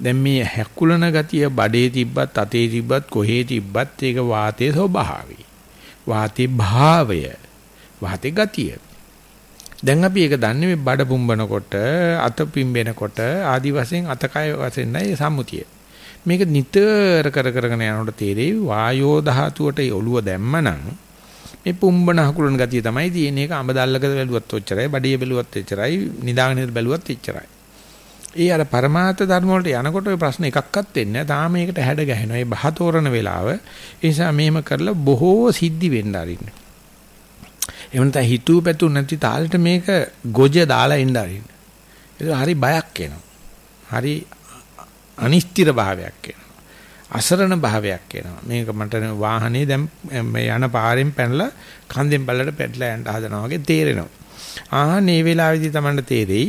දැන් මේ හැකුලන ගතිය බඩේ තිබ්බත් අතේ තිබ්බත් කොහේ තිබ්බත් ඒක වාතයේ ස්වභාවය. වාතේ භාවය. වාතේ ගතිය. දැන් අපි ඒක දන්නේ මේ බඩ පුම්බනකොට අත පිම්බෙනකොට ආදි වශයෙන් අතකය වශයෙන් නයි සම්මුතිය. මේක නිතර කර කරගෙන යනකොට තේරෙයි වායෝ ධාතුවට ඔළුව දැම්මනම් මේ පුම්බන හකුලන ගතිය තමයි තියෙන එක අඹ දැල්ලකද බැලුවත් ඔච්චරයි බඩේ බැලුවත් එච්චරයි නිදාගෙන බැලුවත් එච්චරයි. ඒ අර પરමාර්ථ ධර්ම වලට යනකොට ඔය ප්‍රශ්න එකක්වත් වෙන්නේ නැහැ. තාම ඒකට හැඩ ගැහෙනවා. ඒ බහ තෝරන වෙලාව. ඒ නිසා මෙහෙම කරලා බොහෝ සිද්ධි වෙන්න අරින්න. එහෙම නැත්නම් හිතුව පැතු නැති තාලෙට මේක ගොජ දාලා එන්න අරින්න. ඒක හරි බයක් එනවා. හරි අනිෂ්ටිර භාවයක් එනවා. අසරණ භාවයක් එනවා. මේක මට වාහනේ දැන් මේ යන පාරෙන් පැනලා කන්දෙන් බල්ලට පැටලා යන්න හදනවා වගේ තේරෙනවා. ආහ් මේ වෙලාවේදී තමයි තේරෙයි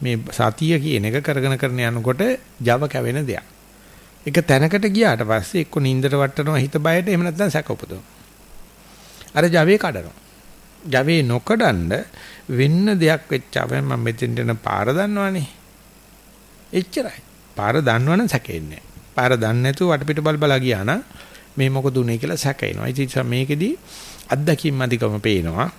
මේ සතිය කියන එක කරගෙන කරන යනකොට Java කැවෙන දෙයක්. ඒක තැනකට ගියාට පස්සේ එක්ක නින්දට වටනවා හිත බයට එහෙම නැත්නම් සැක උපදවනවා. අර Java කඩනවා. Java නොකඩන්න වෙන්න දෙයක් වෙච්චාම මම මෙතෙන්ට යන පාර දන්නවනේ. එච්චරයි. පාර දන්නවනම් සැකෙන්නේ පාර දන්නේ නැතුව වටපිට බල බල ගියා නම් මේ මොකද උනේ කියලා සැකේනවා. ඉතින් මේකෙදි අත්දැකීම් අධිකම පේනවා.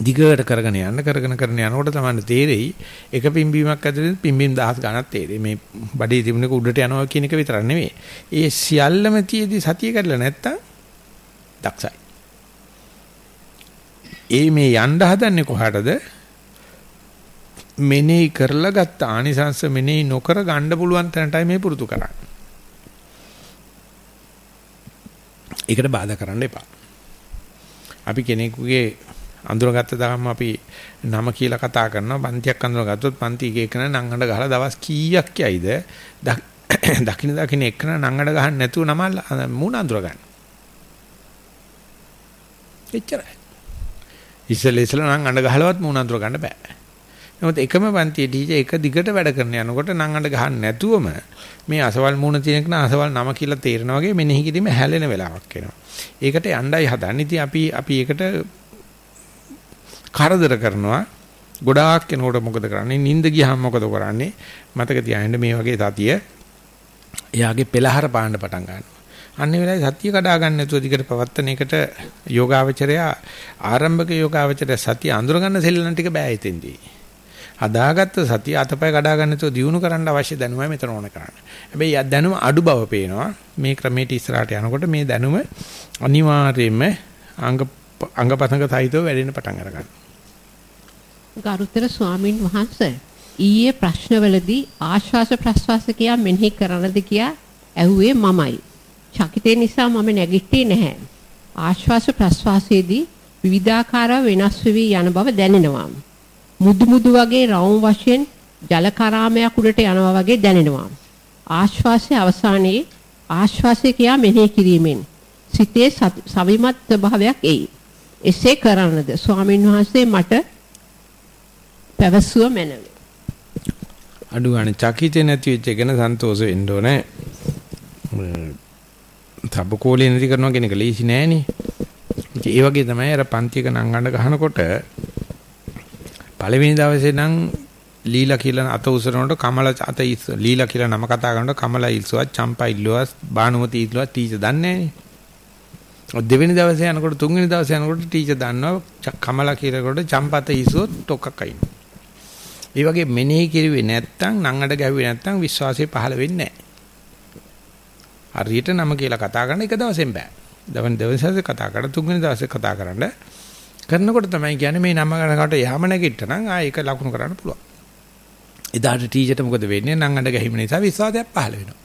දිගට කරගෙන යන්න කරගෙන කරගෙන යනකොට තමයි තේරෙයි එක පිම්බීමක් ඇතුළේ පිම්බීම් දහස් ගණක් තේරෙයි මේ බඩේ තිබුණේක උඩට යනවා කියන එක විතරක් නෙවෙයි ඒ සියල්ලම තියේදී සතිය කඩලා නැත්තම් දක්ෂයි ඒ මේ යන්න හදන්නේ කොහටද මෙනෙහි කරලා ගත්ත ආනිසංශ මෙනෙහි නොකර ගන්න පුළුවන් තැනටයි මේ පුරුදු කරන්නේ ඒකට බාධා කරන්න එපා අපි කෙනෙකුගේ අඳුරගත්ත දාම අපි නම කියලා කතා කරනවා පන්තියක් අඳුරගත්තොත් පන්ති එක එකන නංගඩ ගහලා දවස් කීයක් යයිද දකින්න දකින්න එකන නංගඩ ගහන්න නැතුව නම මූණ අඳුර ගන්න. එච්චරයි. ඉස්සෙල්ල ඉස්සෙල්ල නම් අඬ ගහලවත් මූණ අඳුර ගන්න බෑ. නමුත් එකම පන්තියේ ටීචර් එක දිගට වැඩ කරන යනකොට නම් අඬ ගහන්න නැතුවම මේ අසවල් මූණ තියෙන කෙනා අසවල් නම කියලා තේරෙනා වගේ මෙනෙහි කිරීම හැලෙන වෙලාවක් එනවා. ඒකට යණ්ඩයි හදන්නේ. ඉතින් අපි අපි ඒකට කරදර කරනවා. ගොඩාක් කෙනෙකුට මොකද කරන්නේ? නිින්ද ගියාම මොකද කරන්නේ? මතක තියාගන්න මේ වගේ සතිය එයාගේ පෙළහර පාන්න පටන් ගන්නවා. අන්න වෙලාවේ සතිය කඩා ගන්න නැතුව දිගට පවත්තන එකට යෝගාවචරය ආරම්භක යෝගාවචරය සතිය අඳුර ගන්න සෙල්ලම් ටික බෑ හිතෙන්දී. හදාගත්ත සතිය අතපය කඩා ගන්න නැතුව දියුණු කරන්න අවශ්‍ය දැනුමයි මෙතන ඕන කරන්නේ. හැබැයි දැනුම අඩු බව පේනවා. මේ ක්‍රමයට ඉස්සරහට යනකොට මේ දැනුම අනිවාර්යයෙන්ම අංග අංගපතංග සහිතව වැඩෙන්න පටන් අරගන්නවා. ගරුතර ස්වාමින් වහන්සේ ඊයේ ප්‍රශ්නවලදී ආශ්වාස ප්‍රශ්වාස කියා මෙනෙහි කරනද කියා ඇහුවේ මමයි. චකිතේ නිසා මම නැගිට්ටේ නැහැ. ආශ්වාස ප්‍රශ්වාසයේදී විවිධාකාර වෙනස් වෙවි යන බව දැනෙනවා. මුදු මුදු වගේ රවුම් වශයෙන් ජල කරාමයක් උඩට යනවා වගේ දැනෙනවා. ආශ්වාසයේ අවසානයේ ආශ්වාසය කියා මෙනෙහි කිරීමෙන් සිතේ සවිමත් ස්වභාවයක් එයි. එසේ කරන්නද ස්වාමින් වහන්සේ මට පැවසුව මැනවි. අඩු ගන්න චකිතේ නැති වෙච්ච එක ගැන සන්තෝෂ වෙන්න ඕනේ. තබකෝලේ නැති කරනවා කියන එක ලේසි නෑනේ. ඒ වගේ තමයි අර පන්තියක නංගන්න ගහනකොට පළවෙනි දවසේ නම් ලීලා කියලා අත උසරනකොට කමල අත ඉස් ලීලා කියලා නම කතා කරනකොට කමල ඉල්සුවත් චම්පා ඉල්ලුවත් බානුමති ඉල්ලුවත් ටීචර් දන්නේ නෑනේ. දෙවෙනි දවසේ යනකොට තුන්වෙනි දවසේ යනකොට ටීචර් දන්නවා කමලා කියලාකොට චම්පත ඉස්සුවොත් ටොක්කක් අයින්. ඒ වගේ මෙනෙහි කිරුවේ නැත්තම් නංගඩ ගැහුවේ නැත්තම් විශ්වාසය පහළ වෙන්නේ නැහැ. හරියට නම කියලා කතා කරන එක දවසෙන් බෑ. දවන දවසේ කතා කරලා තුන්වෙනි දවසේ කතා කරන්න කරනකොට තමයි කියන්නේ මේ නම ගන්නකොට යහම නැගිට්ටනම් ආ ඒක ලකුණු කරන්න පුළුවන්. එදාට ටීචර්ට මොකද වෙන්නේ නංගඩ ගැහිම නිසා විශ්වාසයක් පහළ වෙනවා.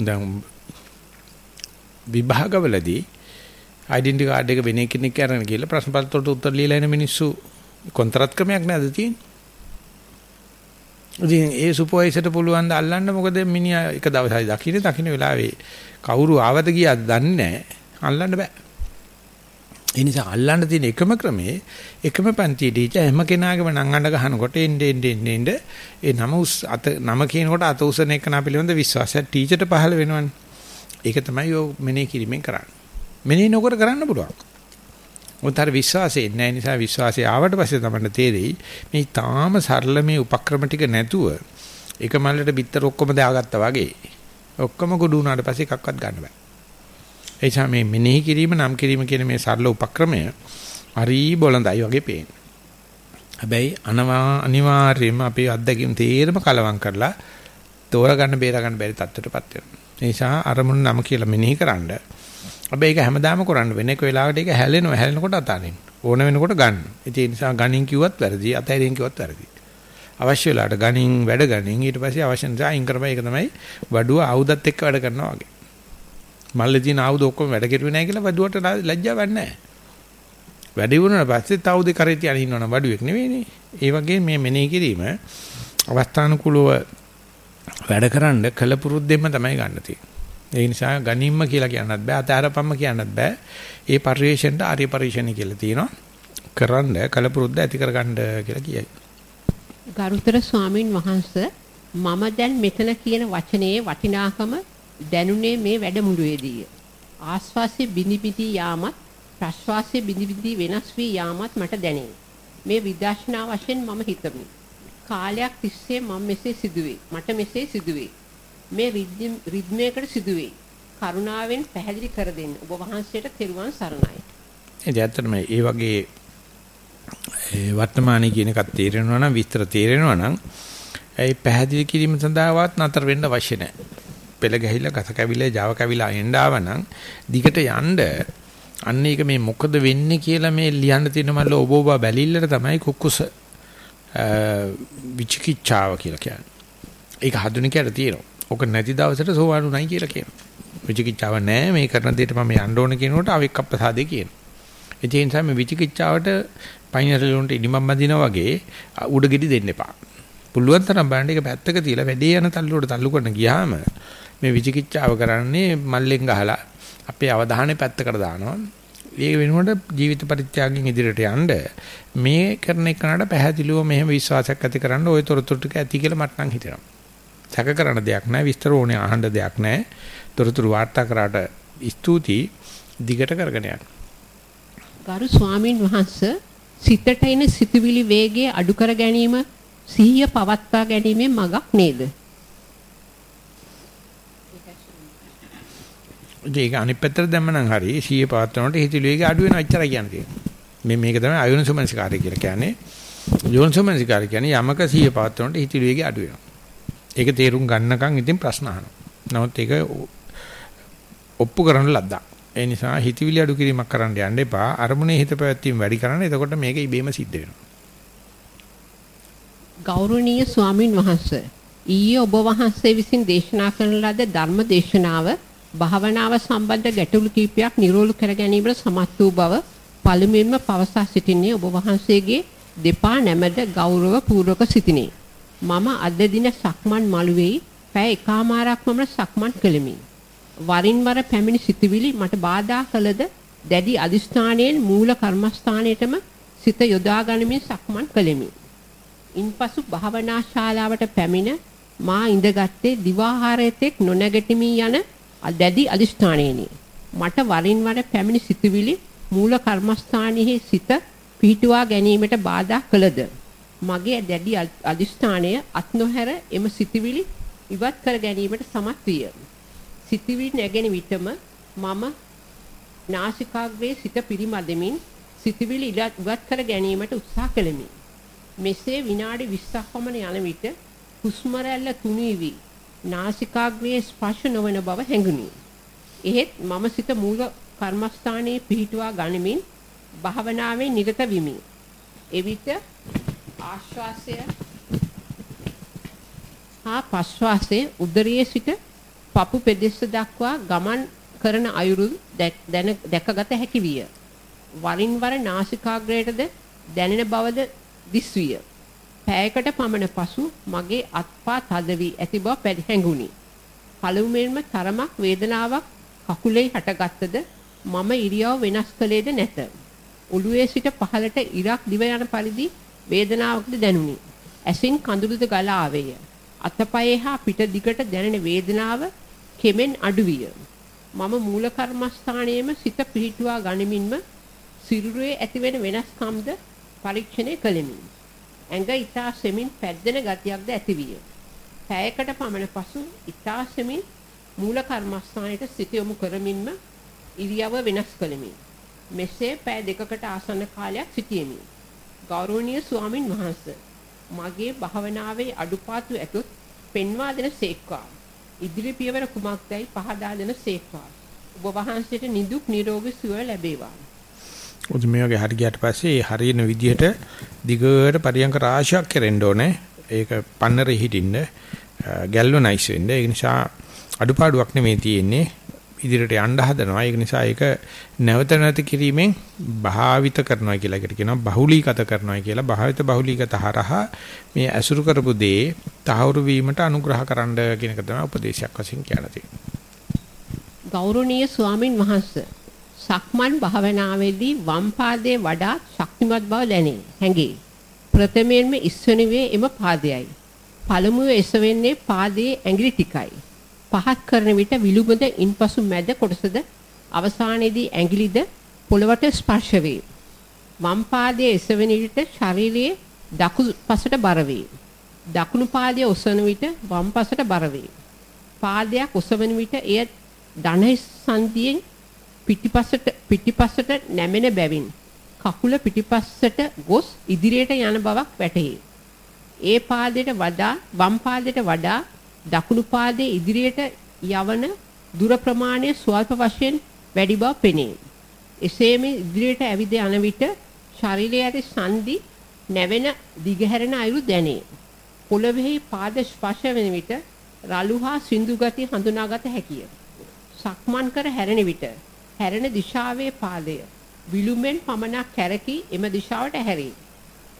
දැන් විභාගවලදී ඩෙන්ටි කාඩ් එක වෙන කෙනෙක් අරගෙන ගිහලා ප්‍රශ්න පත්‍රයට උත්තර ලියලා එන මිනිස්සු කොන්ත්‍රාත් ක්‍රමයක් නේද තියෙන්නේ. ඉතින් ඒ සුපර්වයිසර්ට පුළුවන් ද අල්ලන්න මොකද මිනිහා එක දවසයි දකින්නේ දකින්න වෙලාවේ කවුරු ආවද කියලාද දන්නේ නැහැ. අල්ලන්න බෑ. ඒ නිසා අල්ලන්න තියෙන එකම ක්‍රමේ එකම පන්තියේ ටීචර් හැම කෙනාගේම නම් අඬ ගහනකොට එන්නේ එන්නේ එන්නේ ඒ නම උස් අත නම කියනකොට අත උසන එක නා පිළිබඳ විශ්වාසය ටීචර්ට පහළ වෙනවනේ. ඒක තමයි ඔය මෙනේ කිරීමෙන් කරන්නේ. මෙනේ නොකර කරන්න පුළුවන්. උන්තර විශ්වාසය නැහැ නිසා විශ්වාසය ආවට පස්සේ තමයි තේරෙයි මේ තාම සරල මේ උපක්‍රම ටික නැතුව එක මල්ලට බිත්තර ඔක්කොම දාගත්තා වගේ ඔක්කොම ගොඩ වුණාට පස්සේ එකක්වත් ගන්න බෑ. ඒ නිසා මේ මෙනෙහි කිරීම නම් කිරීම කියන මේ සරල උපක්‍රමය හරි බොළඳයි වගේ පේන. හැබැයි අනවා අනිවාර්යයෙන්ම අපේ අත්දැකීම් තේරම කලවම් කරලා තෝරගන්න බේරගන්න බැරි තත්ත්වයකටපත් වෙනවා. ඒ නිසා අරමුණු නම කියලා මෙනෙහි කරන්නේ හැබැයි ඒක හැමදාම කරන්න වෙන එක වෙලාවකට ඒක හැලෙනවා හැලෙනකොට අතාරින්න ඕන වෙනකොට ගන්න. ඒ නිසා ගණින් කිව්වත් වැරදි අතහැරින් කිව්වත් වැරදි. අවශ්‍ය වෙලාවට ගණින් වැඩ ගණින් ඊට පස්සේ අවශ්‍ය නිසා අයින් කරපයි ඒක තමයි වඩුව ආයුධත් එක්ක වැඩ කරනවා වගේ. මල්ලේ තියෙන ආයුධ ඔක්කොම වැඩ කෙරුවේ නැහැ කියලා වඩුවට ලැජ්ජාවක් නැහැ. වැඩි වුණාට පස්සේ තවුදේ කරේ තියන ඉන්නවනම් වඩුවෙක් නෙවෙයිනේ. ඒ වගේ මේ මෙනෙහි කිරීම අවස්ථානුකූලව වැඩකරන කලපුරුද්දෙම තමයි ගන්න තියෙන්නේ. ඒ නිසා ගනිම්ම කියලා කියන්නත් බෑ අතාරපම්ම කියන්නත් බෑ. ඒ පරිශ්‍රයෙන්ට ආර්ය පරිශ්‍රණි කියලා තියෙනවා. කරන්න කලපුරුද්ද ඇති කරගන්න කියලා කියයි. ගරුතර ස්වාමින් වහන්සේ මම දැන් මෙතන කියන වචනේ වටිනාකම දැනුනේ මේ වැඩමුළුවේදී. ආස්වාසිය බිනි බිනි යාමත් ප්‍රශ්වාසයේ බිනි බිනි වෙනස් වී යාමත් මට දැනේ. මේ විදර්ශනා වශයෙන් මම හිතමි. කාලයක් තිස්සේ මම මෙසේ සිදුවේ. මට මෙසේ සිදුවේ. මේ රිද්මයකට සිදුවේ. කරුණාවෙන් පැහැදිලි කර දෙන්න. ඔබ වහන්සේට තෙරුවන් සරණයි. ඒ ඇත්තටම ඒ වගේ ඒ වර්තමානයේ කියන එකක් තේරෙනවා නම් විස්තර තේරෙනවා නම් ඒ පැහැදිලි කිරීම සඳහාවත් නතර වෙන්න අවශ්‍ය නැහැ. පෙළ ගැහිලා ගස කැවිලා Java කැවිලා එන්න ආවනම් දිගට යන්න අන්න ඒක මේ මොකද වෙන්නේ කියලා මේ ලියන්න තියෙන මල්ල ඔබ ඔබ බැලිල්ලට තමයි කුකුස විචිකිච්ඡාව කියලා කියන්නේ. ඒක හඳුනිකයට තියෙනවා. ඔක නැති දවසට සෝවාන් උනායි කියලා කියනවා. විචිකිච්ඡාව නැහැ මේ කරන දෙයට මම යන්න ඕන කියනකොට අවික්කප්පසාදේ කියනවා. ඒ නිසා මේ විචිකිච්ඡාවට පයින්රලුන්ට ඉනිමම් බඳිනා වගේ උඩගෙඩි දෙන්න එපා. පුළුවන් තරම් බලන්න ඒක පැත්තක තියලා වැඩේ යන තල්ලුවට තල්ලු කරන ගියාම මේ විචිකිච්ඡාව කරන්නේ මල්ලෙන් ගහලා අපේ අවධානය පැත්තකට දානවා. ඒ වෙනුවට ජීවිත පරිත්‍යාගයෙන් ඉදිරියට යන්න මේ කරන එකනට පැහැදිලිව මෙහෙම විශ්වාසයක් ඇති කරන්න ওই තොරතුරු ටික ඇති කියලා මට නම් හිතෙනවා. සැක කරන දෙයක් නැහැ විස්තර ඕනේ අහන්න දෙයක් නැහැ. තොරතුරු වාර්තා කරාට ස්තුතියි දිගට කරගෙන යන්න. ගරු ස්වාමින් වහන්සේ සිතට එන සිතුවිලි වේගය අඩු කර ගැනීම සිහිය පවත්වා ගැනීමේ මගක් නේද? ඒක අනිත් පැත්තට දැම්ම නම් හරි සිහිය පවත්වනකොට හිතවිලි වේගය අඩු වෙනවා එච්චරයි කියන්නේ. මේ මේක තමයි අයෝනිසෝමනසිකාරය කියලා කියන්නේ. යෝනිසෝමනසිකාරය කියන්නේ යමක සිහිය පවත්වනකොට හිතවිලි වේගය අඩු වෙනවා. ඒක තේරුම් ගන්නකම් ඉතින් ප්‍රශ්න අහනවා. නමුත් ඒක ඔප්පු කරන්න ලද්දා. ඒ නිසා හිතවිලි අඩු කිරීමක් කරන්න යන්න එපා. අරමුණේ හිත පැවැත්වීම වැඩි කරන්න. එතකොට මේක ඉබේම සිද්ධ වෙනවා. ගෞරවනීය ස්වාමින් වහන්සේ ඊයේ ඔබ වහන්සේ විසින් දේශනා කරන ලද ධර්ම දේශනාව භාවනාව සම්බන්ධ ගැටලු කිහිපයක් නිරෝධ කර ගැනීමට සමත් වූ බව පළමුවෙන්ම පවසා සිටින්නේ ඔබ වහන්සේගේ දෙපා නැමද ගෞරව පූර්වක සිටිනේ. මම අද දින සක්මන් මළුවේ පැය එකමාරක් මම සක්මන් කළෙමි. වරින් වර පැමිණි සිතුවිලි මට බාධා කළද දැඩි අදිස්ථානයෙන් මූල කර්මස්ථානයේටම සිත යොදා ගනිමින් සක්මන් කළෙමි. ඉන්පසු භාවනා ශාලාවට පැමිණ මා ඉඳගත්තේ දිවාහාරයේතෙක් නොනැගටිමි යන දැඩි අදිස්ථානයෙනි. මට වරින් වර පැමිණි සිතුවිලි මූල කර්මස්ථානයේ සිත පිහිටුවා ගැනීමට බාධා කළද මගේ දැඩි අදිස්ථානය අත් නොහැර එම සිතුවිලි ඉවත් කර ගැනීමට සමත් විය. සිතුවිලි නැගෙන විටම මම නාසිකාග්‍රේ සිත පිරිමදමින් සිතුවිලි ඉවත් කර ගැනීමට උත්සාහ කළෙමි. මෙසේ විනාඩි 20ක් පමණ යන විට හුස්ම රැල්ල තුනී වී නාසිකාග්‍රයේ ස්පර්ශ නොවන බව හැඟුණි. එහෙත් මම සිත මූල කර්මස්ථානයේ පිහිටුවා ගනිමින් භාවනාවේ නිරත විමි. එවිට ආශ්වාසය හා ප්‍රශ්වාසය උදරයේ සිට පපු පෙදෙස දක්වා ගමන් කරන අයුරු දැකගත හැකි විය. වරින් වර නාසිකාග්‍රයටද දැනෙන බවද දිස්විය. පෑයකට පමණ පසු මගේ අත්පා තද වී ඇති බව හැඟුණි. පළමුවෙන්ම තරමක් වේදනාවක් කකුලේ හටගත්තද මම ඉරියව් වෙනස් කළේද නැත. ඔළුවේ සිට පහළට ඉරක් දිව යන පරිදි වේදනාවක්ද දැනුනි. ඇසින් කඳුළුද ගලා ආවේය. අතපයේ හා පිට දිගට දැනෙන වේදනාව කෙමෙන් අඩු විය. මම මූල කර්මස්ථානයේම සිත පිහිටුවා ගනිමින්ම සිරුරේ ඇතිවෙන වෙනස්කම්ද පරීක්ෂණය කළෙමි. ඇඟ ඊතා සෙමින් පැද්දෙන ගතියක්ද ඇතිවිය. පැයකට පමණ පසු ඊතා සෙමින් මූල කර්මස්ථානයට සිත යොමු කරමින්ම ඉරියව වෙනස් කළෙමි. මෙසේ පැය දෙකකට ආසන්න කාලයක් සිටියෙමි. ගෞරවනීය ස්වාමින් වහන්සේ මගේ භාවනාවේ අඩුපාඩු ඇතොත් පෙන්වා දෙන සේක්වා. ඉදිරි පියවර කුමක්දයි පහදා දෙන සේක්වා. ඔබ වහන්සේට නිදුක් නිරෝගී සුව ලැබේවා. ඔද මේ වගේ හරි ගියට පස්සේ හරියන විදිහට දිගට පරියන්ක රාශියක් කෙරෙන්න ඕනේ. ඒක පන්නරේ හිටින්න ගැල්වනයිස් වෙන්න. ඒ නිසා අඩුපාඩුවක් නෙමෙයි තියෙන්නේ. ඉදිරියට යන්න හදනවා. ඒක නිසා ඒක නැවත නැති කිරීමෙන් භාවිත කරනවා කියලා එකට කියනවා. බහුලීගත කරනවා කියලා. භාවිත බහුලීගත හරහා මේ ඇසුරු කරපු දේ තහවුරු වීමට අනුග්‍රහ කරන්න කියන එක තමයි උපදේශයක් වශයෙන් කියලා තියෙන්නේ. ගෞරවනීය ස්වාමින් වහන්සේ සක්මන් භාවනාවේදී වම් පාදයේ වඩා ශක්තිමත් බව දැනේ. හැඟේ. ප්‍රථමයෙන්ම ඉස්වනුවේ එම පාදයයි. පළමුව එසවෙන්නේ පාදයේ ඇඟිලි ටිකයි. පහත් කරන විට විලුඹද ඉන්පසු මැද කොටසද අවසානයේදී ඇඟිලිද පොළවට ස්පර්ශ වේ. වම් පාදයේ එසවෙන විට ශරීරයේ දකුණු පසට බර වේ. දකුණු පාදයේ ඔසවන විට වම් පසට බර වේ. පාදයක් ඔසවන විට එය ධනහිස් සංදියෙන් පිටිපසට පිටිපසට නැමෙන බැවින් කකුල පිටිපස්සට ගොස් ඉදිරියට යන බවක් වැටහි. ඒ පාදයට වඩා වම් පාදයට වඩා දකුණු පාදයේ ඉදිරියට යවන දුර ප්‍රමාණය ස්වල්ප වශයෙන් වැඩි බව පෙනේ. එසේම ඉදිරියට ඇවිද යන විට ශරීරයේ ඇති සංදි නැවෙන දිගහැරෙන අයුරු දැනේ. පොළොවේ පාද ස්පර්ශ වෙන විට රළු හා සිඳු ගති හඳුනාගත හැකිය. සක්මන් කර හැරෙන විට හැරෙන දිශාවේ පාදය විලුඹෙන් පමණක් කැරකී එම දිශාවට හැරේ.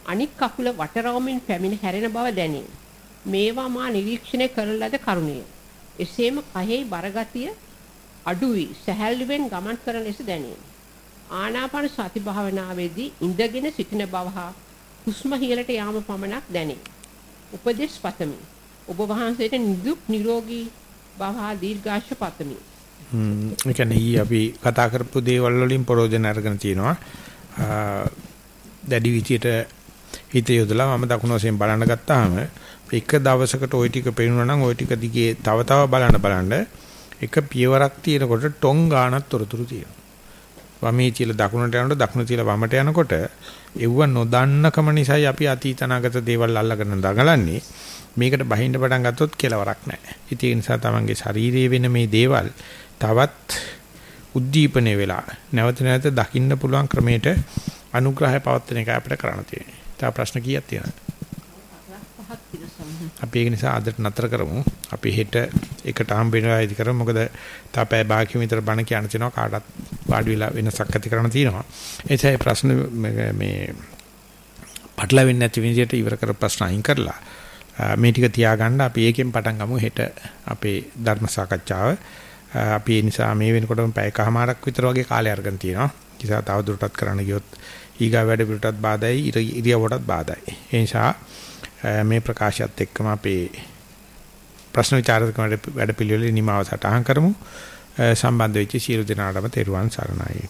අනික් කකුල වටරවමින් පැමිණ හැරෙන බව දැනේ. මේවා මා නිරීක්ෂණය කරන ලද කරුණිය. එසේම කයෙහි බරගතිය අඩු වී සැහැල්ලුවෙන් ගමන් කරන ලෙස දැනේ. ආනාපාන සති භාවනාවේදී ඉඳගෙන සිටින බව හා හුස්ම ඉහළට යාම පමණක් දැනේ. උපදේශ පතමි. ඔබ වහන්සේට නිදුක් නිරෝගී භව හා දීර්ඝාෂ පතමි. හ්ම් ඒ කියන්නේ අපි කතා කරපු දේවල් වලින් ප්‍රයෝජන අරගෙන තියෙනවා. දැඩි විදියට හිත යොදලා මම දකුණු වශයෙන් බලන්න ගත්තාම එක දවසකට ওই ටික පේනවා නම් ওই ටික දිගේ තව තව බලන්න බලන්න එක පියවරක් තියෙනකොට ටොං ගානක් තොරතුරු තියෙනවා. වමේ තියලා දකුණට යනකොට දකුණ තියලා වමට යනකොට එව්ව නොදන්නකම නිසායි අපි අතීත අනාගත දේවල් අල්ලගෙන දඟලන්නේ. මේකට බහින්න පටන් ගත්තොත් කෙලවරක් නැහැ. ඉතින් ඒ නිසා තමන්ගේ ශරීරයේ වෙන මේ දේවල් තවත් උද්දීපනය වෙලා නැවත නැවත දකින්න පුළුවන් ක්‍රමයට අනුග්‍රහය පවත්වන එක අපිට කරන්න තියෙනවා. තව ප්‍රශ්න කීයක් තියෙනවද? අපි ඒක නිසා අදට නතර කරමු. අපි හෙට එකට හම්බ වෙනවා ඉදි කරමු. මොකද තාපය භාග්‍ය විතර බණ කියන තියෙනවා කාටත් වාඩි වෙලා වෙනසක් ඇති කරන්න තියෙනවා. එතැයි ප්‍රශ්න මේ පටලවෙන්නේ නැති විදිහට ඉවර කර ප්‍රශ්න අයින් කරලා මේ ටික තියාගන්න අපි ඒකෙන් පටන් ගමු හෙට අපේ ධර්ම සාකච්ඡාව. අපි ඒ නිසා මේ වෙනකොටම පැයකමාරක් විතර වගේ කාලය අරගෙන තියෙනවා. නිසා තව දුරටත් කරන්න ගියොත් ඊගා වැඩ පිටටත් බාධායි ඉරියවටත් බාධායි. ඒ නිසා මේ ප්‍රකාශයත් එක්කම අපේ ප්‍රශ්න විචාරක වැඩ පිළිවෙලේ නිමාව සටහන් කරමු. සම්බන්ධ වෙච්ච සියලු දෙනාටම තෙරුවන් සරණයි.